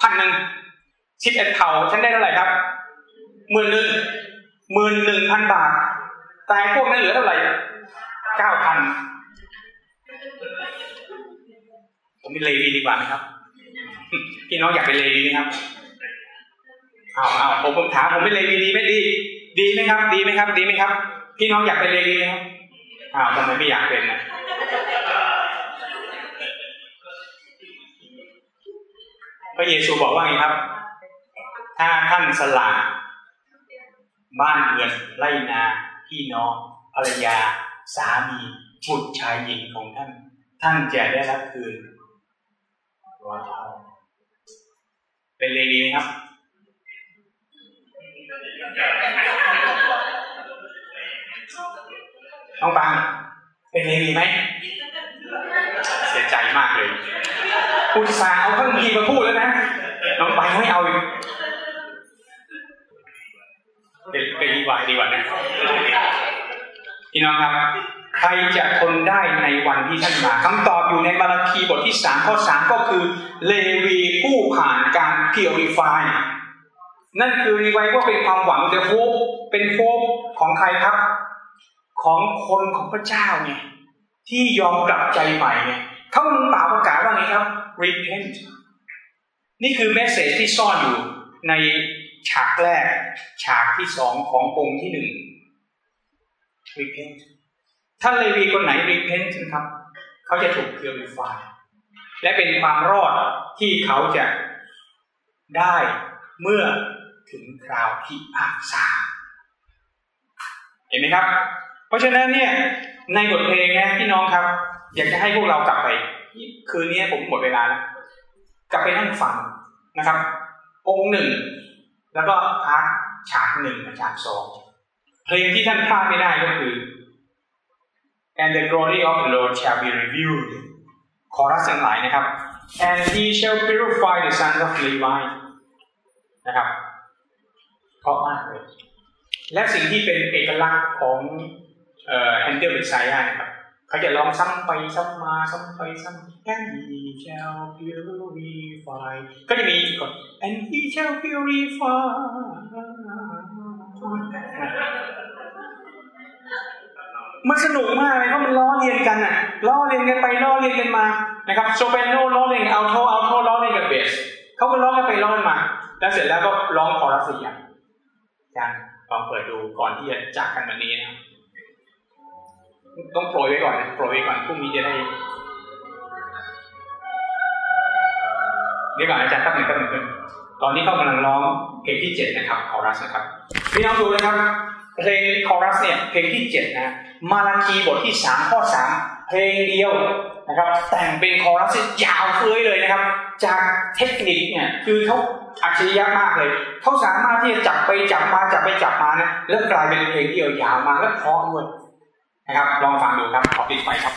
พันหนึ่งสิบเอ็ดเผาฉันได้เท่าไหร่ครับหมื่นหนึ่งหมื่นหนึ่งพันบาท แต่พวกนั้นเหลือเท่าไหร่เก้าพันผมเป็นเลวีดีกว่าไหมครับ พี่น้องอยากเป็นเลวีไหมครับอ้าวอ้าวผมผมถามผมเป็นเลวีดีไหมดี ดีไหมครับ ดีไหมครับ ดีไหมครับ พี่น้องอยากเป็นเลวีไหมครับอ้าวทำไมไม่อยากเป็นนะพระเยซูบอกว่าไงครับ ถ้าท่านสละบ้านเรือนไร่นา พี่น้องภรรยา สามีบุตรชายหญิงของท่าน ท่านจะได้รับคืนร้อยเท่าเป็นเลวีไหมครับน้องปังเป็นเลวีไหมเสียใจมากเลยคุณสาวเพิ่งมีมาพูดแล้วนะน้องปังไม่เอาอีก เป็นเป็นดีกว่าดีกว่านะพี่น้องครับ ใครจะทนได้ในวันที่ท่านมาคำตอบอยู่ในมาราคีบทที่สามข้อสามก็คือ เลวีผู้ผ่านการเพียริฟายนั่นคือรีไวว่าเป็นความหวังเดโฮปเป็นโฮปของใครครับ ของคนของพระเจ้าไงที่ยอมกลับใจใหม่ไงเขาเป่าประกาศว่าไงครับ repent นี่คือเมสเซจที่ซ่อนอยู่ใน ฉากแรก ฉากที่สองขององค์ที่หนึ่ง repent ถ้าเลวีคนไหน repent นครับ เขาจะถูก purify และเป็นความรอดที่เขาจะได้เมื่อถึงคราวพิพากษาเห็นไหมครับ เพราะฉะนั้นเนี่ยในบทเพลงนะพี่น้องครับ อยากจะให้พวกเรากลับไป คืนนี้ผมหมดเวลาแล้วกลับไปนั่งฟังนะครับ องค์หนึ่ง แล้วก็พาร์ทฉากหนึ่งกับฉากสองเพลงที่ท่านพลาดไม่ได้ก็คือ and the glory of the Lord shall be revealed คอรัสทั้งหลายนะครับ and he shall purify the sons of Levi นะครับเพราะมากเลยและสิ่งที่เป็นเอกลักษณ์ของเอ่อแฮนเดอร์เบซายานะครับ เขาจะร้องซ้ำไปซ้ำมาซ้ำไปซ้ำ and he shall purify ก็จะมีอีกคน and he shall purify มันสนุกมากเลยเพราะมันล้อเลียนกันอะล้อเลียนกันไปล้อเลียนกันมานะครับโซเปนโนล้อเลียนเอัลโทอัลโทล้อเลียนกับเบสเขาก็ล้อกันไปล้อกันมา แล้วเสร็จแล้วก็ร้องคอรัสอีกอย่างจารย์ลองเปิดดูก่อนที่จะจากกันวันนี้นะ ต้องโปรยไว้ก่อนนะโปรยไว้ก่อนพรุ่งนี้จะได้เดี๋ยวก่อนอาจารย์ตั้งหนึ่งตั้งหนึ่งตอนนี้เขากำลังร้องเพลงที่เจ็ดนะครับคอรัสนะครับพี่น้องดูนะครับเพลงคอรัสเนี่ยเพลงที่เจ็ดนะมาราคีบทที่สามข้อสามเพลงเดียวนะครับแต่งเป็นคอรัสยาวเฟ้ยเลยนะครับ จากเทคนิคเนี่ยคือเขาอัจฉริยะมากเลยเขาสามารถที่จะจับไปจับมาจับไปจับมานะแล้วกลายเป็นเพลงเดียวยาวมาแล้วเพราะด้วย นะครับ ลองฟังดูครับ ขอปิดไฟครับ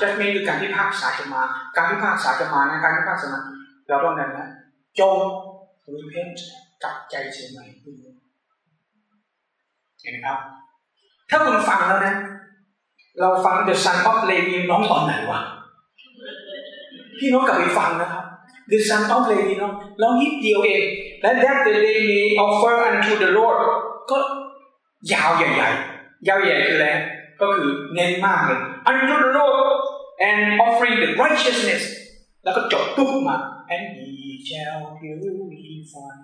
judgment จะมา judgment คือการพิพากษาจะมา การพิพากษาจะมานะการพิพากษามาเราต้องนั้นนะจง repent กลับใจเสียใหม่เห็นไหมครับ ถ้าคุณฟังแล้วนะ เราฟัง The Son of Levi น้องตอนไหนวะพี่น้องกลับไปฟังนะครับ The Son of Levi น้องร้องนิดเดียวเองและ that the they may offer unto the Lord ก็ยาวใหญ่ ๆ ยาวใหญ่คืออะไรก็คือเน้นมากเลย unto the Lord and offering the righteousness แล้วก็จบปุ๊บมา and he shall purify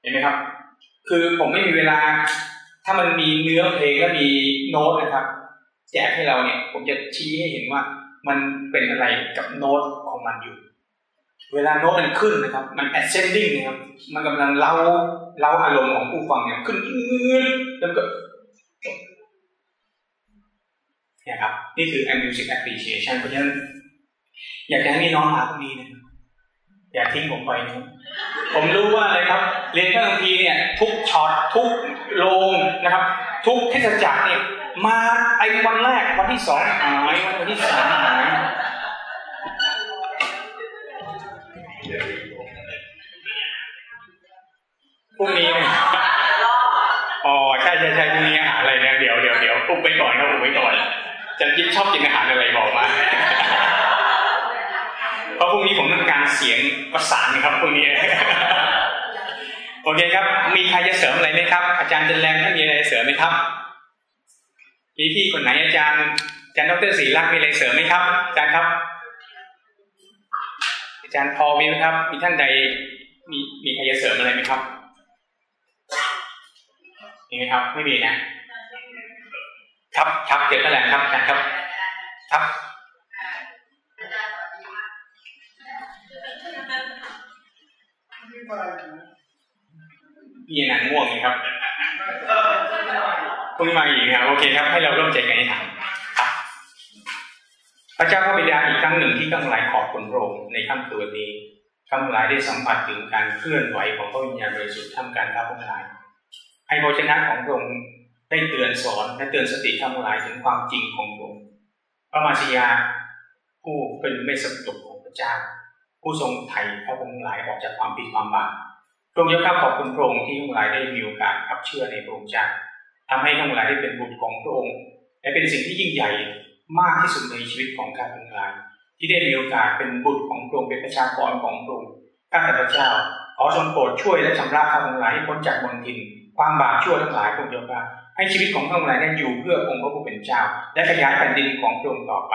เห็นไหมครับ คือผมไม่มีเวลา ถ้ามันมีเนื้อเพลงและมีโน้ตนะครับ แจกให้เราเนี่ย ผมจะชี้ให้เห็นว่ามันเป็นอะไรกับโน้ตของมันอยู่ เวลาโน้ตมันขึ้นนะครับ มัน ascending นะครับ มันกำลังเล่าเล่าอารมณ์ของผู้ฟังเนี่ยขึ้นแล้วก็เนี่ยครับ นี่คือ music appreciation เพราะฉะนั้นอยากจะให้พี่น้องมาตรงนี้นะอย่าทิ้งผมไปนะผมรู้ว่าอะไรครับ เรียนพระคัมภีร์เนี่ย ทุกช็อตทุกโรงนะครับ ทุกเทศจักรเนี่ย มาไอ้วันแรกวันที่สองหายวันที่สามหายพรุ่งนี้อ๋อใช่ใช่ใช่พรุ่งนี้อาหาอะไรเนี่ยเดี๋ยวเดี๋ยวเดี๋ยวอุบไปก่อนครับอุบไปก่อน จะกินชอบกินอาหารอะไรบอกมา เพราะพรุ่งนี้ผมต้องการเสียงประสานครับพรุ่งนี้ โอเคครับ มีใครจะเสริมอะไรไหมครับ อาจารย์จันแรงท่านมีอะไรเสริมไหมครับ มีพี่คนไหนอาจารย์อาจารย์ดรศรีรักมีอะไรเสริมไหมครับ อาจารย์ครับ อาจารย์พอมีไหมครับ มีท่านใด มีมีใครจะเสริมอะไรไหมครับมีไหมครับ ไม่มีนะ ครับครับเกิดอะไรครับอาจารย์ครับครับพี่นันม่วงไหมครับพรุ่งนี้มาอีกครับโอเคครับ ให้เราร่วมใจกันให้ทำครับพระเจ้าพระบิดาอีกครั้งหนึ่งที่ข้างหลายขอบคุณพรงในค่ำคืนนี้ข้างหลายได้สัมผัสถึงการเคลื่อนไหวของพระวิญญาณบริสุทธิ์ท่ามกลางข้าพงหลายให้พระชนะของพระองค์ ได้เตือนสอนและเตือนสติข้งหลายถึงความจริงของพระองค์พระมาชยา ผู้เป็นเมสตุกของพระเจ้า ผู้ทรงไถ่ข้าพงหลายออกจากความผิดความบาปพระองค์ยกข้าขอบคุณพระองค์ที่ข้งหลายได้มีโอกาสรับเชื่อในพระองค์เจ้าทำให้ทั้งหลายได้เป็นบุตรของพระองค์ และเป็นสิ่งที่ยิ่งใหญ่มากที่สุดในชีวิตของข้าพงหลายที่ได้มีโอกาสเป็นบุตรของพระองค์เป็นประชากรของพระองค์ข้าแต่พระเจ้า ขอทรงโปรดช่วยและชำระข้าพงหลายให้พ้นจากมลทิน ความบาปชั่วทั้งหลายพระองค์เจ้า ให้ชีวิตของข้าพงหลายได้อยู่เพื่อองค์พระผู้เป็นเจ้า และขยายแผ่นดินของพระองค์ต่อไป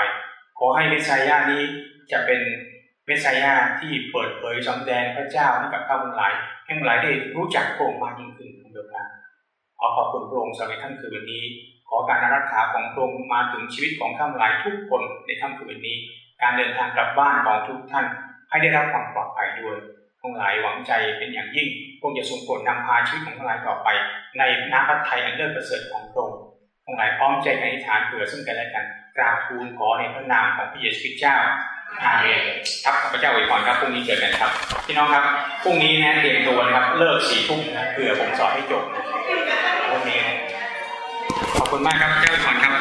ขอให้เมสายานี้จะเป็นเมสายาที่เปิดเผยสำแดงพระเจ้าให้กับข้าพงหลายให้ทั้งหลายได้รู้จักพระองค์มากยิ่งขึ้นพระองค์เจ้าขอขอบคุณพระองค์สำหรับค่ำคืนวันนี้ ขอการอารักขาของพระองค์มาถึงชีวิตของข้าพหลายทุกคนในค่ำคืนวันนี้ การเดินทางกลับบ้านของทุกท่าน ให้ได้รับความปลอดภัยด้วย ทั้งหลายหวังใจเป็นอย่างยิ่งพระองจะทรงโปรดนำพาชีวิตของทั้งหลายต่อไป ในน้ำพระทัยอันเลิศประเสริฐของพระองค์ทั้งหลายพร้อมใจในฐานเผื่อซึ่งกันและกันกราบทูลขอในพระนามของพระเยซูคริสต์เจ้าอาเมนครับข้าพเจ้าอวยพรครับพรุ่งนี้เจอกันครับ พี่น้องครับพรุ่งนี้นะเตรียมตัวนะครับเลิกสี่ทุ่มนะเผื่อผมสอนให้จบนะพรุ่งนี้ขอบคุณมากครับเจ้าอวยพรครับ